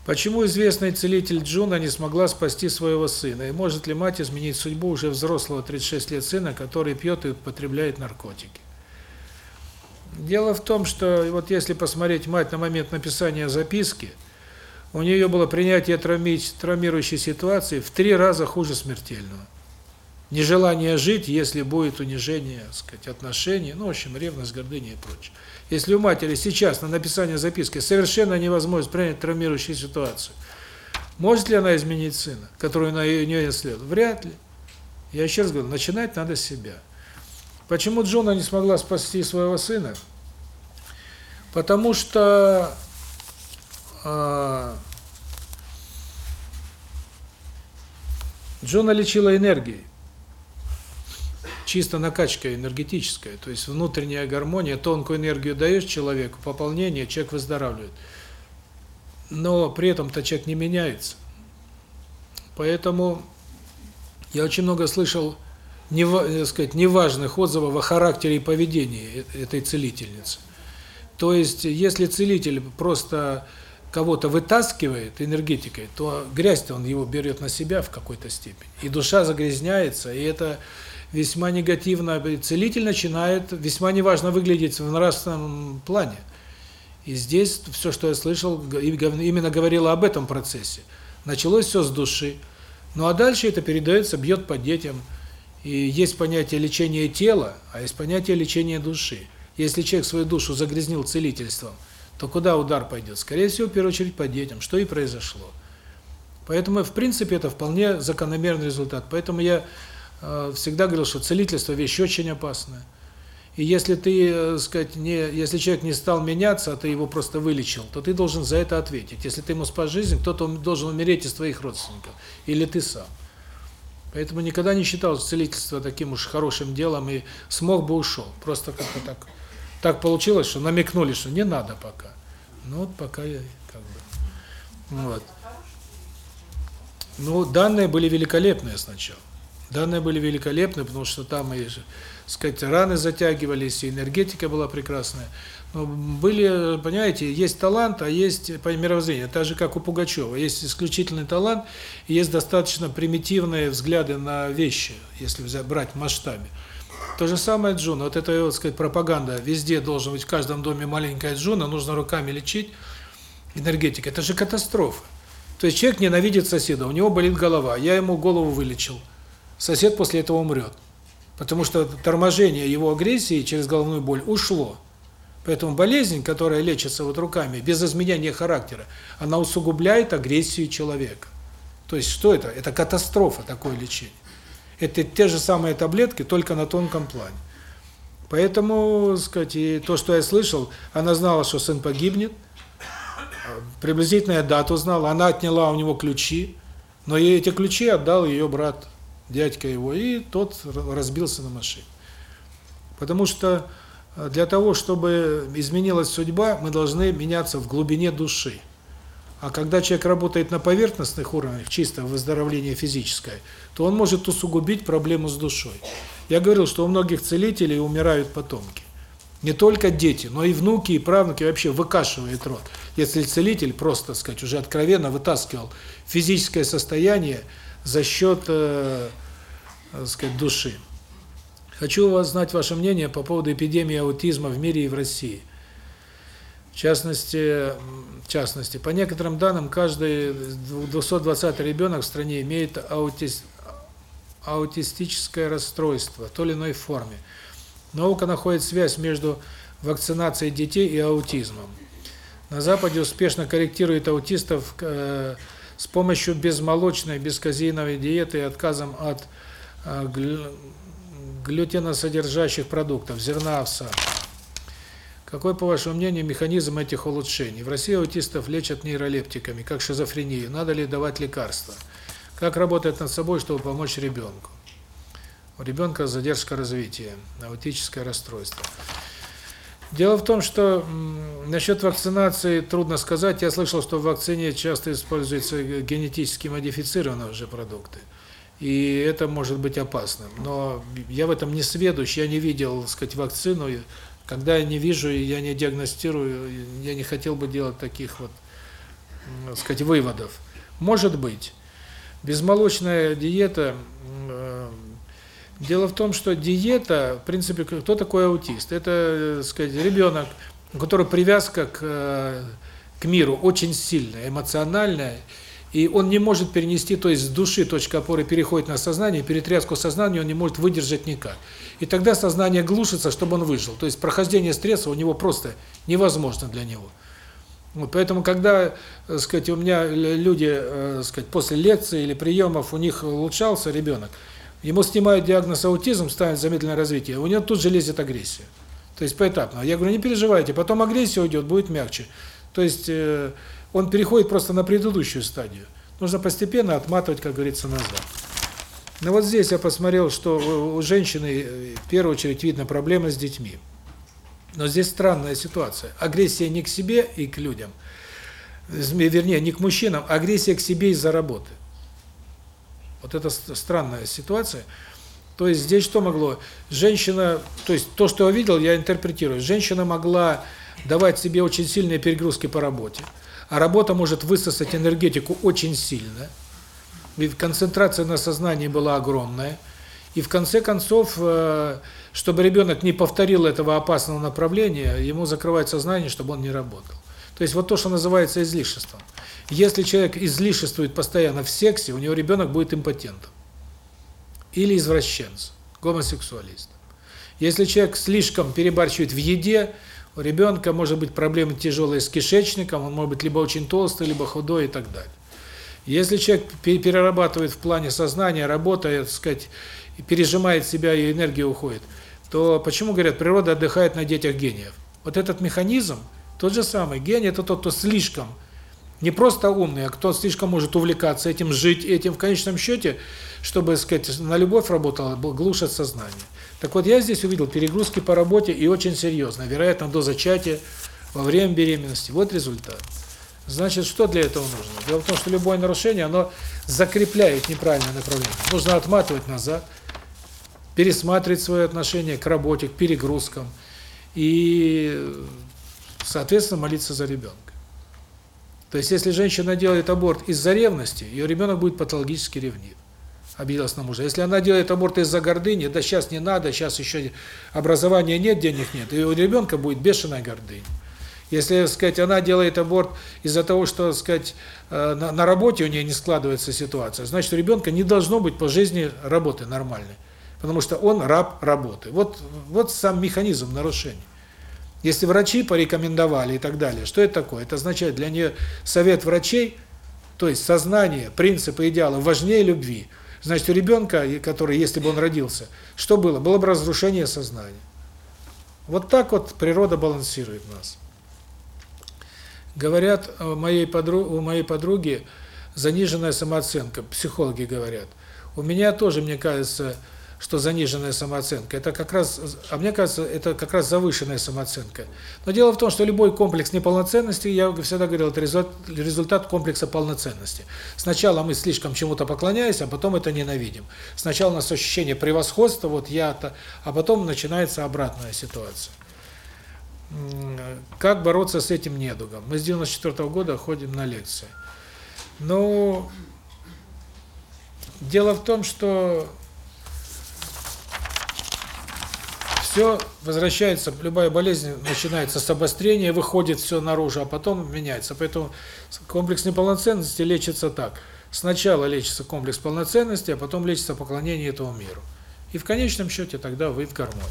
Почему известный целитель Джуна не смогла спасти своего сына? И может ли мать изменить судьбу уже взрослого 36 лет сына, который пьет и употребляет наркотики? Дело в том, что вот если посмотреть мать на момент написания записки, у нее было принятие травмирующей ситуации в три раза хуже смертельного. Нежелание жить, если будет унижение, сказать, отношений, ну, в общем, ревность, гордыня и прочее. Если у матери сейчас на написание записки совершенно невозможно принять травмирующую ситуацию, может ли она изменить сына, который на нее следует? Вряд ли. Я еще раз говорю, начинать надо с себя. Почему Джона не смогла спасти своего сына? Потому что э, Джона лечила энергией чисто накачка энергетическая, то есть внутренняя гармония, тонкую энергию даешь человеку, пополнение, человек выздоравливает. Но при этом-то человек не меняется. Поэтому я очень много слышал не, так сказать, неважных отзывов о характере и поведении э, этой целительницы. То есть, если целитель просто кого-то вытаскивает энергетикой, то грязь-то он его берет на себя в какой-то степени. И душа загрязняется, и это весьма негативно, целитель начинает весьма неважно выглядеть в нравственном плане. И здесь все, что я слышал, именно говорило об этом процессе. Началось все с души. Ну а дальше это передается, бьет по детям. И есть понятие лечения тела, а есть понятие лечения души. Если человек свою душу загрязнил целительством, то куда удар пойдет? Скорее всего, в первую очередь по детям, что и произошло. Поэтому, в принципе, это вполне закономерный результат. Поэтому я всегда говорил, что целительство вещь очень опасная. И если ты, э, сказать, не если человек не стал меняться, а ты его просто вылечил, то ты должен за это ответить. Если ты ему спас жизнь, кто-то должен умереть из твоих родственников или ты сам. Поэтому никогда не считал целительство таким уж хорошим делом и смог бы ушел. Просто как-то так так получилось, что намекнули, что не надо пока. Ну вот пока я как бы вот. Ну, данные были великолепные сначала. Данные были великолепны, потому что там и, сказать, раны затягивались, и энергетика была прекрасная. Но были, понимаете, есть талант, а есть мировоззрение. Так же, как у Пугачева. Есть исключительный талант, и есть достаточно примитивные взгляды на вещи, если взять, брать в масштабе. То же самое Джуна. Вот это, вот, сказать, пропаганда. Везде должен быть в каждом доме маленькая Джуна, нужно руками лечить. Энергетика. Это же катастрофа. То есть человек ненавидит соседа, у него болит голова, я ему голову вылечил сосед после этого умрет. Потому что торможение его агрессии через головную боль ушло. Поэтому болезнь, которая лечится вот руками, без изменения характера, она усугубляет агрессию человека. То есть что это? Это катастрофа, такое лечение. Это те же самые таблетки, только на тонком плане. Поэтому, сказать, и то, что я слышал, она знала, что сын погибнет, приблизительная дату знала, она отняла у него ключи, но эти ключи отдал ее брат дядька его, и тот разбился на машине. Потому что э, для того, чтобы изменилась судьба, мы должны меняться в глубине души. А когда человек работает на поверхностных уровнях, чисто выздоровление физическое, то он может усугубить проблему с душой. Я говорил, что у многих целителей умирают потомки. Не только дети, но и внуки, и правнуки вообще выкашивает род. Если целитель просто, так сказать, уже откровенно вытаскивал физическое состояние, за счет, э, так сказать, души. Хочу вас знать ваше мнение по поводу эпидемии аутизма в мире и в России. В частности, в частности, по некоторым данным, каждый 220 ребенок в стране имеет аутиз, аутистическое расстройство в той или иной форме. Наука находит связь между вакцинацией детей и аутизмом. На Западе успешно корректируют аутистов э, с помощью безмолочной, безказеиновой диеты и отказом от э, глю- глютеносодержащих продуктов, зерна, овса. Какой, по вашему мнению, механизм этих улучшений? В России аутистов лечат нейролептиками, как шизофрению. Надо ли давать лекарства? Как работать над собой, чтобы помочь ребенку? У ребенка задержка развития, аутическое расстройство. Дело в том, что насчет вакцинации трудно сказать. Я слышал, что в вакцине часто используются генетически модифицированные уже продукты. И это может быть опасным. Но я в этом не сведущ, я не видел, так сказать, вакцину. Когда я не вижу, я не диагностирую, я не хотел бы делать таких вот, так сказать, выводов. Может быть. Безмолочная диета э, Дело в том, что диета, в принципе, кто такой аутист? Это, э, сказать, ребенок, у которого привязка к э, к миру очень сильная, эмоциональная, и он не может перенести, то есть с души точка опоры переходит на сознание, перетряску сознания он не может выдержать никак. И тогда сознание глушится, чтобы он выжил. То есть прохождение стресса у него просто невозможно для него. Вот поэтому, когда, так сказать, у меня люди, сказать, после лекции или приемов у них улучшался ребенок, ему снимают диагноз аутизм, ставят замедленное развитие, у него тут же лезет агрессия. То есть поэтапно. Я говорю, не переживайте, потом агрессия уйдет, будет мягче. То есть э, он переходит просто на предыдущую стадию. Нужно постепенно отматывать, как говорится, назад. Но вот здесь я посмотрел, что у женщины в первую очередь видно проблемы с детьми. Но здесь странная ситуация. Агрессия не к себе и к людям, вернее, не к мужчинам, агрессия к себе из-за работы. Вот это странная ситуация. То есть здесь что могло? Женщина, то есть то, что я видел, я интерпретирую. Женщина могла давать себе очень сильные перегрузки по работе. А работа может высосать энергетику очень сильно. Ведь концентрация на сознании была огромная. И в конце концов, э, чтобы ребенок не повторил этого опасного направления, ему закрывать сознание, чтобы он не работал. То есть вот то, что называется излишеством. Если человек излишествует постоянно в сексе, у него ребенок будет импотентом. Или извращенцем, гомосексуалистом. Если человек слишком перебарщивает в еде, у ребенка может быть проблемы тяжелые с кишечником, он может быть либо очень толстый, либо худой и так далее. Если человек перерабатывает в плане сознания, работает, так сказать, пережимает себя и энергия уходит, то почему говорят, природа отдыхает на детях гениев? Вот этот механизм, тот же самый. Гений – это тот, кто слишком, не просто умный, а кто слишком может увлекаться этим, жить этим в конечном счете, чтобы, сказать, на любовь работала, глушит сознание. Так вот, я здесь увидел перегрузки по работе и очень серьезно, вероятно, до зачатия, во время беременности. Вот результат. Значит, что для этого нужно? Дело в том, что любое нарушение, оно закрепляет неправильное направление. Нужно отматывать назад, пересматривать свое отношение к работе, к перегрузкам и, соответственно, молиться за ребенка. То есть, если женщина делает аборт из-за ревности, ее ребенок будет патологически ревнив. Обиделась на мужа. Если она делает аборт из-за гордыни, да сейчас не надо, сейчас еще образования нет, денег нет, и у ребенка будет бешеная гордыня. Если, сказать, она делает аборт из-за того, что, сказать, на, на работе у нее не складывается ситуация, значит, у ребенка не должно быть по жизни работы нормальной, потому что он раб работы. Вот, вот сам механизм нарушения. Если врачи порекомендовали и так далее, что это такое? Это означает для нее совет врачей, то есть сознание, принципы, идеалы важнее любви. Значит, у ребенка, который, если бы он родился, что было? Было бы разрушение сознания. Вот так вот природа балансирует нас. Говорят, у моей подруги, у моей подруги заниженная самооценка, психологи говорят. У меня тоже, мне кажется, что заниженная самооценка. Это как раз, а мне кажется, это как раз завышенная самооценка. Но дело в том, что любой комплекс неполноценности, я всегда говорил, это результат, результат комплекса полноценности. Сначала мы слишком чему-то поклоняемся, а потом это ненавидим. Сначала у нас ощущение превосходства, вот я-то, а потом начинается обратная ситуация. Как бороться с этим недугом? Мы с 94 -го года ходим на лекции. Но дело в том, что все возвращается, любая болезнь начинается с обострения, выходит все наружу, а потом меняется. Поэтому комплекс неполноценности лечится так. Сначала лечится комплекс полноценности, а потом лечится поклонение этому миру. И в конечном счете тогда вы в гармонии.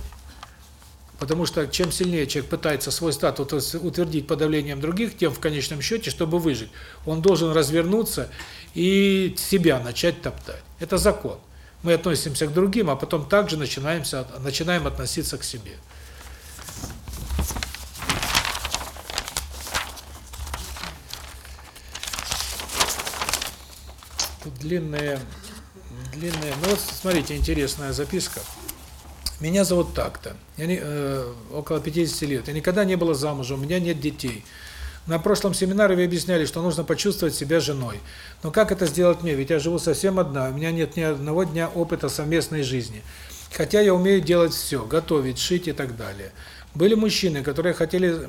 Потому что чем сильнее человек пытается свой статус утвердить подавлением других, тем в конечном счете, чтобы выжить, он должен развернуться и себя начать топтать. Это закон. Мы относимся к другим, а потом также начинаемся, начинаем относиться к себе. Тут длинные, длинные. Ну вот смотрите, интересная записка. Меня зовут так-то. Я не, э, около 50 лет. Я никогда не была замужем, у меня нет детей. На прошлом семинаре вы объясняли, что нужно почувствовать себя женой. Но как это сделать мне? Ведь я живу совсем одна, у меня нет ни одного дня опыта совместной жизни. Хотя я умею делать все, готовить, шить и так далее. Были мужчины, которые хотели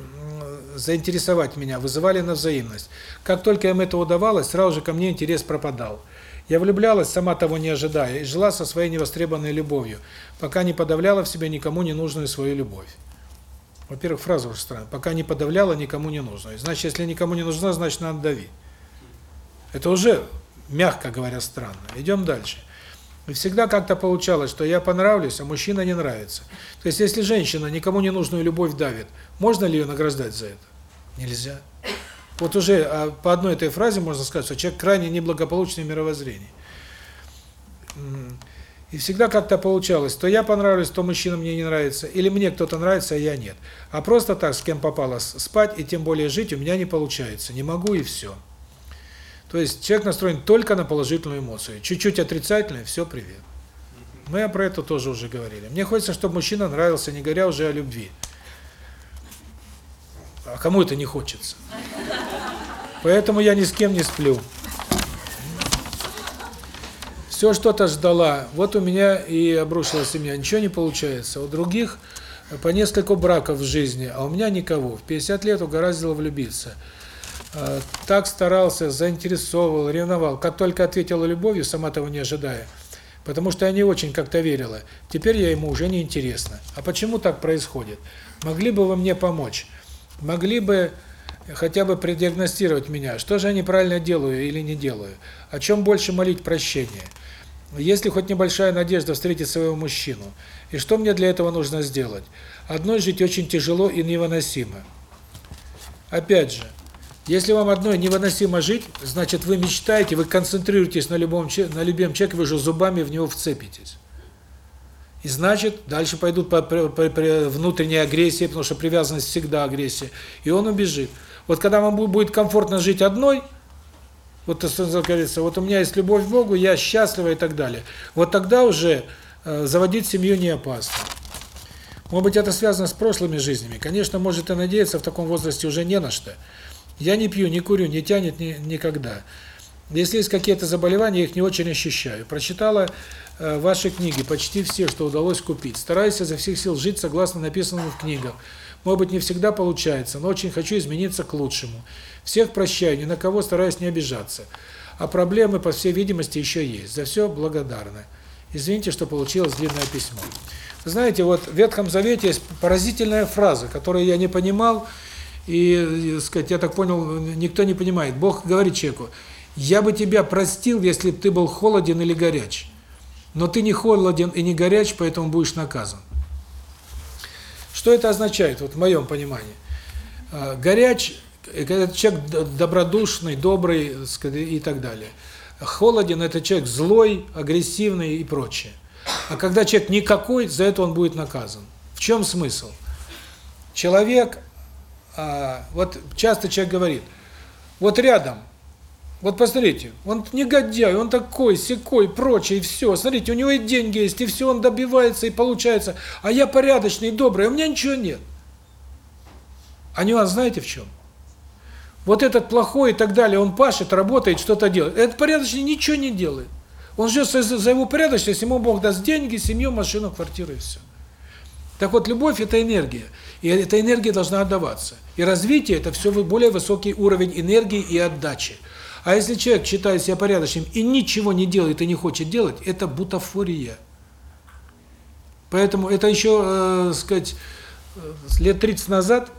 заинтересовать меня, вызывали на взаимность. Как только им это удавалось, сразу же ко мне интерес пропадал. Я влюблялась, сама того не ожидая, и жила со своей невостребованной любовью, пока не подавляла в себе никому не нужную свою любовь. Во-первых, фраза уже странная. Пока не подавляла никому не нужную. Значит, если никому не нужна, значит, надо давить. Это уже, мягко говоря, странно. Идем дальше. И всегда как-то получалось, что я понравлюсь, а мужчина не нравится. То есть, если женщина никому не нужную любовь давит, можно ли ее награждать за это? Нельзя. Вот уже а по одной этой фразе можно сказать, что человек крайне неблагополучное мировоззрение. И всегда как-то получалось, то я понравлюсь, то мужчина мне не нравится, или мне кто-то нравится, а я нет. А просто так, с кем попало спать, и тем более жить у меня не получается. Не могу и все. То есть человек настроен только на положительную эмоцию. Чуть-чуть отрицательное, все, привет. Мы про это тоже уже говорили. Мне хочется, чтобы мужчина нравился, не говоря уже о любви. А кому это не хочется? Поэтому я ни с кем не сплю. Все что-то ждала. Вот у меня и обрушилась семья. Ничего не получается. У других по несколько браков в жизни, а у меня никого. В 50 лет угораздило влюбиться. Так старался, заинтересовывал, ревновал. Как только ответила любовью, сама того не ожидая, потому что я не очень как-то верила. Теперь я ему уже не интересна. А почему так происходит? Могли бы вы мне помочь? Могли бы хотя бы предиагностировать меня, что же я неправильно делаю или не делаю? О чем больше молить прощения? Есть ли хоть небольшая надежда встретить своего мужчину? И что мне для этого нужно сделать? Одной жить очень тяжело и невыносимо. Опять же, если вам одной невыносимо жить, значит вы мечтаете, вы концентрируетесь на любом на любимом человеке, вы же зубами в него вцепитесь. И значит, дальше пойдут по, по, по, по внутренней агрессии, потому что привязанность всегда агрессия, и он убежит. Вот когда вам будет комфортно жить одной, вот это говорится, вот у меня есть любовь к Богу, я счастлива и так далее. Вот тогда уже э, заводить семью не опасно. Может быть, это связано с прошлыми жизнями. Конечно, может и надеяться в таком возрасте уже не на что. Я не пью, не курю, не тянет ни, никогда. Если есть какие-то заболевания, я их не очень ощущаю. Прочитала э, ваши книги, почти все, что удалось купить. Стараюсь изо всех сил жить согласно написанному в книгах. Может быть, не всегда получается, но очень хочу измениться к лучшему. Всех прощаю, ни на кого стараюсь не обижаться. А проблемы, по всей видимости, еще есть. За все благодарны. Извините, что получилось длинное письмо. Знаете, вот в Ветхом Завете есть поразительная фраза, которую я не понимал, и, так сказать, я так понял, никто не понимает. Бог говорит человеку, я бы тебя простил, если бы ты был холоден или горяч. Но ты не холоден и не горяч, поэтому будешь наказан. Что это означает, вот в моем понимании? Горяч когда человек добродушный, добрый и так далее. Холоден – это человек злой, агрессивный и прочее. А когда человек никакой, за это он будет наказан. В чем смысл? Человек, а, вот часто человек говорит, вот рядом, вот посмотрите, он негодяй, он такой, секой, прочее, и все. Смотрите, у него и деньги есть, и все, он добивается, и получается. А я порядочный, добрый, а у меня ничего нет. А нюанс знаете в чем? Вот этот плохой и так далее, он пашет, работает, что-то делает. Этот порядочный ничего не делает. Он ждет за его порядочность, ему Бог даст деньги, семью, машину, квартиру и все. Так вот, любовь – это энергия. И эта энергия должна отдаваться. И развитие – это все более высокий уровень энергии и отдачи. А если человек считает себя порядочным и ничего не делает и не хочет делать, это бутафория. Поэтому это еще, э, сказать, э, лет 30 назад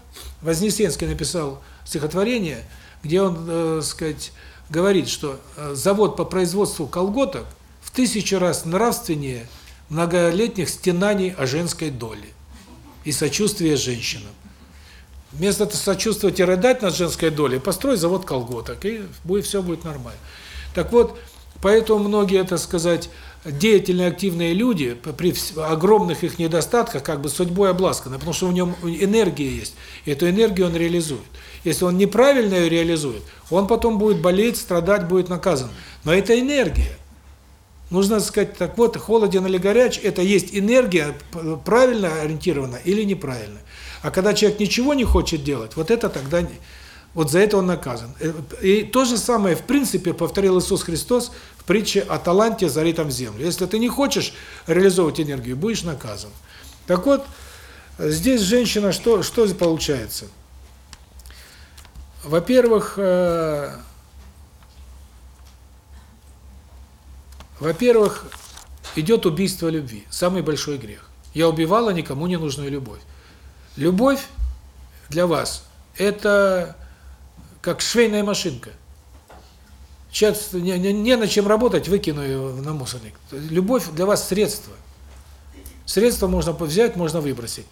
Вознесенский написал стихотворение, где он, э, сказать, говорит, что э, завод по производству колготок в тысячу раз нравственнее многолетних стенаний о женской доле. и сочувствие женщинам. Вместо сочувствовать и рыдать над женской долей, построй завод колготок, и будет все будет нормально. Так вот, поэтому многие, так сказать, деятельные, активные люди, при огромных их недостатках, как бы судьбой обласканы, потому что у него энергия есть, и эту энергию он реализует. Если он неправильно ее реализует, он потом будет болеть, страдать, будет наказан. Но это энергия. Нужно сказать, так вот, холоден или горяч, это есть энергия, правильно ориентирована или неправильно. А когда человек ничего не хочет делать, вот это тогда, вот за это он наказан. Э, и то же самое, в принципе, повторил Иисус Христос в притче о таланте, заритом в землю. Если ты не хочешь реализовывать энергию, будешь наказан. Так вот, здесь женщина, что, что получается? Во-первых, э, во-первых, идет убийство любви, самый большой грех. Я убивала никому не нужную любовь. Любовь для вас – это как швейная машинка. Сейчас не, не, не на чем работать, выкину ее на мусорник. Любовь для вас – средство. Средство можно взять, можно выбросить.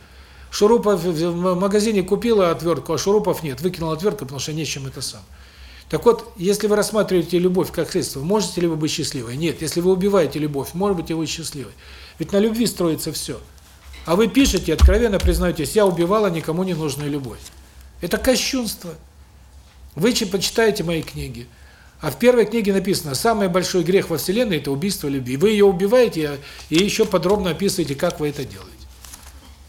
Шурупов в магазине купила отвертку, а шурупов нет. Выкинула отвертку, потому что нечем это сам. Так вот, если вы рассматриваете любовь как средство, можете ли вы быть счастливой? Нет. Если вы убиваете любовь, может быть, и вы счастливой. Ведь на любви строится все. А вы пишете, откровенно признаетесь, я убивала никому не нужную любовь. Это кощунство. Вы почитаете мои книги. А в первой книге написано, самый большой грех во Вселенной – это убийство любви. Вы ее убиваете и еще подробно описываете, как вы это делаете.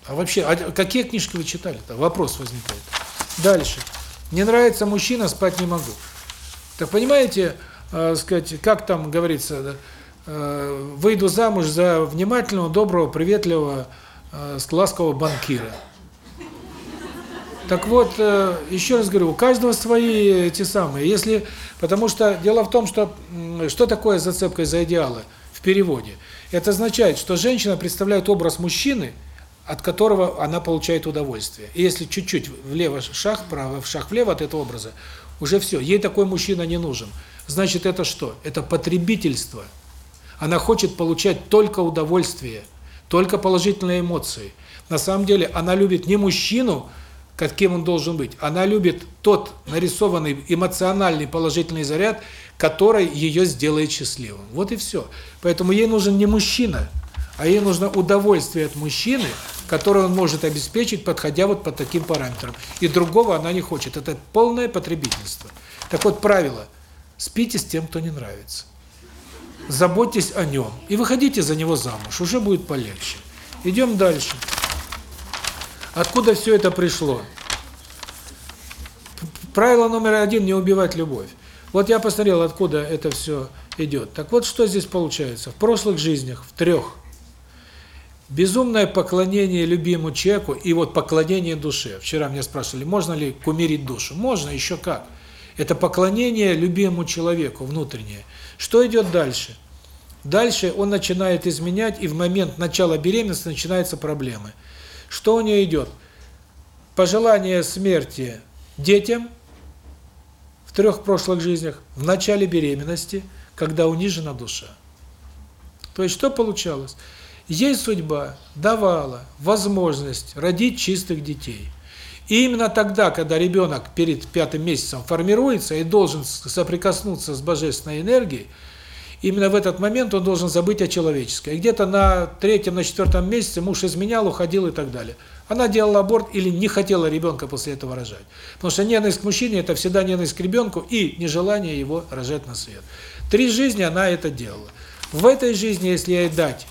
А вообще, а какие книжки вы читали-то? Вопрос возникает. Дальше. Не нравится мужчина, спать не могу. Так понимаете, э, сказать, как там говорится, э, выйду замуж за внимательного, доброго, приветливого, э, ласкового банкира. Так вот, э, еще раз говорю, у каждого свои эти самые. Если, потому что дело в том, что что такое зацепка за идеалы в переводе? Это означает, что женщина представляет образ мужчины, от которого она получает удовольствие. И если чуть-чуть влево шаг, вправо, шаг влево от этого образа, уже все, ей такой мужчина не нужен. Значит, это что? Это потребительство. Она хочет получать только удовольствие, только положительные эмоции. На самом деле, она любит не мужчину, каким он должен быть. Она любит тот нарисованный эмоциональный положительный заряд, который ее сделает счастливым. Вот и все. Поэтому ей нужен не мужчина, а ей нужно удовольствие от мужчины, которое он может обеспечить, подходя вот по таким параметрам. И другого она не хочет. Это полное потребительство. Так вот, правило. Спите с тем, кто не нравится. Заботьтесь о нем. И выходите за него замуж. Уже будет полегче. Идем дальше. Откуда все это пришло? Правило номер один – не убивать любовь. Вот я посмотрел, откуда это все идет. Так вот, что здесь получается? В прошлых жизнях, в трех, Безумное поклонение любимому человеку и вот поклонение душе. Вчера меня спрашивали, можно ли кумирить душу? Можно, еще как. Это поклонение любимому человеку внутреннее. Что идет дальше? Дальше он начинает изменять, и в момент начала беременности начинаются проблемы. Что у нее идет? Пожелание смерти детям в трех прошлых жизнях, в начале беременности, когда унижена душа. То есть что получалось? Ей судьба давала возможность родить чистых детей. И именно тогда, когда ребенок перед пятым месяцем формируется и должен соприкоснуться с божественной энергией, именно в этот момент он должен забыть о человеческой. Где-то на третьем, на четвертом месяце муж изменял, уходил и так далее. Она делала аборт или не хотела ребенка после этого рожать. Потому что ненависть к мужчине – это всегда ненависть к ребенку и нежелание его рожать на свет. Три жизни она это делала. В этой жизни, если ей дать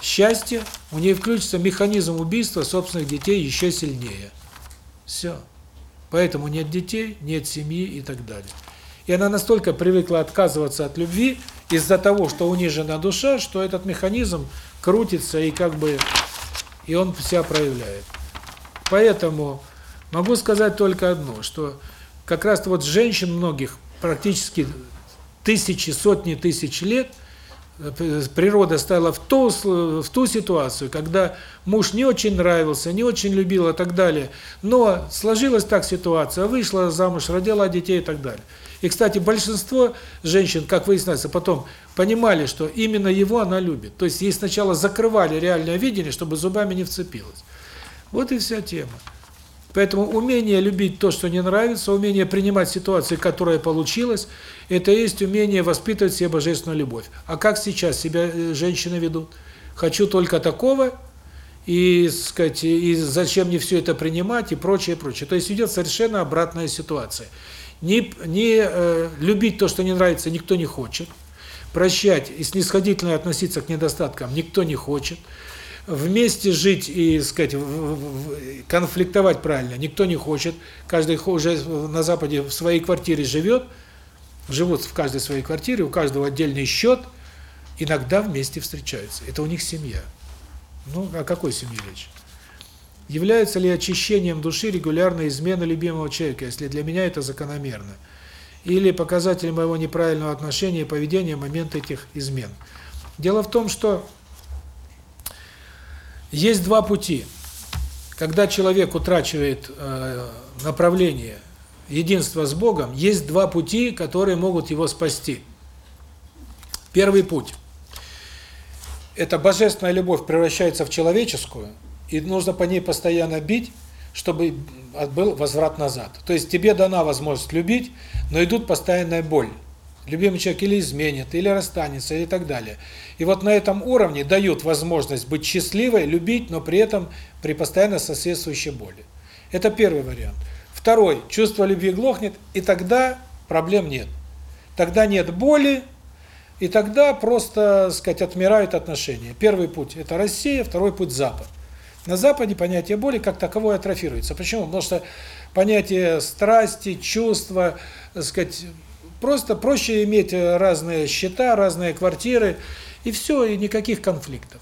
счастье, у нее включится механизм убийства собственных детей еще сильнее. Все. Поэтому нет детей, нет семьи и так далее. И она настолько привыкла отказываться от любви из-за того, что унижена душа, что этот механизм крутится и как бы и он себя проявляет. Поэтому могу сказать только одно, что как раз вот женщин многих практически тысячи, сотни тысяч лет – природа ставила в ту, в ту ситуацию, когда муж не очень нравился, не очень любил и так далее, но сложилась так ситуация, вышла замуж, родила детей и так далее. И, кстати, большинство женщин, как выясняется потом, понимали, что именно его она любит. То есть ей сначала закрывали реальное видение, чтобы зубами не вцепилась. Вот и вся тема. Поэтому умение любить то, что не нравится, умение принимать ситуации, которая получилась, это есть умение воспитывать в себе божественную любовь. А как сейчас себя э, женщины ведут? Хочу только такого, и, сказать, и зачем мне все это принимать, и прочее, прочее. То есть идет совершенно обратная ситуация. Не, не э, любить то, что не нравится, никто не хочет. Прощать и снисходительно относиться к недостаткам никто не хочет вместе жить и, сказать, конфликтовать правильно никто не хочет. Каждый уже на Западе в своей квартире живет, живут в каждой своей квартире, у каждого отдельный счет, иногда вместе встречаются. Это у них семья. Ну, о какой семье речь? Является ли очищением души регулярная измена любимого человека, если для меня это закономерно? Или показатель моего неправильного отношения и поведения момент этих измен? Дело в том, что есть два пути. Когда человек утрачивает э, направление единства с Богом, есть два пути, которые могут его спасти. Первый путь – это божественная любовь превращается в человеческую, и нужно по ней постоянно бить, чтобы был возврат назад. То есть тебе дана возможность любить, но идут постоянная боль любимый человек или изменит, или расстанется, и так далее. И вот на этом уровне дают возможность быть счастливой, любить, но при этом при постоянно соответствующей боли. Это первый вариант. Второй – чувство любви глохнет, и тогда проблем нет. Тогда нет боли, и тогда просто, сказать, отмирают отношения. Первый путь – это Россия, второй путь – Запад. На Западе понятие боли как таковое атрофируется. Почему? Потому что понятие страсти, чувства, сказать, Просто проще иметь э, разные счета, разные квартиры, и все, и никаких конфликтов.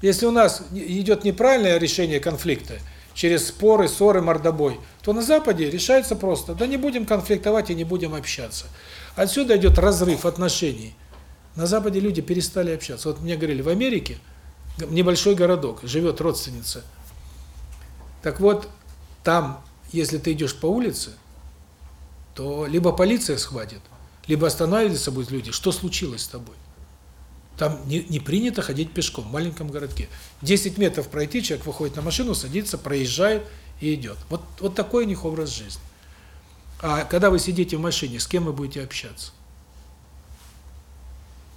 Если у нас идет неправильное решение конфликта, через споры, ссоры, мордобой, то на Западе решается просто, да не будем конфликтовать и не будем общаться. Отсюда идет разрыв отношений. На Западе люди перестали общаться. Вот мне говорили, в Америке небольшой городок, живет родственница. Так вот, там, если ты идешь по улице, то либо полиция схватит, либо останавливаться будут люди. Что случилось с тобой? Там не, не принято ходить пешком в маленьком городке. 10 метров пройти, человек выходит на машину, садится, проезжает и идет. Вот, вот такой у них образ жизни. А когда вы сидите в машине, с кем вы будете общаться?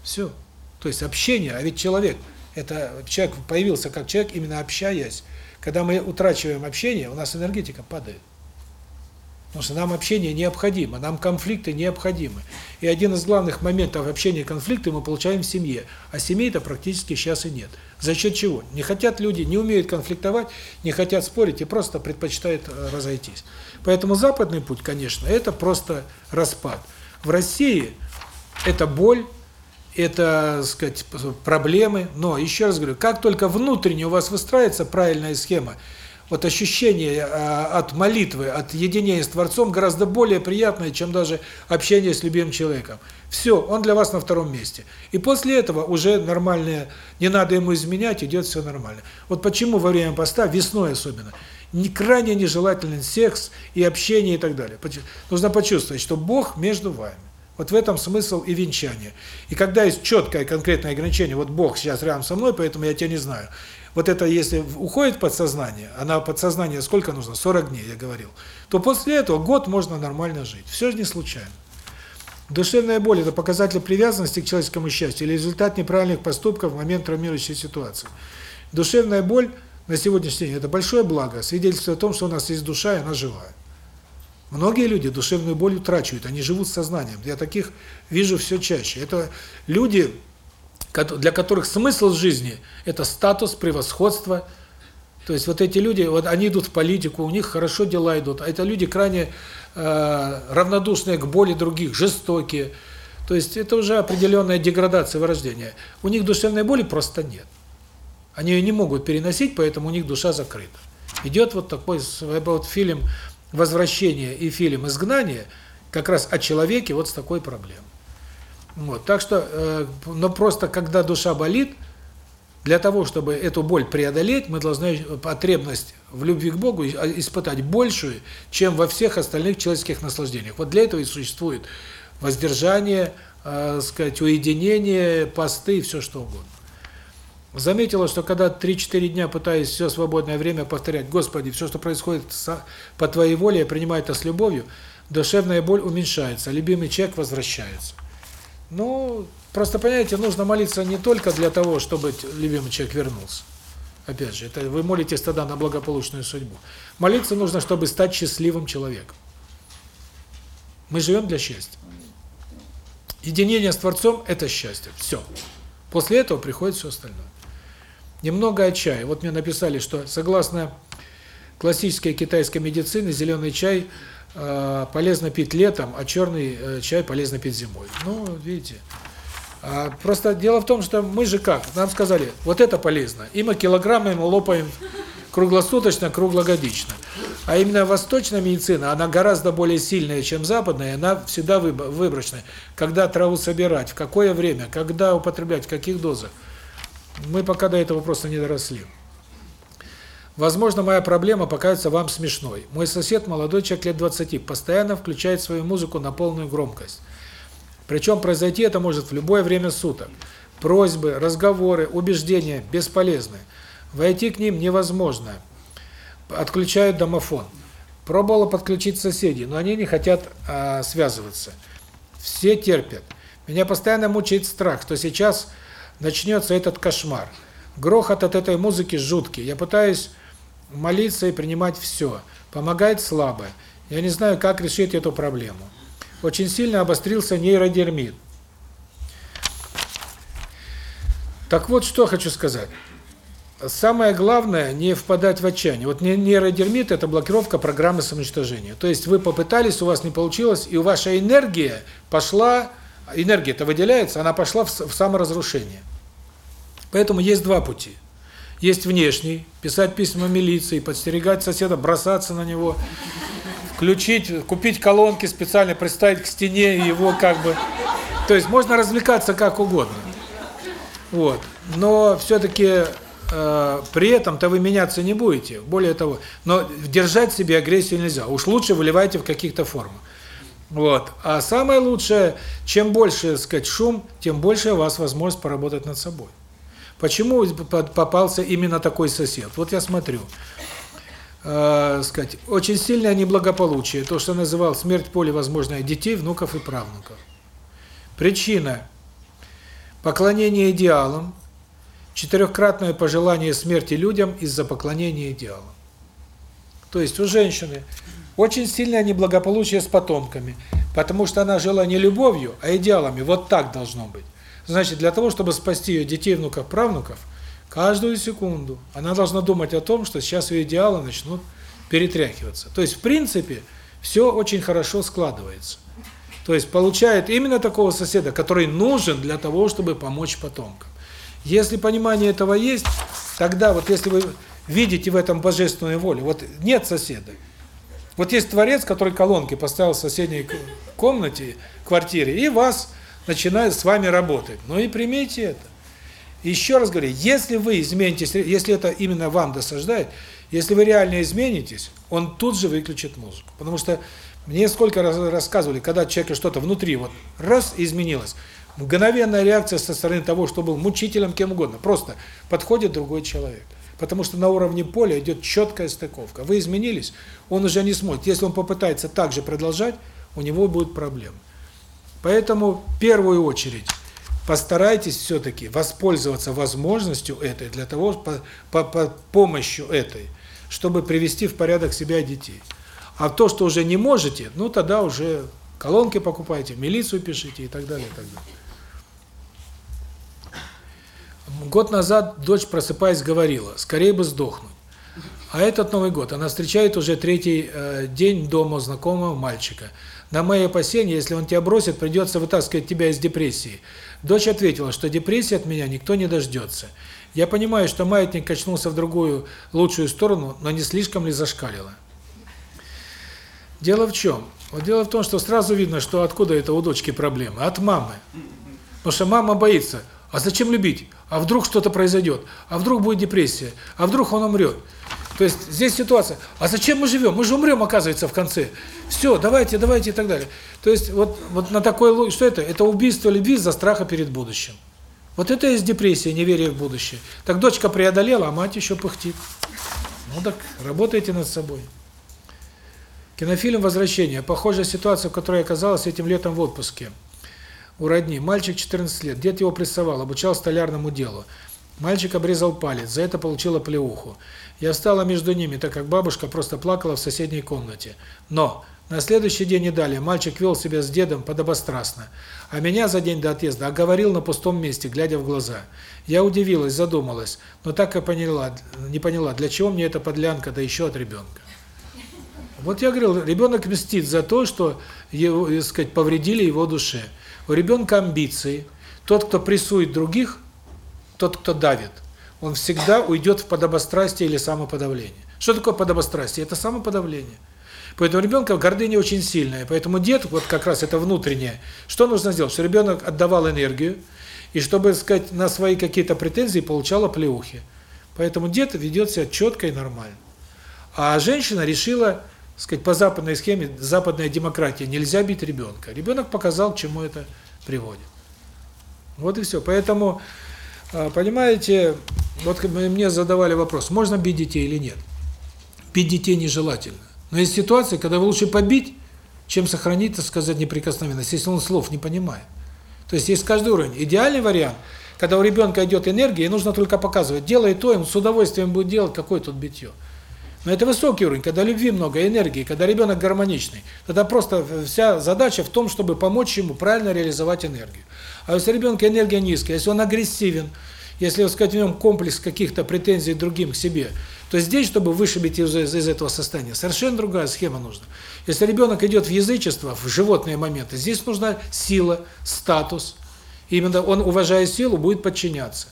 Все. То есть общение, а ведь человек, это человек появился как человек, именно общаясь. Когда мы утрачиваем общение, у нас энергетика падает. Потому что нам общение необходимо, нам конфликты необходимы. И один из главных моментов общения и конфликта мы получаем в семье. А семей-то практически сейчас и нет. За счет чего? Не хотят люди, не умеют конфликтовать, не хотят спорить и просто предпочитают э, разойтись. Поэтому западный путь, конечно, это просто распад. В России это боль, это, сказать, проблемы. Но, еще раз говорю, как только внутренне у вас выстраивается правильная схема, вот ощущение а, от молитвы, от единения с Творцом гораздо более приятное, чем даже общение с любимым человеком. Все, он для вас на втором месте. И после этого уже нормальное, не надо ему изменять, идет все нормально. Вот почему во время поста, весной особенно, не крайне нежелателен секс и общение и так далее. Нужно почувствовать, что Бог между вами. Вот в этом смысл и венчания. И когда есть четкое конкретное ограничение, вот Бог сейчас рядом со мной, поэтому я тебя не знаю вот это если уходит подсознание, а на подсознание сколько нужно? 40 дней, я говорил. То после этого год можно нормально жить. Все же не случайно. Душевная боль – это показатель привязанности к человеческому счастью или результат неправильных поступков в момент травмирующей ситуации. Душевная боль на сегодняшний день – это большое благо, свидетельствует о том, что у нас есть душа, и она живая. Многие люди душевную боль утрачивают, они живут сознанием. Я таких вижу все чаще. Это люди, для которых смысл жизни – это статус, превосходство. То есть вот эти люди, вот они идут в политику, у них хорошо дела идут, а это люди крайне э, равнодушные к боли других, жестокие. То есть это уже определенная деградация вырождения. У них душевной боли просто нет. Они ее не могут переносить, поэтому у них душа закрыта. Идет вот такой вот фильм «Возвращение» и фильм «Изгнание» как раз о человеке вот с такой проблемой. Вот, так что, э, но просто когда душа болит, для того, чтобы эту боль преодолеть, мы должны потребность в любви к Богу а, испытать большую, чем во всех остальных человеческих наслаждениях. Вот для этого и существует воздержание, э, сказать, уединение, посты и все что угодно. заметила, что когда 3-4 дня пытаюсь все свободное время повторять, Господи, все, что происходит по Твоей воле, я принимаю это с любовью, душевная боль уменьшается, любимый человек возвращается. Ну, просто, понимаете, нужно молиться не только для того, чтобы любимый человек вернулся. Опять же, это вы молитесь тогда на благополучную судьбу. Молиться нужно, чтобы стать счастливым человеком. Мы живем для счастья. Единение с Творцом – это счастье. Все. После этого приходит все остальное. Немного о чае. Вот мне написали, что согласно классической китайской медицине, зеленый чай полезно пить летом, а черный э, чай полезно пить зимой. Ну, видите. А, просто дело в том, что мы же как? Нам сказали, вот это полезно. И мы килограммами лопаем круглосуточно, круглогодично. А именно восточная медицина, она гораздо более сильная, чем западная, она всегда выбо- выборочная. Когда траву собирать, в какое время, когда употреблять, в каких дозах. Мы пока до этого просто не доросли. Возможно, моя проблема покажется вам смешной. Мой сосед, молодой человек лет 20, постоянно включает свою музыку на полную громкость. Причем произойти это может в любое время суток. Просьбы, разговоры, убеждения бесполезны. Войти к ним невозможно. Отключают домофон. Пробовала подключить соседей, но они не хотят а, связываться. Все терпят. Меня постоянно мучает страх, что сейчас начнется этот кошмар. Грохот от этой музыки жуткий. Я пытаюсь молиться и принимать все. Помогает слабо. Я не знаю, как решить эту проблему. Очень сильно обострился нейродермит. Так вот, что хочу сказать. Самое главное не впадать в отчаяние. Вот не- нейродермит это блокировка программы самоуничтожения. То есть вы попытались, у вас не получилось, и ваша энергия пошла, энергия это выделяется, она пошла в саморазрушение. Поэтому есть два пути. Есть внешний, писать письма милиции, подстерегать соседа, бросаться на него, включить, купить колонки специально, приставить к стене его как бы... То есть можно развлекаться как угодно. Вот. Но все-таки э, при этом-то вы меняться не будете. Более того, но держать в себе агрессию нельзя. Уж лучше выливайте в каких-то формах. Вот. А самое лучшее, чем больше, так сказать, шум, тем больше у вас возможность поработать над собой. Почему попался именно такой сосед? Вот я смотрю. Э, сказать, очень сильное неблагополучие, то, что называл смерть поле возможная детей, внуков и правнуков. Причина поклонение идеалам, четырехкратное пожелание смерти людям из-за поклонения идеалам. То есть у женщины очень сильное неблагополучие с потомками, потому что она жила не любовью, а идеалами. Вот так должно быть. Значит, для того, чтобы спасти ее детей, внуков, правнуков, каждую секунду она должна думать о том, что сейчас ее идеалы начнут перетряхиваться. То есть, в принципе, все очень хорошо складывается. То есть получает именно такого соседа, который нужен для того, чтобы помочь потомкам. Если понимание этого есть, тогда вот если вы видите в этом божественную волю, вот нет соседа. Вот есть творец, который колонки поставил в соседней комнате, квартире, и вас начинает с вами работать. Ну и примите это. Еще раз говорю, если вы изменитесь, если это именно вам досаждает, если вы реально изменитесь, он тут же выключит музыку. Потому что мне сколько раз рассказывали, когда человека что-то внутри вот раз изменилось, мгновенная реакция со стороны того, что был мучителем кем угодно, просто подходит другой человек. Потому что на уровне поля идет четкая стыковка. Вы изменились, он уже не сможет. Если он попытается так же продолжать, у него будут проблемы. Поэтому в первую очередь постарайтесь все-таки воспользоваться возможностью этой, для того, по, по, по помощью этой, чтобы привести в порядок себя и детей. А то, что уже не можете, ну тогда уже колонки покупайте, в милицию пишите и так далее, и так далее. Год назад дочь, просыпаясь, говорила, скорее бы сдохнуть. А этот Новый год она встречает уже третий э, день дома знакомого мальчика. На мои опасения, если он тебя бросит, придется вытаскивать тебя из депрессии. Дочь ответила, что депрессии от меня никто не дождется. Я понимаю, что маятник качнулся в другую, лучшую сторону, но не слишком ли зашкалило? Дело в чем? Вот дело в том, что сразу видно, что откуда это у дочки проблемы. От мамы. Потому что мама боится. А зачем любить? А вдруг что-то произойдет? А вдруг будет депрессия? А вдруг он умрет? То есть здесь ситуация. А зачем мы живем? Мы же умрем, оказывается, в конце. Все, давайте, давайте и так далее. То есть вот вот на такой что это? Это убийство любви за страха перед будущим. Вот это и есть депрессия, неверие в будущее. Так дочка преодолела, а мать еще пыхтит. Ну так, работайте над собой. Кинофильм «Возвращение». Похожая ситуация, в которой оказалась этим летом в отпуске. У родни. Мальчик 14 лет. Дед его прессовал, обучал столярному делу. Мальчик обрезал палец, за это получила плеуху. Я встала между ними, так как бабушка просто плакала в соседней комнате. Но на следующий день и далее мальчик вел себя с дедом подобострастно, а меня за день до отъезда оговорил на пустом месте, глядя в глаза. Я удивилась, задумалась, но так и поняла, не поняла, для чего мне эта подлянка, да еще от ребенка. Вот я говорил, ребенок мстит за то, что его, так сказать, повредили его душе. У ребенка амбиции. Тот, кто прессует других, тот, кто давит, он всегда уйдет в подобострастие или самоподавление. Что такое подобострастие? Это самоподавление. Поэтому ребенка гордыня очень сильная. Поэтому дед, вот как раз это внутреннее, что нужно сделать? Что ребенок отдавал энергию, и чтобы, сказать, на свои какие-то претензии получала плеухи. Поэтому дед ведет себя четко и нормально. А женщина решила сказать, по западной схеме, западная демократия, нельзя бить ребенка. Ребенок показал, к чему это приводит. Вот и все. Поэтому, понимаете, вот мне задавали вопрос, можно бить детей или нет. Бить детей нежелательно. Но есть ситуации, когда лучше побить, чем сохранить, так сказать, неприкосновенность, если он слов не понимает. То есть есть каждый уровень. Идеальный вариант, когда у ребенка идет энергия, и нужно только показывать, делай то, он с удовольствием будет делать, какое тут битье. Но это высокий уровень, когда любви много, энергии, когда ребенок гармоничный. Тогда просто вся задача в том, чтобы помочь ему правильно реализовать энергию. А если ребенка энергия низкая, если он агрессивен, если, так сказать, в нем комплекс каких-то претензий другим к себе, то здесь, чтобы вышибить из, из, из этого состояния, совершенно другая схема нужна. Если ребенок идет в язычество, в животные моменты, здесь нужна сила, статус. Именно он, уважая силу, будет подчиняться.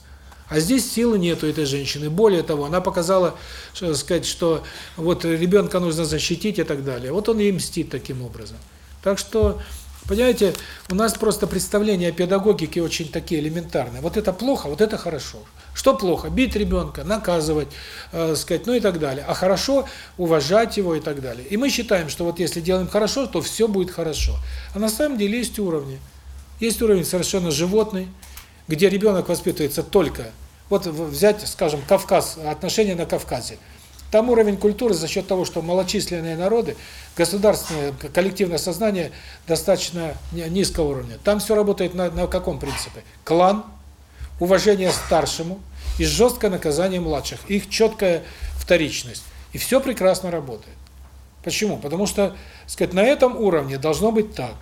А здесь силы нету этой женщины. Более того, она показала, что сказать, что вот ребенка нужно защитить и так далее. Вот он ей мстит таким образом. Так что, понимаете, у нас просто представления о педагогике очень такие элементарные. Вот это плохо, вот это хорошо. Что плохо? Бить ребенка, наказывать, э, сказать, ну и так далее. А хорошо уважать его и так далее. И мы считаем, что вот если делаем хорошо, то все будет хорошо. А на самом деле есть уровни. Есть уровень совершенно животный, где ребенок воспитывается только, вот взять, скажем, Кавказ, отношения на Кавказе. Там уровень культуры за счет того, что малочисленные народы, государственное, коллективное сознание достаточно низкого уровня. Там все работает на, на каком принципе? Клан, уважение старшему и жесткое наказание младших. Их четкая вторичность. И все прекрасно работает. Почему? Потому что, сказать, на этом уровне должно быть так.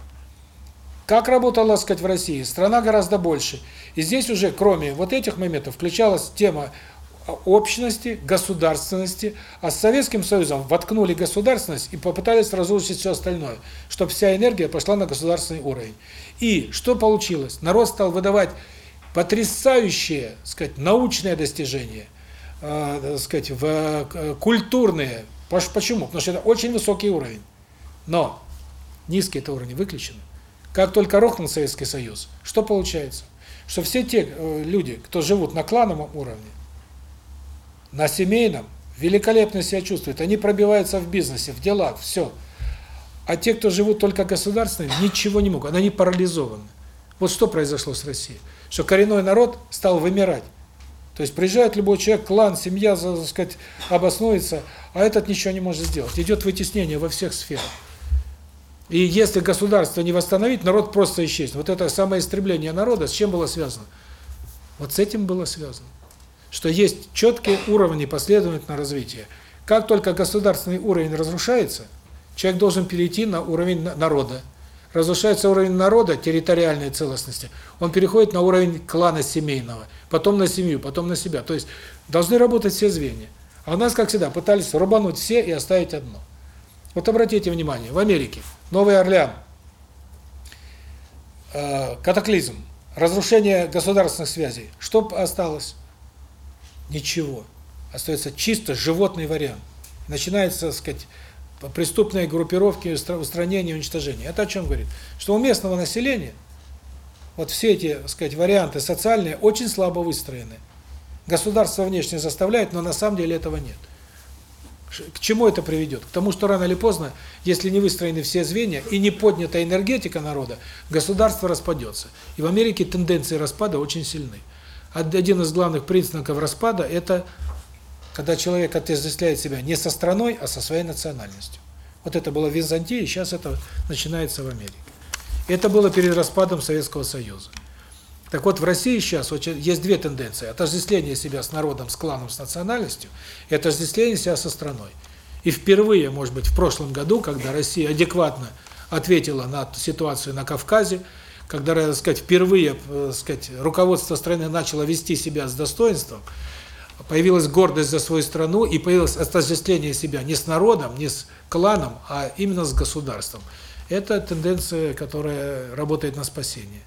Как работала, сказать, в России? Страна гораздо больше. И здесь уже, кроме вот этих моментов, включалась тема общности, государственности, а с Советским Союзом воткнули государственность и попытались разрушить все остальное, чтобы вся энергия пошла на государственный уровень. И что получилось? Народ стал выдавать потрясающие, сказать, научные достижения, э, сказать, в э, культурные. Почему? Потому что это очень высокий уровень. Но низкий это уровень выключен. Как только рухнул Советский Союз, что получается? Что все те э, люди, кто живут на клановом уровне, на семейном, великолепно себя чувствуют, они пробиваются в бизнесе, в делах, все. А те, кто живут только государственным, ничего не могут, они парализованы. Вот что произошло с Россией. Что коренной народ стал вымирать. То есть приезжает любой человек, клан, семья, так сказать, обоснуется, а этот ничего не может сделать. Идет вытеснение во всех сферах. И если государство не восстановить, народ просто исчезнет. Вот это самое истребление народа, с чем было связано? Вот с этим было связано. Что есть четкие уровни последовательного развития. Как только государственный уровень разрушается, человек должен перейти на уровень народа. Разрушается уровень народа, территориальной целостности, он переходит на уровень клана семейного, потом на семью, потом на себя. То есть должны работать все звенья. А у нас, как всегда, пытались рубануть все и оставить одно. Вот обратите внимание, в Америке Новый Орлеан, э, катаклизм, разрушение государственных связей. Что осталось? Ничего. Остается чисто животный вариант. Начинается, так сказать, преступные группировки, устранение, уничтожение. Это о чем говорит? Что у местного населения вот все эти, так сказать, варианты социальные очень слабо выстроены. Государство внешне заставляет, но на самом деле этого нет. К чему это приведет? К тому, что рано или поздно, если не выстроены все звенья и не поднята энергетика народа, государство распадется. И в Америке тенденции распада очень сильны. Од- Один из главных признаков распада – это когда человек отождествляет себя не со страной, а со своей национальностью. Вот это было в Византии, сейчас это начинается в Америке. Это было перед распадом Советского Союза. Так вот, в России сейчас очень, есть две тенденции. Отождествление себя с народом, с кланом, с национальностью, и отождествление себя со страной. И впервые, может быть, в прошлом году, когда Россия адекватно ответила на ситуацию на Кавказе, когда, так сказать, впервые, так сказать, руководство страны начало вести себя с достоинством, появилась гордость за свою страну и появилось отождествление себя не с народом, не с кланом, а именно с государством. Это тенденция, которая работает на спасение.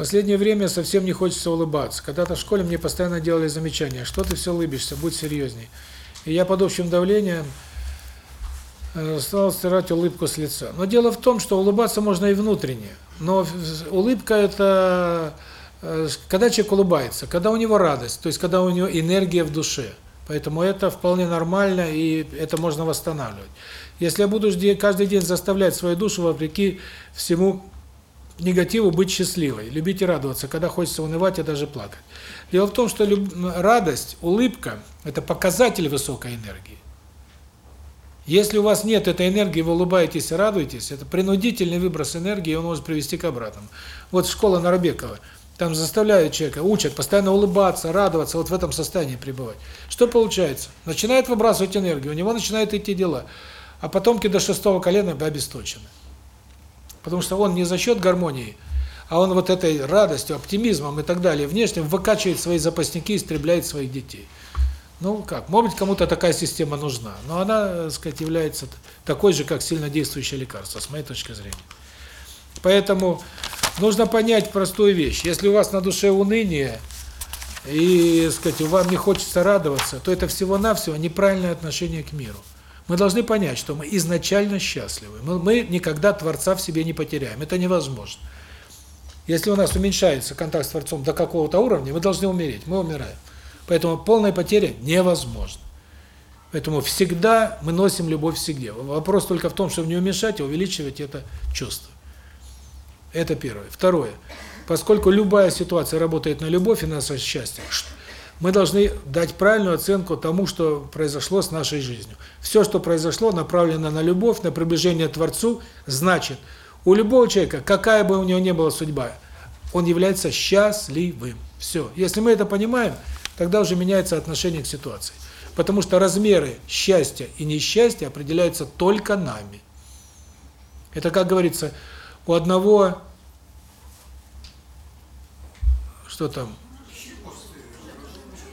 Последнее время совсем не хочется улыбаться. Когда-то в школе мне постоянно делали замечания, что ты все улыбишься, будь серьезней. И я под общим давлением э, стал стирать улыбку с лица. Но дело в том, что улыбаться можно и внутренне. Но улыбка – это э, когда человек улыбается, когда у него радость, то есть когда у него энергия в душе. Поэтому это вполне нормально, и это можно восстанавливать. Если я буду каждый день заставлять свою душу, вопреки всему негативу, быть счастливой, любить и радоваться, когда хочется унывать и даже плакать. Дело в том, что люб- радость, улыбка – это показатель высокой энергии. Если у вас нет этой энергии, вы улыбаетесь и радуетесь, это принудительный выброс энергии, и он может привести к обратному. Вот школа Нарбекова, там заставляют человека, учат постоянно улыбаться, радоваться, вот в этом состоянии пребывать. Что получается? Начинает выбрасывать энергию, у него начинают идти дела, а потомки до шестого колена обесточены. Потому что он не за счет гармонии, а он вот этой радостью, оптимизмом и так далее внешним выкачивает свои запасники, истребляет своих детей. Ну как, может быть, кому-то такая система нужна, но она, так сказать, является такой же, как сильно действующее лекарство, с моей точки зрения. Поэтому нужно понять простую вещь. Если у вас на душе уныние, и, так сказать, вам не хочется радоваться, то это всего-навсего неправильное отношение к миру. Мы должны понять, что мы изначально счастливы. Мы, мы никогда Творца в себе не потеряем. Это невозможно. Если у нас уменьшается контакт с Творцом до какого-то уровня, мы должны умереть. Мы умираем. Поэтому полная потеря невозможна. Поэтому всегда мы носим любовь в себе. Вопрос только в том, чтобы не уменьшать, а увеличивать это чувство. Это первое. Второе. Поскольку любая ситуация работает на любовь и на счастье, мы должны дать правильную оценку тому, что произошло с нашей жизнью. Все, что произошло, направлено на любовь, на приближение к Творцу, значит, у любого человека, какая бы у него ни была судьба, он является счастливым. Все. Если мы это понимаем, тогда уже меняется отношение к ситуации. Потому что размеры счастья и несчастья определяются только нами. Это, как говорится, у одного, что там,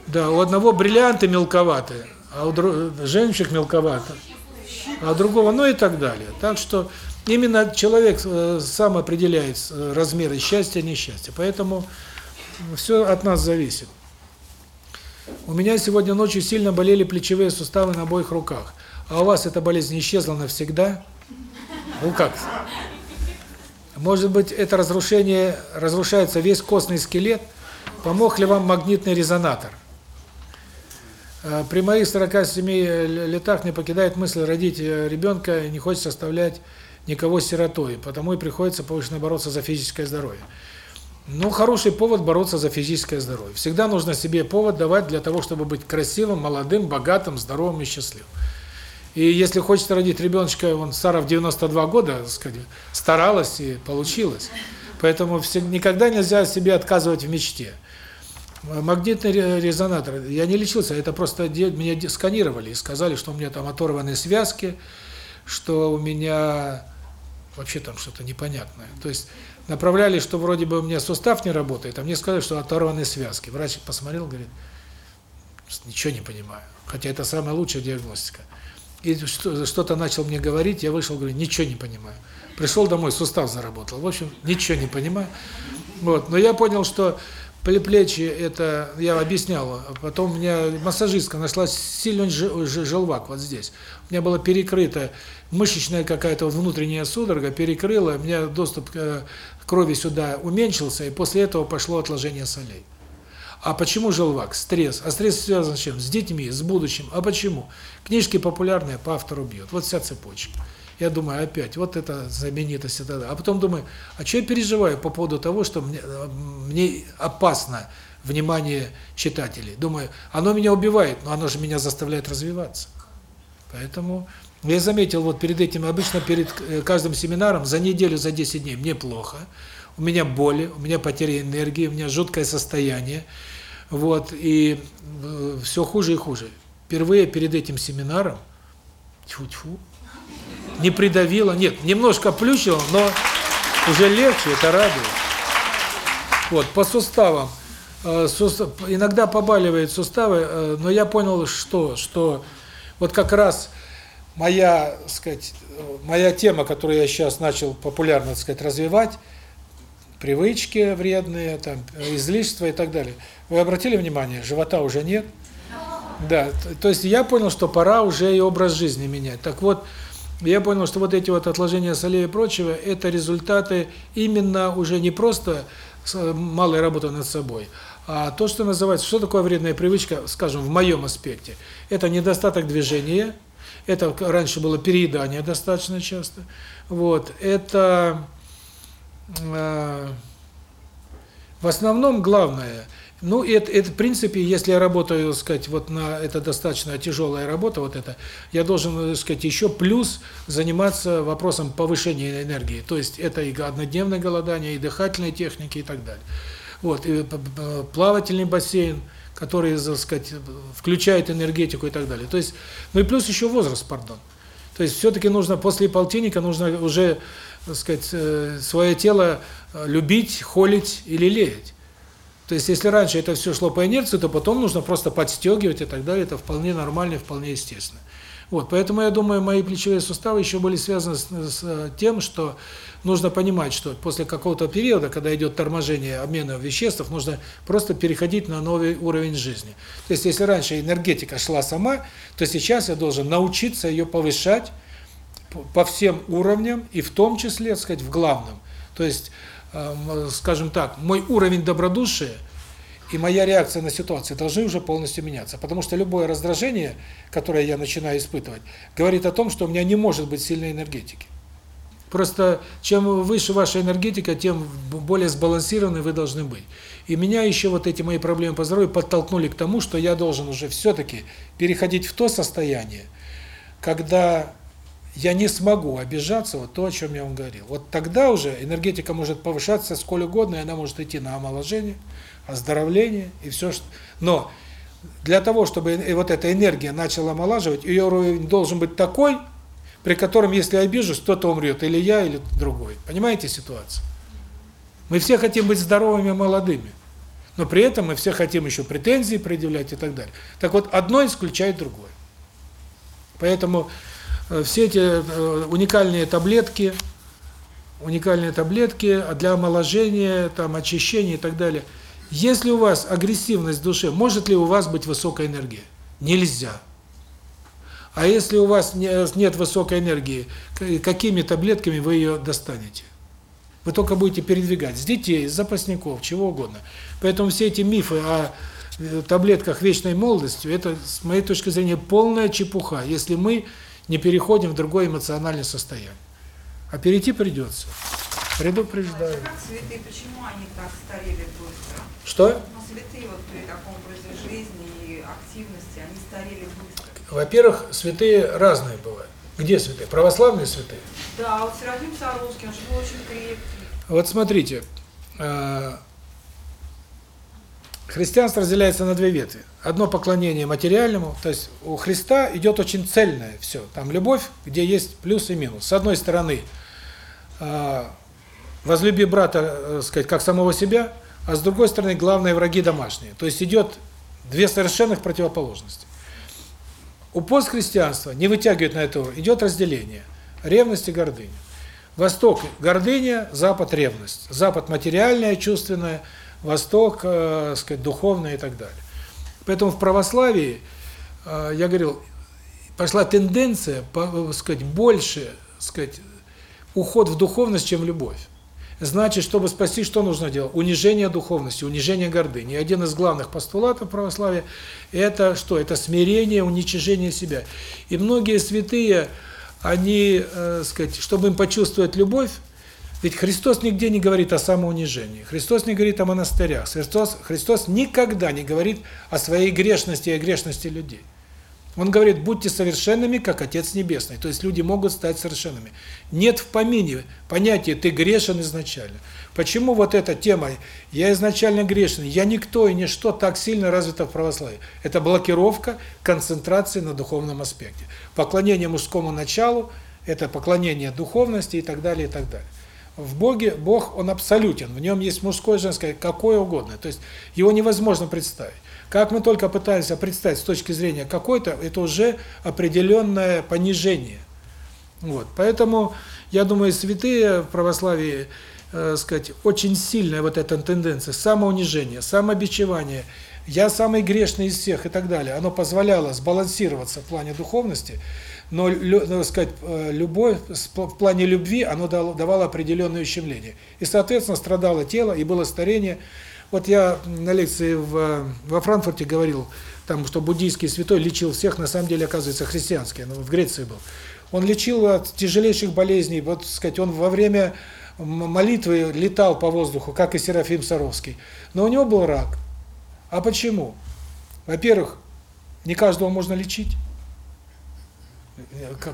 да, у одного бриллианты мелковатые, а у дру... жемчуг мелковато, а у другого, ну и так далее. Так что именно человек э, сам определяет э, размеры счастья и несчастья. Поэтому все от нас зависит. У меня сегодня ночью сильно болели плечевые суставы на обоих руках. А у вас эта болезнь исчезла навсегда? Ну как? Может быть, это разрушение, разрушается весь костный скелет? Помог ли вам магнитный резонатор? Э, При моих 47 летах не покидает мысль родить э, ребенка, не хочется оставлять никого сиротой, потому и приходится повышенно бороться за физическое здоровье. Ну, хороший повод бороться за физическое здоровье. Всегда нужно себе повод давать для того, чтобы быть красивым, молодым, богатым, здоровым и счастливым. И если хочется родить ребеночка, он Сара в 92 года, так сказать, старалась и получилось. Поэтому всег- никогда нельзя себе отказывать в мечте. Магнитный ре- резонатор, я не лечился, это просто меня сканировали и сказали, что у меня там оторваны связки, что у меня вообще там что-то непонятное. То есть направляли, что вроде бы у меня сустав не работает, а мне сказали, что оторваны связки. Врач посмотрел, говорит, ничего не понимаю. Хотя это самая лучшая диагностика. И что- что-то начал мне говорить, я вышел, говорю, ничего не понимаю. Пришел домой, сустав заработал. В общем, ничего не понимаю. Вот. Но я понял, что плечи это, я объяснял, а потом у меня массажистка нашла сильный желвак вот здесь. У меня была перекрыта мышечная какая-то внутренняя судорога, перекрыла, у меня доступ к э, крови сюда уменьшился, и после этого пошло отложение солей. А почему желвак? Стресс. А стресс связан с чем? С детьми, с будущим. А почему? Книжки популярные по автору бьют. Вот вся цепочка. Я думаю, опять, вот это знаменитость, это, да. а потом думаю, а что я переживаю по поводу того, что мне, э, мне опасно внимание читателей. Думаю, оно меня убивает, но оно же меня заставляет развиваться. Поэтому я заметил, вот перед этим, обычно перед э, каждым семинаром, за неделю, за 10 дней мне плохо, у меня боли, у меня потеря энергии, у меня жуткое состояние, вот, и э, все хуже и хуже. Впервые перед этим семинаром, тьфу-тьфу, не придавило, нет, немножко плющило, но уже легче, это радует. Вот, по суставам, э, иногда побаливают суставы, э, но я понял, что, что вот как раз моя, сказать, э, моя тема, которую я сейчас начал популярно, так сказать, развивать, привычки вредные, там, излишества и так далее. Вы обратили внимание, живота уже нет? Да, то есть я понял, что пора уже и образ жизни менять. Так вот, я понял, что вот эти вот отложения солей и прочего, это результаты именно уже не просто малой работы над собой, а то, что называется, что такое вредная привычка, скажем, в моем аспекте. Это недостаток движения, это раньше было переедание достаточно часто, вот, это э, в основном главное – ну, это, это, в принципе, если я работаю, сказать, вот на, это достаточно тяжелая работа, вот это, я должен, так сказать, еще плюс заниматься вопросом повышения энергии. То есть, это и однодневное голодание, и дыхательные техники, и так далее. Вот, и плавательный бассейн, который, сказать, включает энергетику и так далее. То есть, ну и плюс еще возраст, пардон. То есть, все-таки нужно, после полтинника нужно уже, сказать, э, свое тело э, любить, холить или лелеять. То есть, если раньше это все шло по инерции, то потом нужно просто подстегивать и так далее. Это вполне нормально, вполне естественно. Вот, поэтому я думаю, мои плечевые суставы еще были связаны с, с тем, что нужно понимать, что после какого-то периода, когда идет торможение обмена веществ, нужно просто переходить на новый уровень жизни. То есть, если раньше энергетика шла сама, то сейчас я должен научиться ее повышать по всем уровням, и в том числе, так сказать, в главном. То есть, скажем так, мой уровень добродушия и моя реакция на ситуацию должны уже полностью меняться. Потому что любое раздражение, которое я начинаю испытывать, говорит о том, что у меня не может быть сильной энергетики. Просто чем выше ваша энергетика, тем более сбалансированной вы должны быть. И меня еще вот эти мои проблемы по здоровью подтолкнули к тому, что я должен уже все-таки переходить в то состояние, когда я не смогу обижаться, вот то, о чем я вам говорил. Вот тогда уже энергетика может повышаться сколь угодно, и она может идти на омоложение, оздоровление и все, что... Но для того, чтобы вот эта энергия начала омолаживать, ее уровень должен быть такой, при котором, если обижусь, кто-то умрет, или я, или другой. Понимаете ситуацию? Мы все хотим быть здоровыми молодыми, но при этом мы все хотим еще претензии предъявлять и так далее. Так вот, одно исключает другое. Поэтому Э, все эти э, уникальные таблетки, уникальные таблетки для омоложения, там, очищения и так далее. Если у вас агрессивность в душе, может ли у вас быть высокая энергия? Нельзя. А если у вас нет высокой энергии, какими таблетками вы ее достанете? Вы только будете передвигать с детей, с запасников, чего угодно. Поэтому все эти мифы о э, таблетках вечной молодости, это, с моей точки зрения, полная чепуха. Если мы не переходим в другое эмоциональное состояние. А перейти придется. Предупреждаю. А цветы, почему они так старели быстро? Что? Ну, святые вот при таком образе жизни и активности, они старели быстро. Во-первых, святые разные бывают. Где святые? Православные святые? Да, вот Серафим Саровский, он же был очень крепкий. Вот смотрите, э, Христианство разделяется на две ветви. Одно поклонение материальному, то есть у Христа идет очень цельное все. Там любовь, где есть плюс и минус. С одной стороны, а, возлюби брата, э, сказать, как самого себя, а с другой стороны, главные враги домашние. То есть идет две совершенных противоположности. У постхристианства не вытягивает на это идет разделение. Ревность и гордыня. Восток – гордыня, Запад – ревность. Запад – материальное, чувственное – Восток, э, сказать, духовное и так далее. Поэтому в православии, э, я говорил, пошла тенденция, по, сказать, больше, сказать, уход в духовность, чем в любовь. Значит, чтобы спасти, что нужно делать? Унижение духовности, унижение гордыни. Один из главных постулатов православия – это что? Это смирение, уничижение себя. И многие святые, они, э, сказать, чтобы им почувствовать любовь, ведь Христос нигде не говорит о самоунижении. Христос не говорит о монастырях. Христос, Христос никогда не говорит о своей грешности и о грешности людей. Он говорит, будьте совершенными, как Отец Небесный. То есть люди могут стать совершенными. Нет в помине понятия «ты грешен изначально». Почему вот эта тема «я изначально грешен», «я никто и ничто» так сильно развита в православии? Это блокировка концентрации на духовном аспекте. Поклонение мужскому началу – это поклонение духовности и так далее, и так далее. В Боге Бог, Он абсолютен, в Нем есть мужское, женское, какое угодно. То есть его невозможно представить. Как мы только пытаемся представить с точки зрения какой-то, это уже определенное понижение. Вот. Поэтому, я думаю, святые в православии, э, сказать, очень сильная вот эта тенденция самоунижения, самобичевания, я самый грешный из всех и так далее, оно позволяло сбалансироваться в плане духовности, но, ну, сказать, э, любовь в плане любви, оно давало определенное ущемление. И, соответственно, страдало тело, и было старение, вот я на лекции в, во Франкфурте говорил, там, что буддийский святой лечил всех, на самом деле, оказывается, христианский, он в Греции был. Он лечил от тяжелейших болезней, вот, сказать, он во время молитвы летал по воздуху, как и Серафим Саровский. Но у него был рак. А почему? Во-первых, не каждого можно лечить.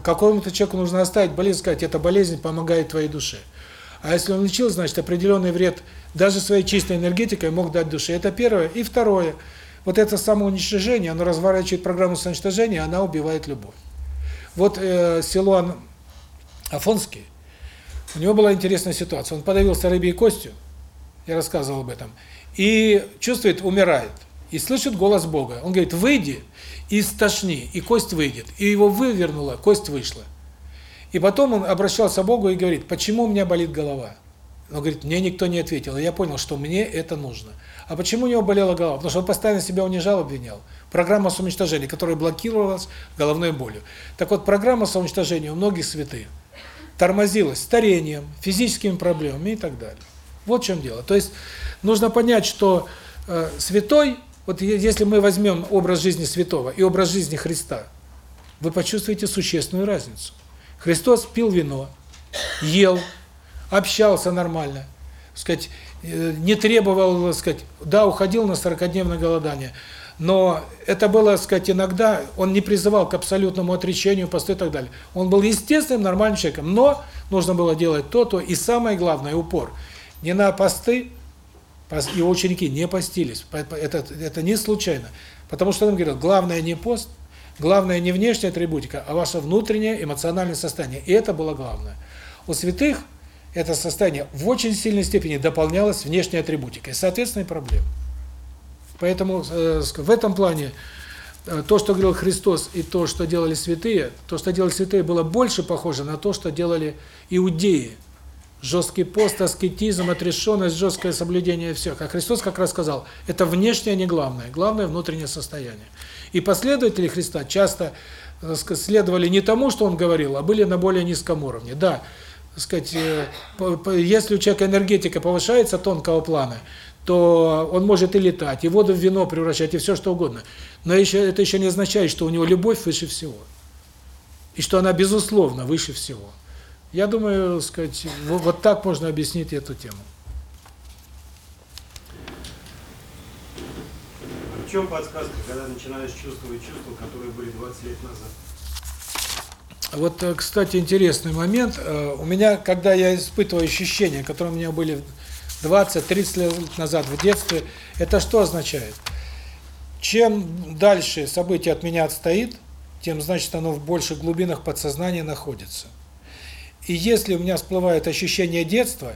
Какому-то человеку нужно оставить болезнь, сказать, эта болезнь помогает твоей душе. А если он лечил, значит, определенный вред даже своей чистой энергетикой мог дать душе. Это первое. И второе. Вот это самоуничтожение, оно разворачивает программу самоуничтожения, она убивает любовь. Вот э, Силуан Афонский, у него была интересная ситуация. Он подавился рыбьей костью, я рассказывал об этом, и чувствует, умирает. И слышит голос Бога. Он говорит, выйди и стошни, и кость выйдет. И его вывернуло, кость вышла. И потом он обращался к Богу и говорит, почему у меня болит голова? Он говорит, мне никто не ответил. И я понял, что мне это нужно. А почему у него болела голова? Потому что он постоянно себя унижал, обвинял. Программа самоуничтожения, которая блокировалась головной болью. Так вот, программа самоуничтожения у многих святых тормозилась старением, физическими проблемами и так далее. Вот в чем дело. То есть нужно понять, что э, святой, вот если мы возьмем образ жизни святого и образ жизни Христа, вы почувствуете существенную разницу. Христос пил вино, ел, общался нормально, сказать, э, не требовал, сказать, да, уходил на 40-дневное голодание, но это было, сказать, иногда он не призывал к абсолютному отречению, посту и так далее. Он был естественным, нормальным человеком, но нужно было делать то-то, и самое главное, упор, не на посты, его ученики не постились, это, это не случайно, потому что он говорил, главное не пост, Главное не внешняя атрибутика, а ваше внутреннее эмоциональное состояние. И это было главное. У святых это состояние в очень сильной степени дополнялось внешней атрибутикой. Соответственно, и проблемы. Поэтому э, в этом плане э, то, что говорил Христос, и то, что делали святые, то, что делали святые, было больше похоже на то, что делали иудеи. Жесткий пост, аскетизм, отрешенность, жесткое соблюдение всех. А Христос как раз сказал, это внешнее не главное, главное внутреннее состояние. И последователи Христа часто следовали не тому, что он говорил, а были на более низком уровне. Да, сказать, э, если у человека энергетика повышается тонкого плана, то он может и летать, и воду в вино превращать, и все что угодно. Но еще это еще не означает, что у него любовь выше всего. И что она, безусловно, выше всего. Я думаю, сказать, вот так можно объяснить эту тему. чем подсказка, когда начинаешь чувствовать чувства, которые были 20 лет назад? Вот, э, кстати, интересный момент. Э, у меня, когда я испытываю ощущения, которые у меня были 20-30 лет назад в детстве, это что означает? Чем дальше событие от меня отстоит, тем, значит, оно в больших глубинах подсознания находится. И если у меня всплывает ощущение детства,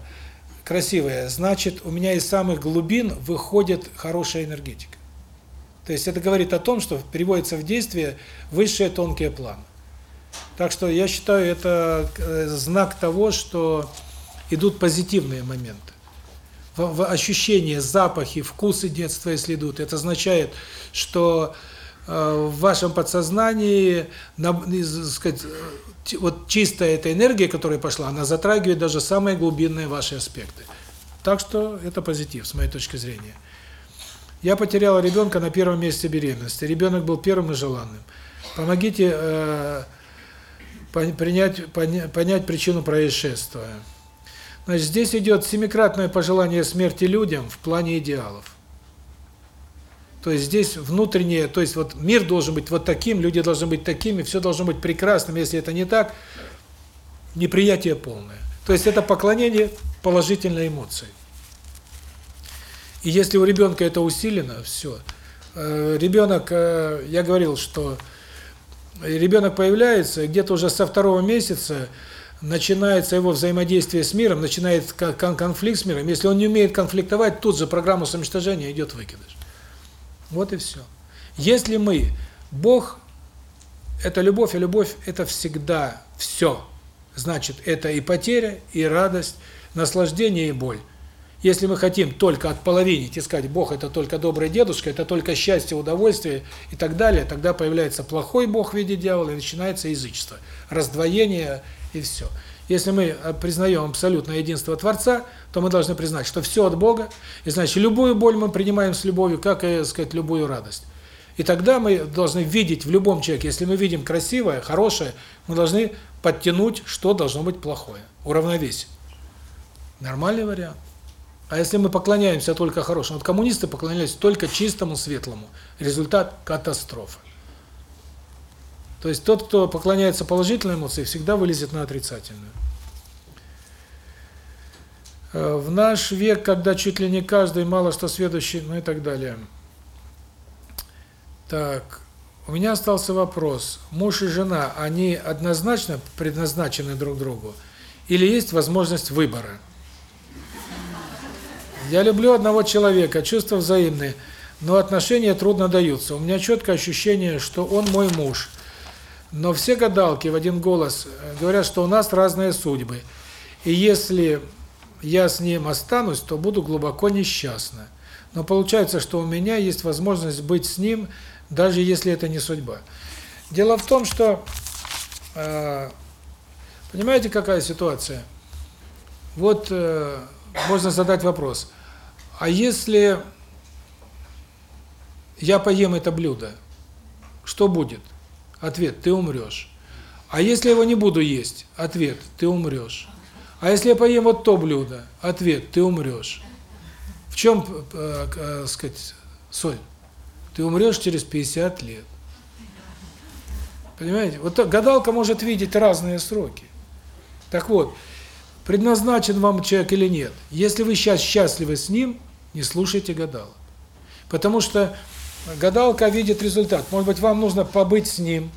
красивое, значит, у меня из самых глубин выходит хорошая энергетика. То есть это говорит о том, что приводится в действие высшие тонкие планы. Так что я считаю, это э, знак того, что идут позитивные моменты. В, в ощущения, запахи, вкусы детства, если идут, это означает, что э, в вашем подсознании, на, сказать, вот чистая эта энергия, которая пошла, она затрагивает даже самые глубинные ваши аспекты. Так что это позитив, с моей точки зрения. Я потеряла ребенка на первом месяце беременности. Ребенок был первым и желанным. Помогите э, принять, поня- понять причину происшествия. Значит, здесь идет семикратное пожелание смерти людям в плане идеалов. То есть здесь внутреннее, то есть вот мир должен быть вот таким, люди должны быть такими, все должно быть прекрасным. Если это не так, неприятие полное. То есть это поклонение положительной эмоции. И если у ребенка это усилено, все. Ребенок, э, я говорил, что ребенок появляется, где-то уже со второго месяца начинается его взаимодействие с миром, начинает кон- кон- конфликт с миром. Если он не умеет конфликтовать, тут же программа самоуничтожения идет выкидыш. Вот и все. Если мы, Бог – это любовь, а любовь – это всегда все. Значит, это и потеря, и радость, наслаждение и боль. Если мы хотим только от половины искать Бог – это только добрый дедушка, это только счастье, удовольствие и так далее, тогда появляется плохой Бог в виде дьявола, и начинается язычество, раздвоение и все. Если мы э, признаем абсолютное единство Творца, то мы должны признать, что все от Бога, и значит, любую боль мы принимаем с любовью, как и, сказать, любую радость. И тогда мы должны видеть в любом человеке, если мы видим красивое, хорошее, мы должны подтянуть, что должно быть плохое, уравновесить. Нормальный вариант. А если мы поклоняемся только хорошему, вот коммунисты поклонялись только чистому, светлому, результат – катастрофа. То есть тот, кто поклоняется положительной эмоции, всегда вылезет на отрицательную. Э, В наш век, когда чуть ли не каждый мало что сведущий, ну и так далее. Так, у меня остался вопрос. Муж и жена, они однозначно предназначены друг другу? Или есть возможность выбора? Я люблю одного человека, чувства взаимные, но отношения трудно даются. У меня четкое ощущение, что он мой муж. Но все гадалки в один голос э, говорят, что у нас разные судьбы. И если я с ним останусь, то буду глубоко несчастна. Но получается, что у меня есть возможность быть с ним, даже если это не судьба. Дело в том, что, э, понимаете, какая ситуация? Вот э, можно задать вопрос. А если я поем это блюдо, что будет? Ответ – ты умрешь. А если я его не буду есть? Ответ – ты умрешь. А если я поем вот то блюдо? Ответ – ты умрешь. В чем, э, э, сказать, соль? Ты умрешь через 50 лет. Понимаете? Вот гадалка может видеть разные сроки. Так вот, предназначен вам человек или нет. Если вы сейчас счастливы с ним, не слушайте гадалок. Потому что гадалка видит результат. Может быть, вам нужно побыть с ним,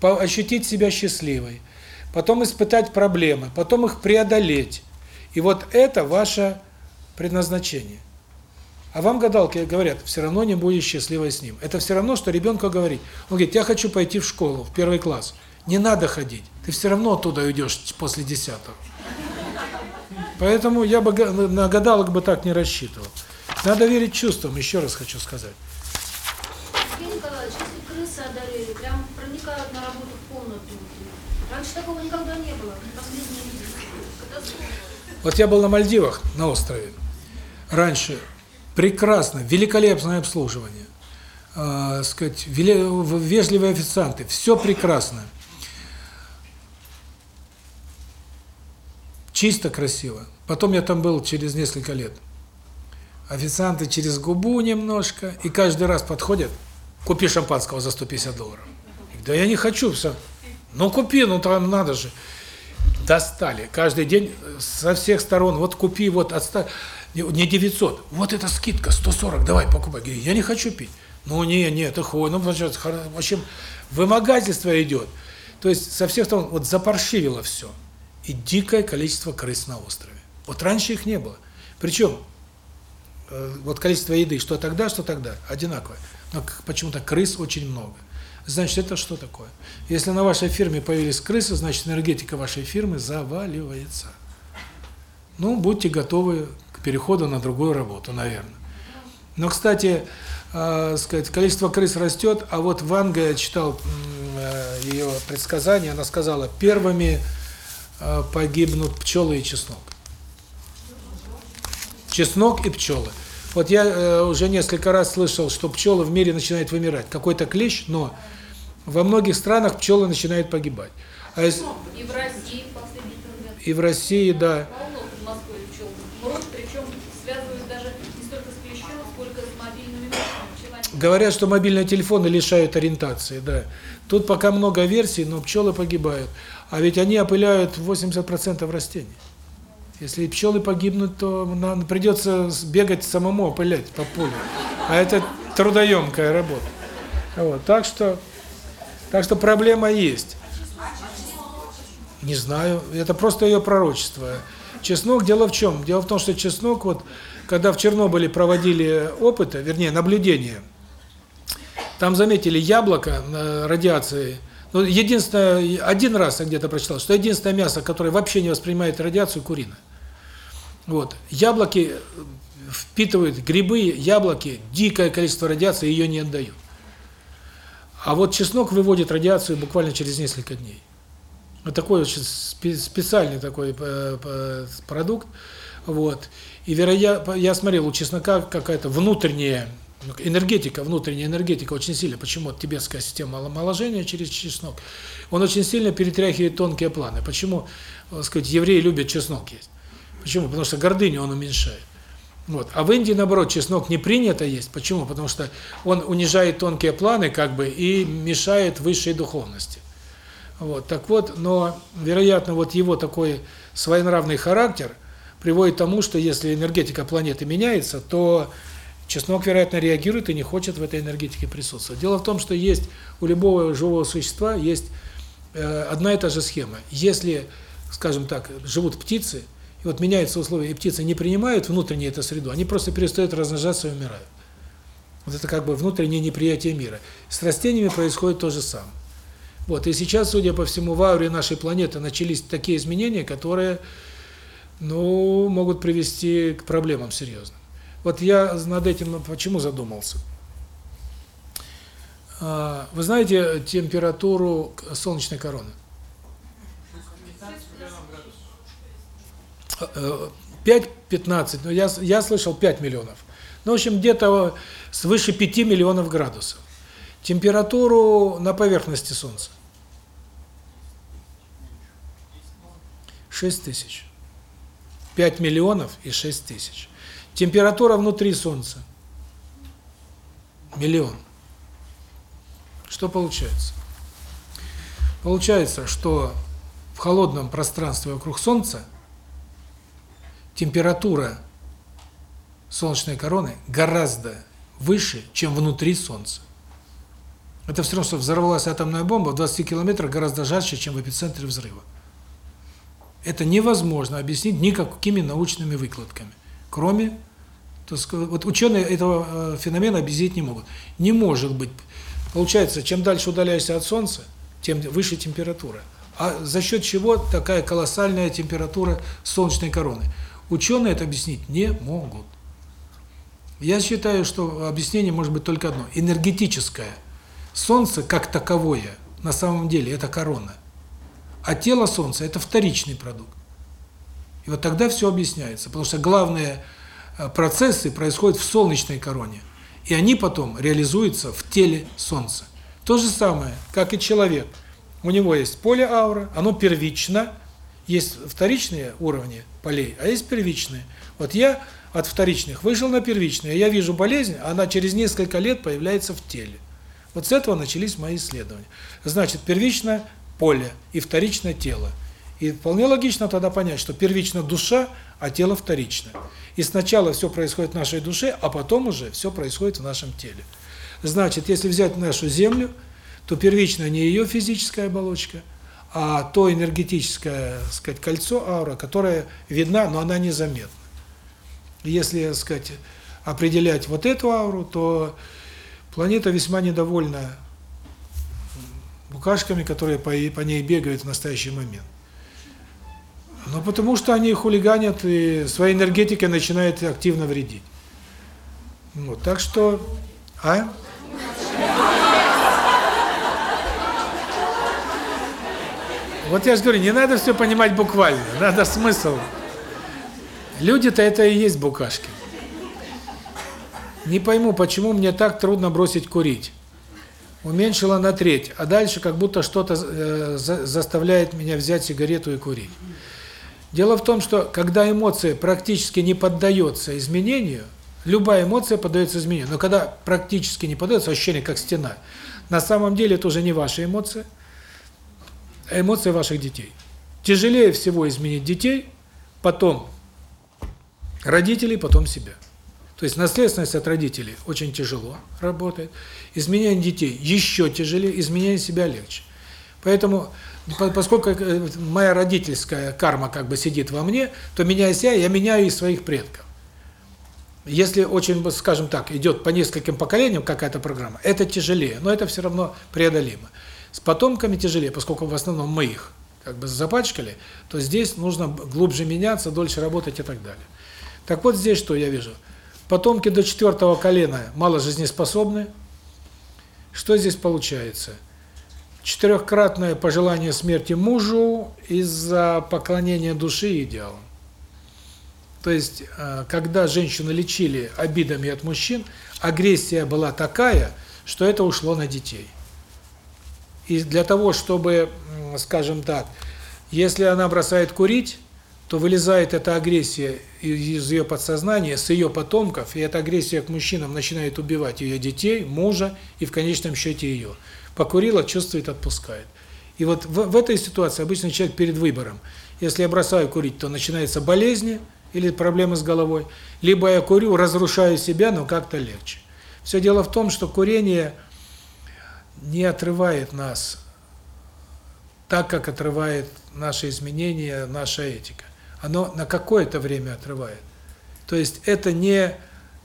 ощутить себя счастливой, потом испытать проблемы, потом их преодолеть. И вот это ваше предназначение. А вам гадалки говорят, все равно не будешь счастливой с ним. Это все равно, что ребенку говорить. Он говорит, я хочу пойти в школу, в первый класс. Не надо ходить. Ты все равно оттуда уйдешь после десятого. Поэтому я бы на гадалок бы так не рассчитывал. Надо верить чувствам, еще раз хочу сказать. Сергей Николаевич, если крысы одолели, прям проникают на работу в комнату. Раньше Вот я был на Мальдивах, на острове. Раньше прекрасно, великолепное обслуживание. э, сказать, вежливые официанты, все прекрасно. Чисто, красиво. Потом я там был через несколько лет. Официанты через губу немножко, и каждый раз подходят, купи шампанского за 150 долларов. Да я не хочу, все. Ну купи, ну там надо же. Достали. Каждый день со всех сторон. Вот купи, вот отставь. Не 900. Вот эта скидка, 140. Давай, покупай. Я не хочу пить. Ну, не, не, ты хуй. Ну, в общем, вымогательство идет. То есть со всех сторон вот запаршивило все. И дикое количество крыс на острове. Вот раньше их не было. Причем, э, вот количество еды, что тогда, что тогда, одинаковое. Но почему-то крыс очень много. Значит, это что такое? Если на вашей фирме появились крысы, значит, энергетика вашей фирмы заваливается. Ну, будьте готовы к переходу на другую работу, наверное. Но, кстати, э, сказать, количество крыс растет, а вот Ванга, я читал э, ее предсказание, она сказала, первыми э, погибнут пчелы и чеснок. Чеснок и пчелы. Вот я э, уже несколько раз слышал, что пчелы в мире начинают вымирать. Какой-то клещ, но во многих странах пчелы начинают погибать. А если, И в России лет и в России, да. Говорят, что мобильные телефоны лишают ориентации, да. Тут пока много версий, но пчелы погибают. А ведь они опыляют 80% растений. Если пчелы погибнут, то нам придется бегать самому опылять по полю. А это трудоемкая работа. Вот, так что так что проблема есть. Не знаю, это просто ее пророчество. Чеснок, дело в чем? Дело в том, что чеснок, вот, когда в Чернобыле проводили опыты, вернее, наблюдения, там заметили яблоко радиации. Ну, единственное, один раз я где-то прочитал, что единственное мясо, которое вообще не воспринимает радиацию, куриное. Вот. Яблоки впитывают, грибы, яблоки, дикое количество радиации ее не отдают. А вот чеснок выводит радиацию буквально через несколько дней. Вот такой очень специальный такой продукт. Вот. И вероятно, я смотрел, у чеснока какая-то внутренняя энергетика, внутренняя энергетика очень сильная. Почему? Тибетская система омоложения через чеснок. Он очень сильно перетряхивает тонкие планы. Почему, так сказать, евреи любят чеснок есть? Почему? Потому что гордыню он уменьшает. Вот. А в Индии, наоборот, чеснок не принято есть. Почему? Потому что он унижает тонкие планы, как бы, и мешает высшей духовности. Вот. Так вот, но, вероятно, вот его такой своенравный характер приводит к тому, что если энергетика планеты меняется, то чеснок, вероятно, реагирует и не хочет в этой энергетике присутствовать. Дело в том, что есть у любого живого существа есть э, одна и та же схема. Если, скажем так, живут птицы, вот меняются условия, и птицы не принимают внутреннюю эту среду, они просто перестают размножаться и умирают. Вот это как бы внутреннее неприятие мира. С растениями происходит то же самое. Вот, и сейчас, судя по всему, в ауре нашей планеты начались такие изменения, которые, ну, могут привести к проблемам серьезным. Вот я над этим почему задумался? Вы знаете температуру солнечной короны? 5-15, ну я, я слышал 5 миллионов. Ну, в общем, где-то свыше 5 миллионов градусов. Температуру на поверхности Солнца. 6 тысяч. 5 миллионов и 6 тысяч. Температура внутри Солнца. Миллион. Что получается? Получается, что в холодном пространстве вокруг Солнца температура солнечной короны гораздо выше, чем внутри Солнца. Это все равно, что взорвалась атомная бомба в 20 километрах гораздо жарче, чем в эпицентре взрыва. Это невозможно объяснить никакими научными выкладками, кроме, вот ученые этого феномена объяснить не могут. Не может быть. Получается, чем дальше удаляешься от Солнца, тем выше температура. А за счет чего такая колоссальная температура солнечной короны? Ученые это объяснить не могут. Я считаю, что объяснение может быть только одно – энергетическое. Солнце как таковое на самом деле – это корона. А тело Солнца – это вторичный продукт. И вот тогда все объясняется, потому что главные процессы происходят в солнечной короне, и они потом реализуются в теле Солнца. То же самое, как и человек. У него есть поле аура, оно первично, есть вторичные уровни полей, а есть первичные. Вот я от вторичных вышел на первичные, я вижу болезнь, она через несколько лет появляется в теле. Вот с этого начались мои исследования. Значит, первичное поле и вторичное тело. И вполне логично тогда понять, что первично душа, а тело вторично. И сначала все происходит в нашей душе, а потом уже все происходит в нашем теле. Значит, если взять нашу Землю, то первично не ее физическая оболочка, а то энергетическое, сказать, кольцо аура, которое видна, но она незаметна. Если, сказать, определять вот эту ауру, то планета весьма недовольна букашками, которые по, по ней бегают в настоящий момент. Ну, потому что они хулиганят и своей энергетикой начинают активно вредить. Вот, так что А? Вот я же говорю, не надо все понимать буквально, надо смысл. Люди-то это и есть букашки. Не пойму, почему мне так трудно бросить курить. Уменьшила на треть, а дальше как будто что-то э, за, заставляет меня взять сигарету и курить. Дело в том, что когда эмоция практически не поддается изменению, любая эмоция поддается изменению, но когда практически не поддается, ощущение как стена, на самом деле это уже не ваша эмоция, эмоция ваших детей. Тяжелее всего изменить детей, потом родителей, потом себя. То есть наследственность от родителей очень тяжело работает. Изменение детей еще тяжелее, изменение себя легче. Поэтому, поскольку э, моя родительская карма как бы сидит во мне, то меняя себя, я меняю и своих предков. Если очень, скажем так, идет по нескольким поколениям какая-то программа, это тяжелее, но это все равно преодолимо. С потомками тяжелее, поскольку в основном мы их как бы запачкали, то здесь нужно глубже меняться, дольше работать и так далее. Так вот здесь что я вижу – Потомки до четвертого колена мало жизнеспособны. Что здесь получается? Четырехкратное пожелание смерти мужу из-за поклонения души идеалам. То есть, э, когда женщину лечили обидами от мужчин, агрессия была такая, что это ушло на детей. И для того, чтобы, скажем так, если она бросает курить, то вылезает эта агрессия из ее подсознания, с ее потомков, и эта агрессия к мужчинам начинает убивать ее детей, мужа и в конечном счете ее. Покурила, чувствует, отпускает. И вот в, в этой ситуации обычно человек перед выбором. Если я бросаю курить, то начинается болезни или проблемы с головой, либо я курю, разрушаю себя, но как-то легче. Все дело в том, что курение не отрывает нас так, как отрывает наши изменения, наша этика оно на какое-то время отрывает. То есть это не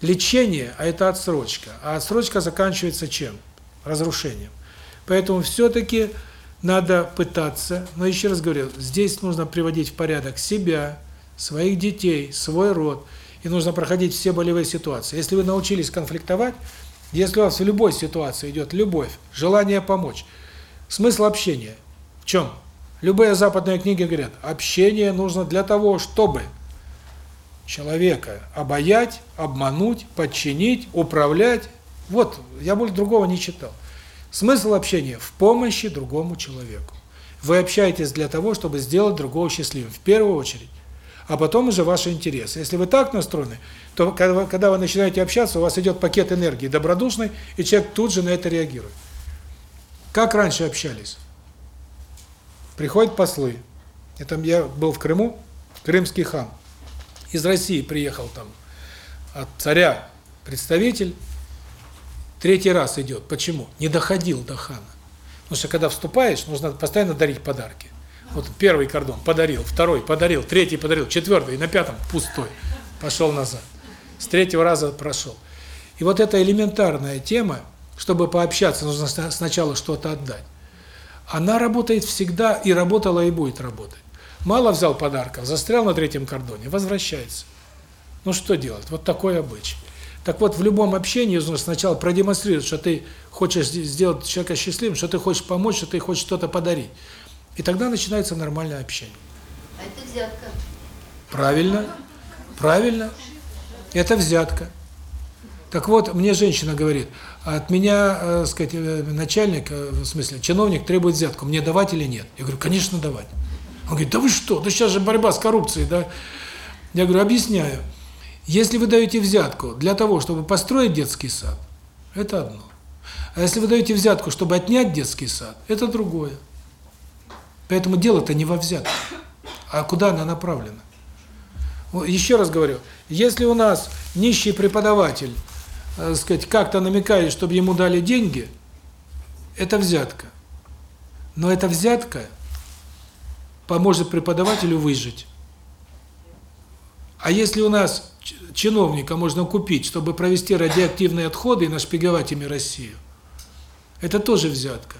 лечение, а это отсрочка. А отсрочка заканчивается чем? Разрушением. Поэтому все-таки надо пытаться, но еще раз говорю, здесь нужно приводить в порядок себя, своих детей, свой род, и нужно проходить все болевые ситуации. Если вы научились конфликтовать, если у вас в любой ситуации идет любовь, желание помочь, смысл общения в чем? Любые западные книги говорят, общение нужно для того, чтобы человека обаять, обмануть, подчинить, управлять. Вот, я больше другого не читал. Смысл общения в помощи другому человеку. Вы общаетесь для того, чтобы сделать другого счастливым, в первую очередь. А потом уже ваши интересы. Если вы так настроены, то когда вы, начинаете общаться, у вас идет пакет энергии добродушный, и человек тут же на это реагирует. Как раньше общались? Приходят послы. Это я был в Крыму, крымский хан. Из России приехал там от царя представитель. Третий раз идет. Почему? Не доходил до хана. Потому что когда вступаешь, нужно постоянно дарить подарки. Вот первый кордон подарил, второй подарил, третий подарил, четвертый, и на пятом пустой. Пошел назад. С третьего раза прошел. И вот эта элементарная тема, чтобы пообщаться, нужно сначала что-то отдать она работает всегда и работала и будет работать. Мало взял подарков, застрял на третьем кордоне, возвращается. Ну что делать? Вот такой обычай. Так вот, в любом общении нужно сначала продемонстрировать, что ты хочешь сделать человека счастливым, что ты хочешь помочь, что ты хочешь что-то подарить. И тогда начинается нормальное общение. А это взятка. Правильно. Правильно. Это взятка. Так вот, мне женщина говорит, от меня, э, сказать, э, начальник, э, в смысле, чиновник требует взятку, мне давать или нет? Я говорю, конечно, давать. Он говорит, да вы что, да сейчас же борьба с коррупцией, да? Я говорю, объясняю. Если вы даете взятку для того, чтобы построить детский сад, это одно. А если вы даете взятку, чтобы отнять детский сад, это другое. Поэтому дело-то не во взятке, а куда она направлена. Еще раз говорю, если у нас нищий преподаватель э, сказать, как-то намекает, чтобы ему дали деньги, это взятка. Но эта взятка поможет преподавателю выжить. А если у нас чиновника можно купить, чтобы провести радиоактивные отходы и нашпиговать ими Россию, это тоже взятка,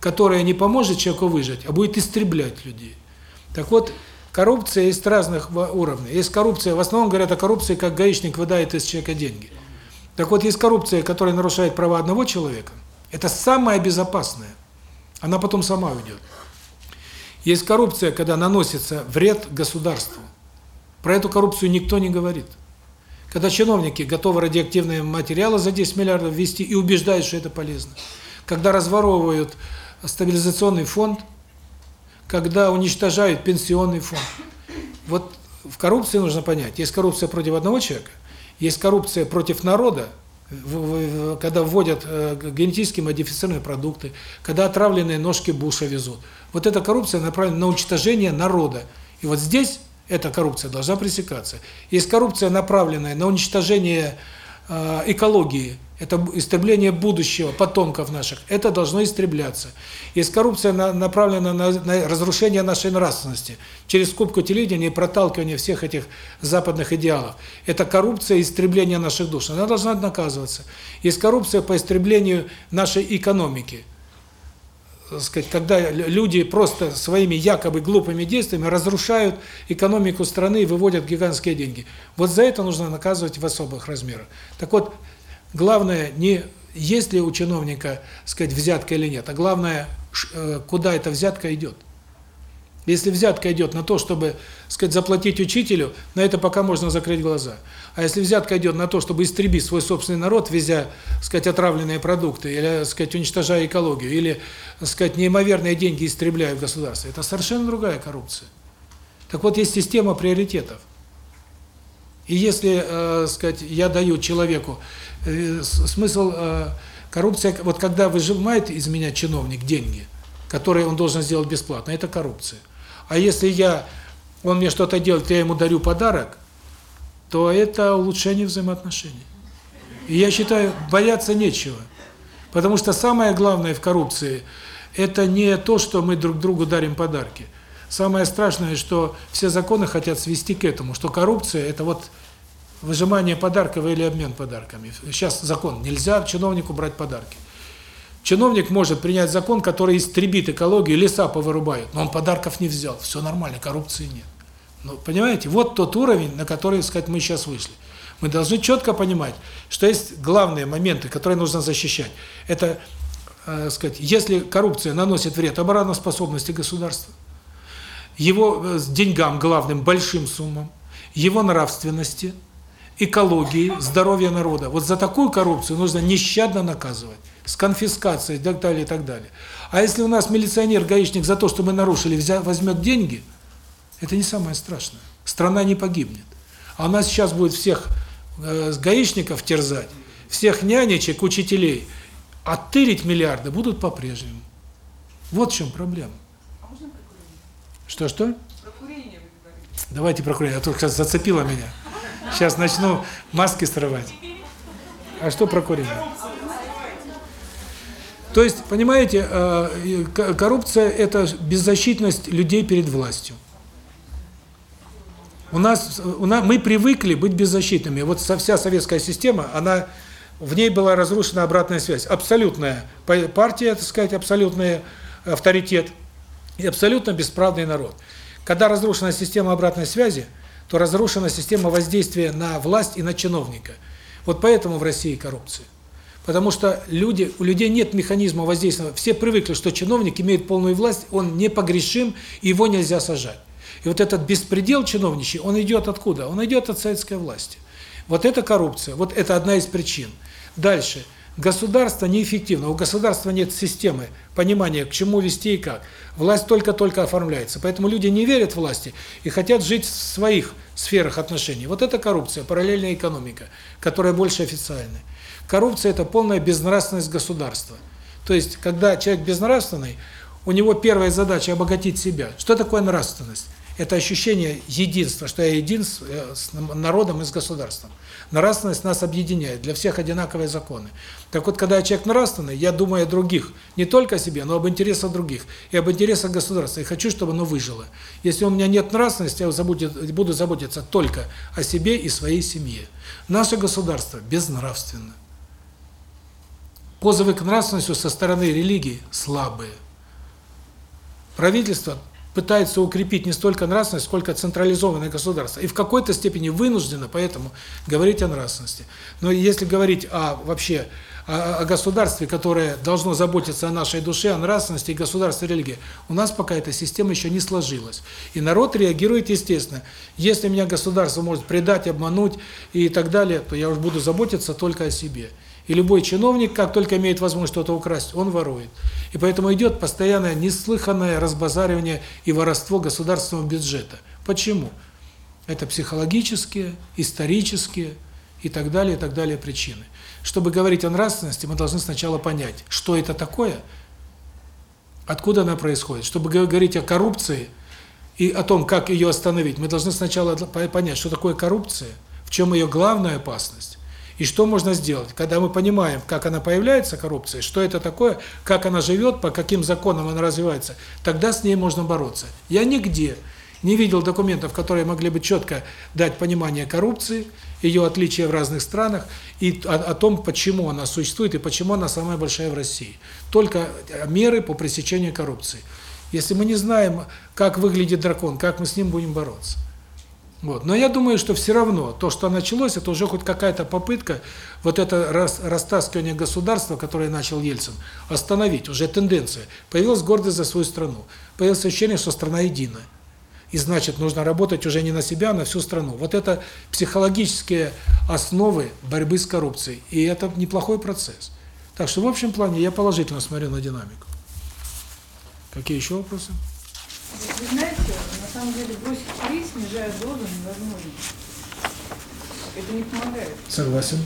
которая не поможет человеку выжить, а будет истреблять людей. Так вот, коррупция есть разных уровней. Есть коррупция, в основном говорят о коррупции, как гаишник выдает из человека деньги. Так вот, есть коррупция, которая нарушает права одного человека. Это самая безопасная. Она потом сама уйдет. Есть коррупция, когда наносится вред государству. Про эту коррупцию никто не говорит. Когда чиновники готовы радиоактивные материалы за 10 миллиардов ввести и убеждают, что это полезно. Когда разворовывают стабилизационный фонд, когда уничтожают пенсионный фонд. Вот в коррупции нужно понять, есть коррупция против одного человека, есть коррупция против народа, когда вводят э, генетически модифицированные продукты, когда отравленные ножки Буша везут. Вот эта коррупция направлена на уничтожение народа. И вот здесь эта коррупция должна пресекаться. Есть коррупция, направленная на уничтожение экологии, это истребление будущего, потомков наших, это должно истребляться. Есть коррупция, на, направленная на, на разрушение нашей нравственности, через скупку телевидения и проталкивание всех этих западных идеалов. Это коррупция истребления наших душ, она должна наказываться. Есть коррупция по истреблению нашей экономики – сказать, когда люди просто своими якобы глупыми действиями разрушают экономику страны и выводят гигантские деньги. Вот за это нужно наказывать в особых размерах. Так вот, главное не есть ли у чиновника, сказать, взятка или нет, а главное, э, куда эта взятка идет. Если взятка идет на то, чтобы, сказать, заплатить учителю, на это пока можно закрыть глаза. А если взятка идет на то, чтобы истребить свой собственный народ, везя, сказать, отравленные продукты, или, сказать, уничтожая экологию, или, сказать, неимоверные деньги истребляя в государстве, это совершенно другая коррупция. Так вот, есть система приоритетов. И если, э, сказать, я даю человеку э, смысл э, коррупция, вот когда выжимает из меня чиновник деньги, которые он должен сделать бесплатно, это коррупция. А если я, он мне что-то делает, я ему дарю подарок, то это улучшение взаимоотношений. И я считаю, бояться нечего. Потому что самое главное в коррупции – это не то, что мы друг другу дарим подарки. Самое страшное, что все законы хотят свести к этому, что коррупция – это вот выжимание подарков или обмен подарками. Сейчас закон, нельзя чиновнику брать подарки. Чиновник может принять закон, который истребит экологию, леса повырубает, но он подарков не взял. Все нормально, коррупции нет. Ну, понимаете, вот тот уровень, на который, сказать, мы сейчас вышли. Мы должны четко понимать, что есть главные моменты, которые нужно защищать. Это, э, сказать, если коррупция наносит вред обороноспособности государства, его э, деньгам главным, большим суммам, его нравственности, экологии, здоровья народа. Вот за такую коррупцию нужно нещадно наказывать с конфискацией и так далее, и так далее. А если у нас милиционер, гаишник за то, что мы нарушили, возьмет деньги, это не самое страшное. Страна не погибнет. А у нас сейчас будет всех э, гаишников терзать, всех нянечек, учителей, оттырить миллиарды будут по-прежнему. Вот в чем проблема. Что-что? Давайте про курение, а то сейчас зацепило меня. Сейчас начну маски срывать. А что про курение? То есть, понимаете, э, коррупция – это беззащитность людей перед властью. У нас, у нас мы привыкли быть беззащитными. Вот вся советская система, она в ней была разрушена обратная связь. Абсолютная партия, так сказать, абсолютный авторитет и абсолютно бесправный народ. Когда разрушена система обратной связи, то разрушена система воздействия на власть и на чиновника. Вот поэтому в России коррупция. Потому что люди, у людей нет механизма воздействия. Все привыкли, что чиновник имеет полную власть, он непогрешим, его нельзя сажать. И вот этот беспредел чиновничий, он идет откуда? Он идет от советской власти. Вот это коррупция, вот это одна из причин. Дальше. Государство неэффективно, у государства нет системы понимания, к чему вести и как. Власть только-только оформляется, поэтому люди не верят власти и хотят жить в своих сферах отношений. Вот это коррупция, параллельная экономика, которая больше официальная. Коррупция – это полная безнравственность государства. То есть, когда человек безнравственный, у него первая задача – обогатить себя. Что такое нравственность? Это ощущение единства, что я един с, э, с народом и с государством. Нравственность нас объединяет, для всех одинаковые законы. Так вот, когда я человек нравственный, я думаю о других, не только о себе, но об интересах других, и об интересах государства, и хочу, чтобы оно выжило. Если у меня нет нравственности, я буду заботиться только о себе и своей семье. Наше государство безнравственно. Позывы к нравственности со стороны религии слабые. Правительство пытается укрепить не столько нравственность, сколько централизованное государство. И в какой-то степени вынуждено поэтому говорить о нравственности. Но если говорить о вообще о, о государстве, которое должно заботиться о нашей душе, о нравственности и государстве религии, у нас пока эта система еще не сложилась. И народ реагирует естественно. Если меня государство может предать, обмануть и так далее, то я уж буду заботиться только о себе. И любой чиновник, как только имеет возможность что-то украсть, он ворует. И поэтому идет постоянное неслыханное разбазаривание и воровство государственного бюджета. Почему? Это психологические, исторические и так далее, и так далее причины. Чтобы говорить о нравственности, мы должны сначала понять, что это такое, откуда она происходит. Чтобы говорить о коррупции и о том, как ее остановить, мы должны сначала понять, что такое коррупция, в чем ее главная опасность, и что можно сделать? Когда мы понимаем, как она появляется, коррупция, что это такое, как она живет, по каким законам она развивается, тогда с ней можно бороться. Я нигде не видел документов, которые могли бы четко дать понимание коррупции, ее отличия в разных странах, и о, о том, почему она существует и почему она самая большая в России. Только меры по пресечению коррупции. Если мы не знаем, как выглядит дракон, как мы с ним будем бороться? Вот. Но я думаю, что все равно то, что началось, это уже хоть какая-то попытка вот это рас, растаскивание государства, которое начал Ельцин, остановить, уже тенденция. Появилась гордость за свою страну. Появилось ощущение, что страна единая. И значит, нужно работать уже не на себя, а на всю страну. Вот это психологические основы борьбы с коррупцией. И это неплохой процесс. Так что в общем плане я положительно смотрю на динамику. Какие еще вопросы? Вы знаете, на самом деле бросить курить, снижая дозу, невозможно. Это не помогает. Согласен.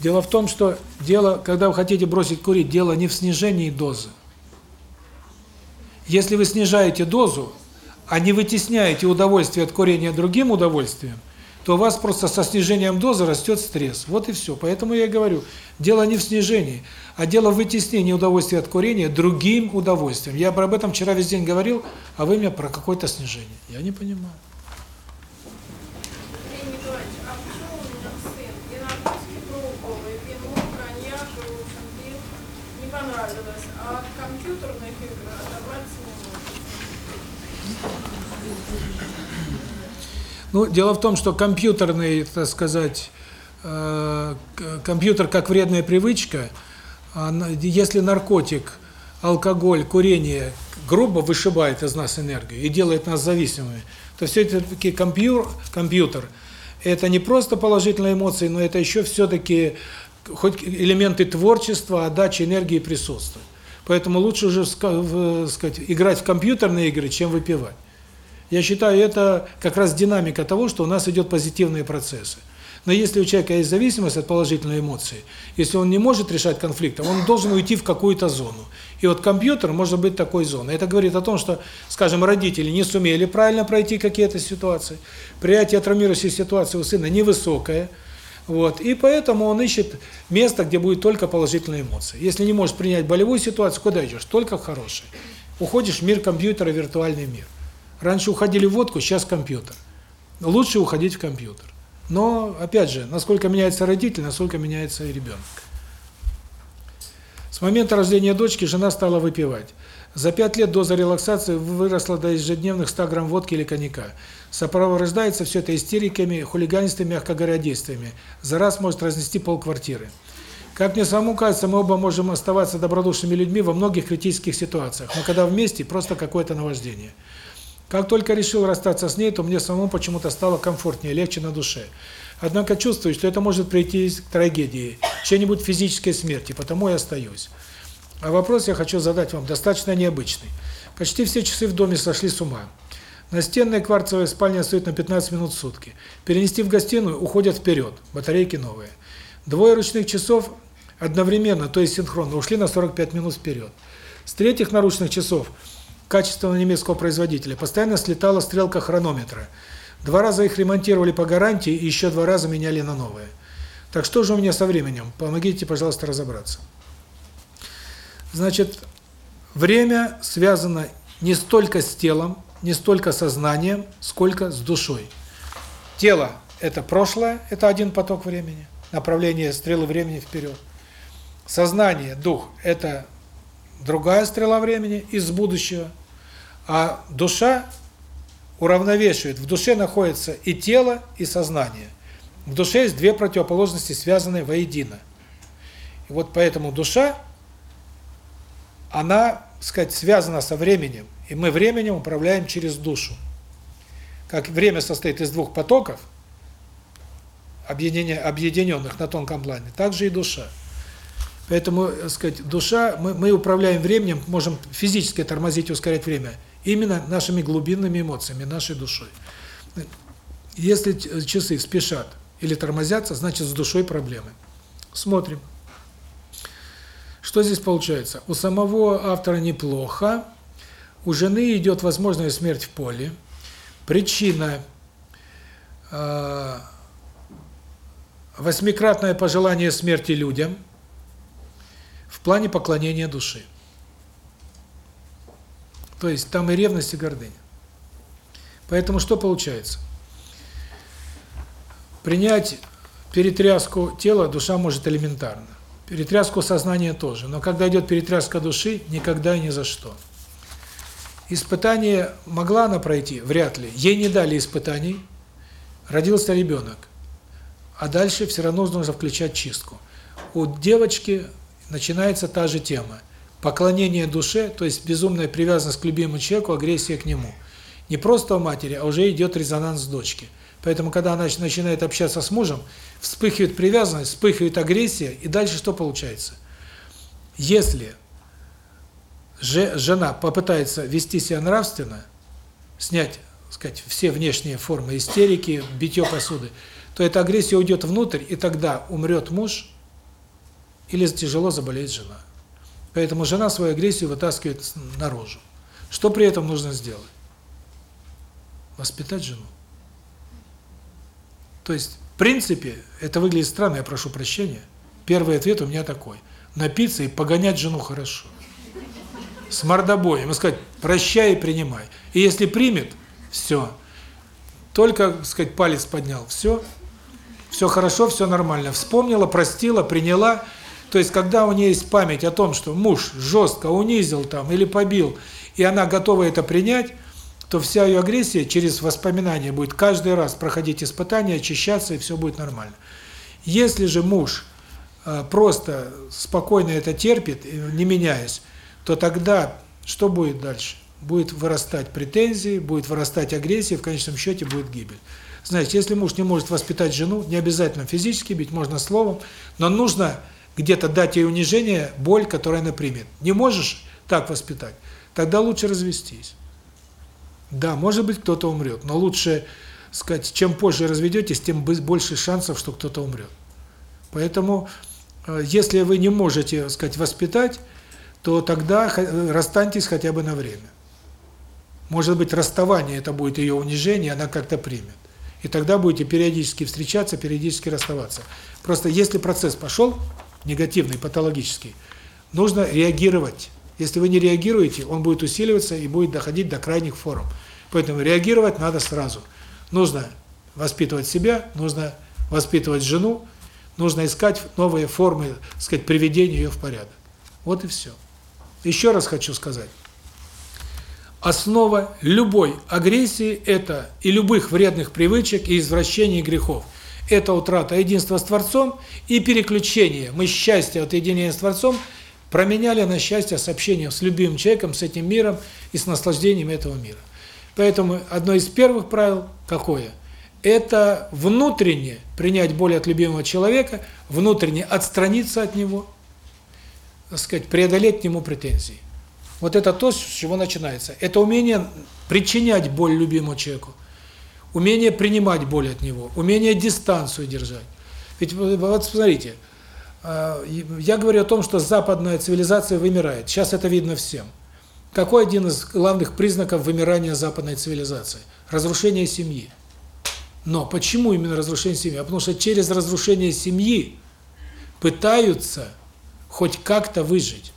Дело в том, что дело, когда вы хотите бросить курить, дело не в снижении дозы. Если вы снижаете дозу, а не вытесняете удовольствие от курения другим удовольствием, то у вас просто со снижением дозы растет стресс. Вот и все. Поэтому я говорю, дело не в снижении, а дело в вытеснении удовольствия от курения другим удовольствием. Я об этом вчера весь день говорил, а вы меня про какое-то снижение. Я не понимаю. Евгений Николаевич, а почему у меня сын и наркотики пробовал, и вино, коньяк, и, в общем, пил, не понравилось, а от компьютерных игр оторваться не может? Ну, дело в том, что компьютерный, так сказать, э, компьютер как вредная привычка, если наркотик, алкоголь, курение грубо вышибает из нас энергию и делает нас зависимыми, то все-таки компьютер, компьютер это не просто положительные эмоции, но это еще все-таки хоть элементы творчества, отдачи энергии присутствуют. Поэтому лучше уже сказать, играть в компьютерные игры, чем выпивать. Я считаю, это как раз динамика того, что у нас идет позитивные процессы. Но если у человека есть зависимость от положительной эмоции, если он не может решать конфликты, он должен уйти в какую-то зону. И вот компьютер может быть такой зоной. Это говорит о том, что, скажем, родители не сумели правильно пройти какие-то ситуации, принятие травмирующей ситуации у сына невысокое, вот, и поэтому он ищет место, где будет только положительные эмоции. Если не можешь принять болевую ситуацию, куда идешь? Только в хороший. Уходишь в мир компьютера, виртуальный мир. Раньше уходили в водку, сейчас компьютер. Лучше уходить в компьютер. Но, опять же, насколько меняется родитель, насколько меняется и ребенок. С момента рождения дочки жена стала выпивать. За пять лет доза релаксации выросла до ежедневных 100 грамм водки или коньяка. Сопровождается все это истериками, хулиганистыми, мягко говоря, действиями. За раз может разнести полквартиры. Как мне самому кажется, мы оба можем оставаться добродушными людьми во многих критических ситуациях, но когда вместе, просто какое-то наваждение. Как только решил расстаться с ней, то мне самому почему-то стало комфортнее, легче на душе. Однако чувствую, что это может прийти к трагедии, чьей-нибудь физической смерти, потому и остаюсь. А вопрос я хочу задать вам достаточно необычный. Почти все часы в доме сошли с ума. Настенная кварцевая спальня стоит на 15 минут в сутки. Перенести в гостиную уходят вперед, батарейки новые. Двое ручных часов одновременно, то есть синхронно, ушли на 45 минут вперед. С третьих наручных часов – качественного немецкого производителя, постоянно слетала стрелка хронометра. Два раза их ремонтировали по гарантии и еще два раза меняли на новые. Так что же у меня со временем? Помогите, пожалуйста, разобраться. Значит, время связано не столько с телом, не столько со знанием, сколько с душой. Тело – это прошлое, это один поток времени, направление стрелы времени вперед. Сознание, дух – это другая стрела времени из будущего, а душа уравновешивает. В душе находится и тело, и сознание. В душе есть две противоположности, связанные воедино. И вот поэтому душа, она, сказать, связана со временем, и мы временем управляем через душу. Как время состоит из двух потоков, объединенных на тонком плане, так же и душа. Поэтому, так сказать, душа, мы, мы управляем временем, можем физически тормозить, ускорять время, именно нашими глубинными эмоциями, нашей душой. Если часы спешат или тормозятся, значит с душой проблемы. Смотрим. Что здесь получается? У самого автора неплохо, у жены идет возможная смерть в поле. Причина э, восьмикратное пожелание смерти людям в плане поклонения души. То есть там и ревность, и гордыня. Поэтому что получается? Принять перетряску тела душа может элементарно. Перетряску сознания тоже. Но когда идет перетряска души, никогда и ни за что. Испытание могла она пройти? Вряд ли. Ей не дали испытаний, родился ребенок. А дальше все равно нужно включать чистку. У девочки начинается та же тема. Поклонение душе, то есть безумная привязанность к любимому человеку, агрессия к нему. Не просто у матери, а уже идет резонанс с дочки. Поэтому, когда она начинает общаться с мужем, вспыхивает привязанность, вспыхивает агрессия, и дальше что получается? Если жена попытается вести себя нравственно, снять, сказать, все внешние формы истерики, битье посуды, то эта агрессия уйдет внутрь, и тогда умрет муж или тяжело заболеет жена. Поэтому жена свою агрессию вытаскивает наружу. Что при этом нужно сделать? Воспитать жену. То есть, в принципе, это выглядит странно, я прошу прощения. Первый ответ у меня такой. Напиться и погонять жену хорошо с мордобоем и сказать «прощай и принимай». И если примет, все. Только, сказать, палец поднял, все. Все хорошо, все нормально. Вспомнила, простила, приняла. То есть, когда у нее есть память о том, что муж жестко унизил там или побил, и она готова это принять, то вся ее агрессия через воспоминания будет каждый раз проходить испытания, очищаться, и все будет нормально. Если же муж э, просто спокойно это терпит, не меняясь, то тогда что будет дальше? Будет вырастать претензии, будет вырастать агрессия, в конечном счете будет гибель. Знаете, если муж не может воспитать жену, не обязательно физически бить, можно словом, но нужно где-то дать ей унижение, боль, которую она примет. Не можешь так воспитать, тогда лучше развестись. Да, может быть, кто-то умрет, но лучше, сказать, чем позже разведетесь, тем больше шансов, что кто-то умрет. Поэтому, э, если вы не можете, сказать, воспитать, то тогда расстаньтесь хотя бы на время. Может быть, расставание это будет ее унижение, она как-то примет. И тогда будете периодически встречаться, периодически расставаться. Просто если процесс пошел негативный, патологический, нужно реагировать. Если вы не реагируете, он будет усиливаться и будет доходить до крайних форм. Поэтому реагировать надо сразу. Нужно воспитывать себя, нужно воспитывать жену, нужно искать новые формы, так сказать, приведения ее в порядок. Вот и все. Еще раз хочу сказать. Основа любой агрессии это и любых вредных привычек и извращений грехов. Это утрата единства с Творцом и переключение. Мы счастье от единения с Творцом променяли на счастье с общением с любимым человеком, с этим миром и с наслаждением этого мира. Поэтому одно из первых правил какое? Это внутренне принять боль от любимого человека, внутренне отстраниться от него – так сказать, преодолеть к нему претензии. Вот это то, с чего начинается. Это умение причинять боль любимому человеку, умение принимать боль от него, умение дистанцию держать. Ведь вот смотрите, а, я говорю о том, что западная цивилизация вымирает. Сейчас это видно всем. Какой один из главных признаков вымирания западной цивилизации? Разрушение семьи. Но почему именно разрушение семьи? Потому что через разрушение семьи пытаются хоть как-то выжить.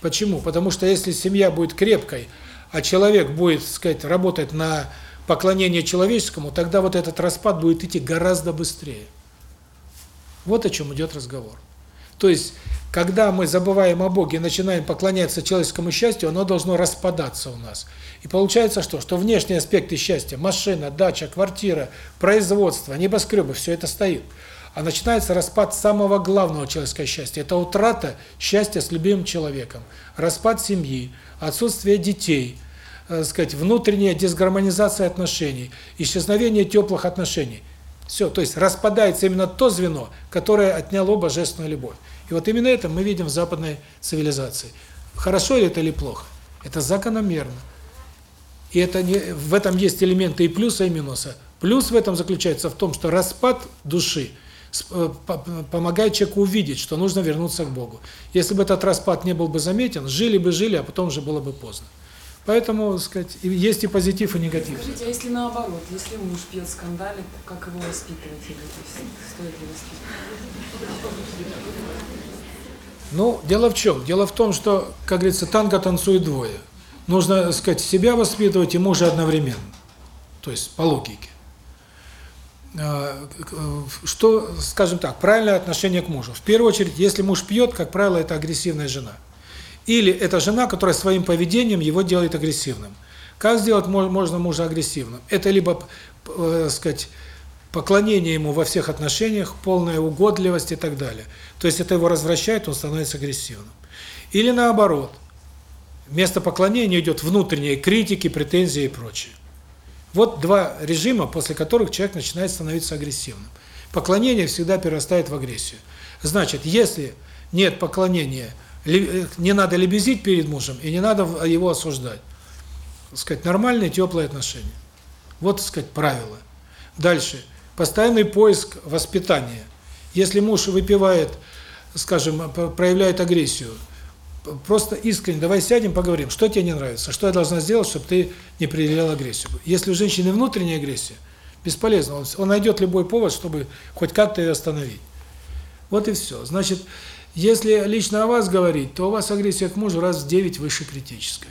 Почему? Потому что если семья будет крепкой, а человек будет, сказать, работать на поклонение человеческому, тогда вот этот распад будет идти гораздо быстрее. Вот о чем идет разговор. То есть когда мы забываем о Боге и начинаем поклоняться человеческому счастью, оно должно распадаться у нас. И получается что? Что внешние аспекты счастья, машина, дача, квартира, производство, небоскребы, все это стоит. А начинается распад самого главного человеческого счастья. Это утрата счастья с любимым человеком, распад семьи, отсутствие детей, э, сказать, внутренняя дисгармонизация отношений, исчезновение теплых отношений. Все, то есть распадается именно то звено, которое отняло божественную любовь. И вот именно это мы видим в западной цивилизации. Хорошо ли это или плохо? Это закономерно. И это не в этом есть элементы и плюса, и минуса. Плюс в этом заключается в том, что распад души э, помогает человеку увидеть, что нужно вернуться к Богу. Если бы этот распад не был бы заметен, жили бы жили, а потом уже было бы поздно. Поэтому, сказать, есть и позитив, и негатив. Скажите, а если наоборот, если муж пьет скандалит, как его воспитывать? Или стоит ли воспитывать? Ну, дело в чем? Дело в том, что, как говорится, танго танцует двое. Нужно, так сказать, себя воспитывать и мужа одновременно. То есть, по логике. А, что, скажем так, правильное отношение к мужу. В первую очередь, если муж пьет, как правило, это агрессивная жена. Или это жена, которая своим поведением его делает агрессивным. Как сделать можно мужа агрессивным? Это либо, э, сказать, поклонение ему во всех отношениях, полная угодливость и так далее. То есть это его развращает, он становится агрессивным. Или наоборот, вместо поклонения идет внутренние критики, претензии и прочее. Вот два режима, после которых человек начинает становиться агрессивным. Поклонение всегда перерастает в агрессию. Значит, если нет поклонения, не надо лебезить перед мужем и не надо его осуждать. Сказать, нормальные, теплые отношения. Вот, сказать, правило. Дальше постоянный поиск воспитания. Если муж выпивает, скажем, проявляет агрессию, просто искренне, давай сядем, поговорим, что тебе не нравится, что я должна сделать, чтобы ты не проявлял агрессию. Если у женщины внутренняя агрессия, бесполезно, он найдет любой повод, чтобы хоть как-то ее остановить. Вот и все. Значит, если лично о вас говорить, то у вас агрессия к мужу раз в 9 выше критической.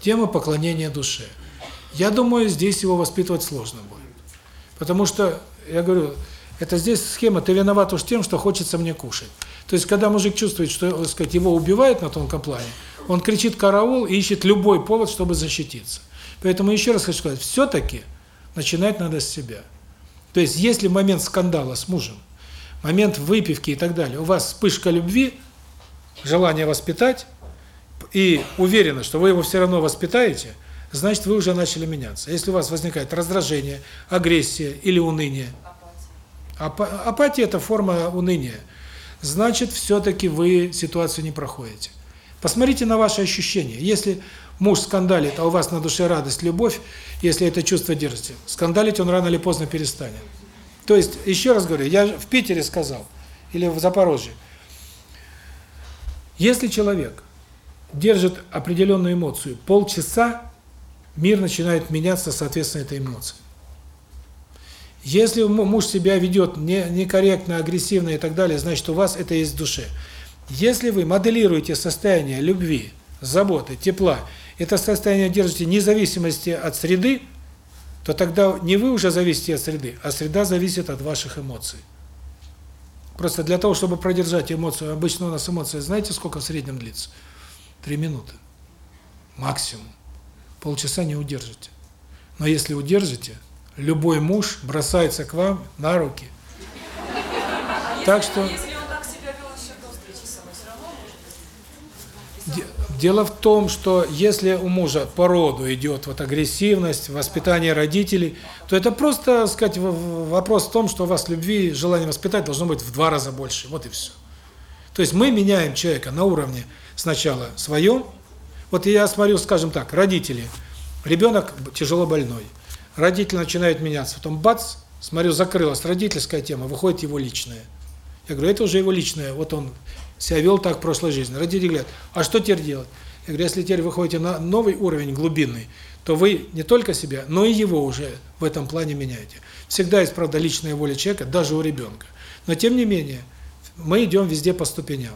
Тема поклонения душе. Я думаю, здесь его воспитывать сложно будет. Потому что, я говорю, это здесь схема, ты виноват уж тем, что хочется мне кушать. То есть, когда мужик чувствует, что, так сказать, его убивают на тонком плане, он кричит «караул» и ищет любой повод, чтобы защититься. Поэтому еще раз хочу сказать, все-таки начинать надо с себя. То есть, если момент скандала с мужем, момент выпивки и так далее, у вас вспышка любви, желание воспитать, и уверены, что вы его все равно воспитаете – значит, вы уже начали меняться. Если у вас возникает раздражение, агрессия или уныние, апатия, апатия – это форма уныния, значит, все-таки вы ситуацию не проходите. Посмотрите на ваши ощущения. Если муж скандалит, а у вас на душе радость, любовь, если это чувство держите, скандалить он рано или поздно перестанет. То есть, еще раз говорю, я в Питере сказал, или в Запорожье, если человек держит определенную эмоцию полчаса, мир начинает меняться соответственно этой эмоции. Если муж себя ведет не, некорректно, агрессивно и так далее, значит, у вас это есть в душе. Если вы моделируете состояние любви, заботы, тепла, это состояние держите независимости от среды, то тогда не вы уже зависите от среды, а среда зависит от ваших эмоций. Просто для того, чтобы продержать эмоцию, обычно у нас эмоция, знаете, сколько в среднем длится? Три минуты. Максимум полчаса не удержите. Но если удержите, любой муж бросается к вам на руки. Так что... Дело в том, что если у мужа по роду идет вот агрессивность, воспитание родителей, то это просто, сказать, вопрос в том, что у вас любви, желание воспитать должно быть в два раза больше. Вот и все. То есть мы меняем человека на уровне сначала своем, вот я смотрю, скажем так, родители, ребенок тяжело больной, родители начинают меняться, потом бац, смотрю, закрылась родительская тема, выходит его личная. Я говорю, это уже его личное, вот он себя вел так в прошлой жизни. Родители говорят, а что теперь делать? Я говорю, если теперь выходите на новый уровень глубинный, то вы не только себя, но и его уже в этом плане меняете. Всегда есть, правда, личная воля человека, даже у ребенка. Но тем не менее, мы идем везде по ступеням.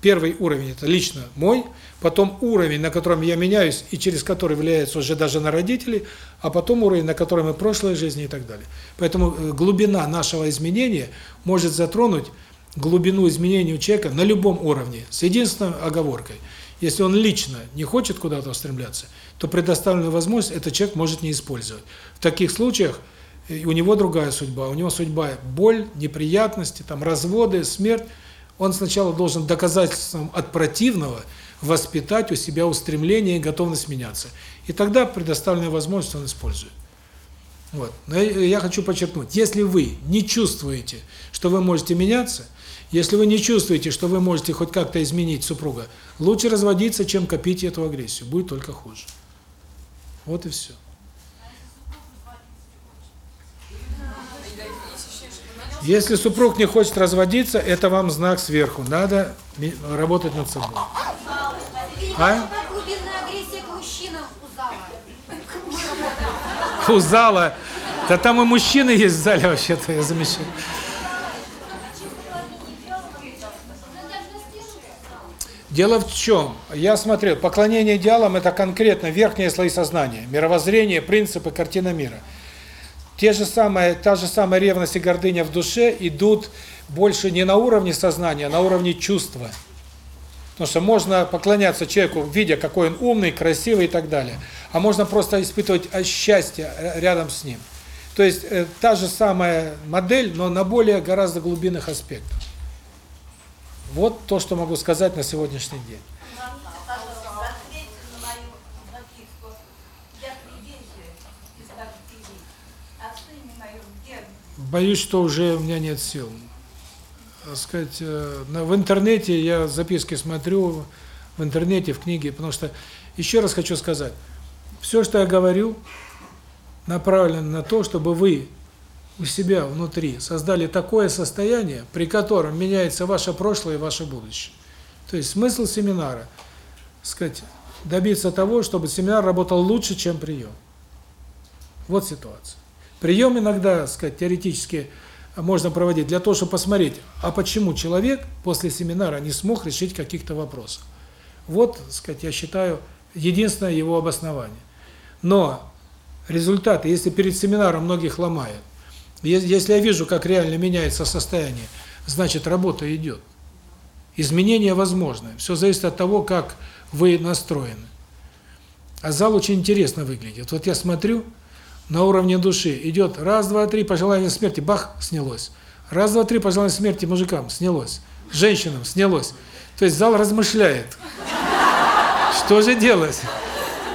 Первый уровень – это лично мой, потом уровень, на котором я меняюсь, и через который влияется уже даже на родителей, а потом уровень, на котором и прошлой жизни и так далее. Поэтому э, глубина нашего изменения может затронуть глубину изменений у человека на любом уровне, с единственной оговоркой. Если он лично не хочет куда-то устремляться, то предоставленную возможность этот человек может не использовать. В таких случаях э, у него другая судьба, у него судьба боль, неприятности, там разводы, смерть. Он сначала должен доказательством от противного воспитать у себя устремление и готовность меняться. И тогда предоставленную возможность он использует. Вот. Но я хочу подчеркнуть, если вы не чувствуете, что вы можете меняться, если вы не чувствуете, что вы можете хоть как-то изменить супруга, лучше разводиться, чем копить эту агрессию. Будет только хуже. Вот и все. Если супруг не хочет разводиться, это вам знак сверху. Надо работать над собой. А? У зала. Да там и мужчины есть в зале вообще-то, я замечаю. Дело в чем? Я смотрел, поклонение идеалам – это конкретно верхние слои сознания, мировоззрение, принципы, картина мира. Те же самые, та же самая ревность и гордыня в душе идут больше не на уровне сознания, а на уровне чувства. Потому что можно поклоняться человеку, видя, какой он умный, красивый и так далее. А можно просто испытывать э, счастье э, рядом с ним. То есть э, та же самая модель, но на более гораздо глубинных аспектах. Вот то, что могу сказать на сегодняшний день. Боюсь, что уже у меня нет сил. Так сказать, э, в интернете я записки смотрю, в интернете, в книге, потому что, еще раз хочу сказать, все, что я говорю, направлено на то, чтобы вы у себя внутри создали такое состояние, при котором меняется ваше прошлое и ваше будущее. То есть смысл семинара, сказать, добиться того, чтобы семинар работал лучше, чем прием. Вот ситуация. Прием иногда, сказать, теоретически можно проводить для того, чтобы посмотреть, а почему человек после семинара не смог решить каких-то вопросов. Вот, сказать, я считаю, единственное его обоснование. Но результаты, если перед семинаром многих ломает, е- если я вижу, как реально меняется состояние, значит, работа идет. Изменения возможны. Все зависит от того, как вы настроены. А зал очень интересно выглядит. Вот я смотрю, на уровне души идет раз, два, три, пожелание смерти, бах, снялось. Раз, два, три, пожелание смерти мужикам, снялось. Женщинам, снялось. То есть зал размышляет. Что же делать?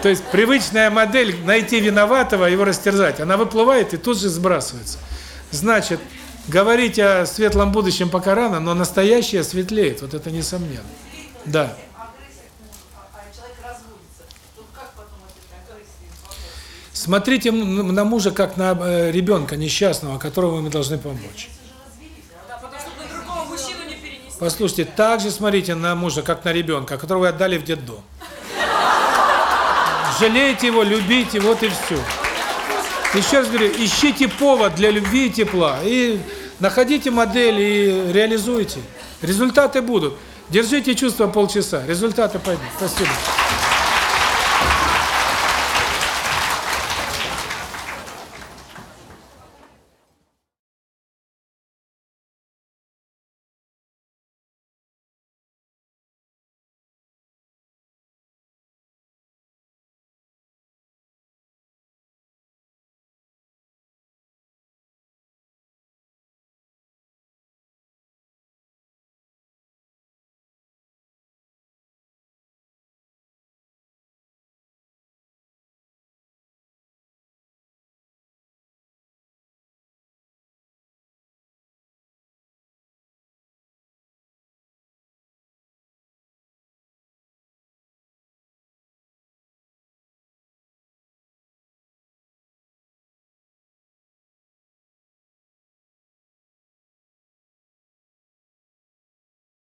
То есть привычная модель найти виноватого, его растерзать, она выплывает и тут же сбрасывается. Значит, говорить о светлом будущем пока рано, но настоящее светлеет, вот это несомненно. Да. Смотрите на мужа как на э, ребенка несчастного, которого мы должны помочь. Послушайте, также смотрите на мужа как на ребенка, которого вы отдали в детдом. Жалейте его, любите, вот и все. Еще раз говорю, ищите повод для любви и тепла. И находите модель и реализуйте. Результаты будут. Держите чувство полчаса, результаты пойдут. Спасибо.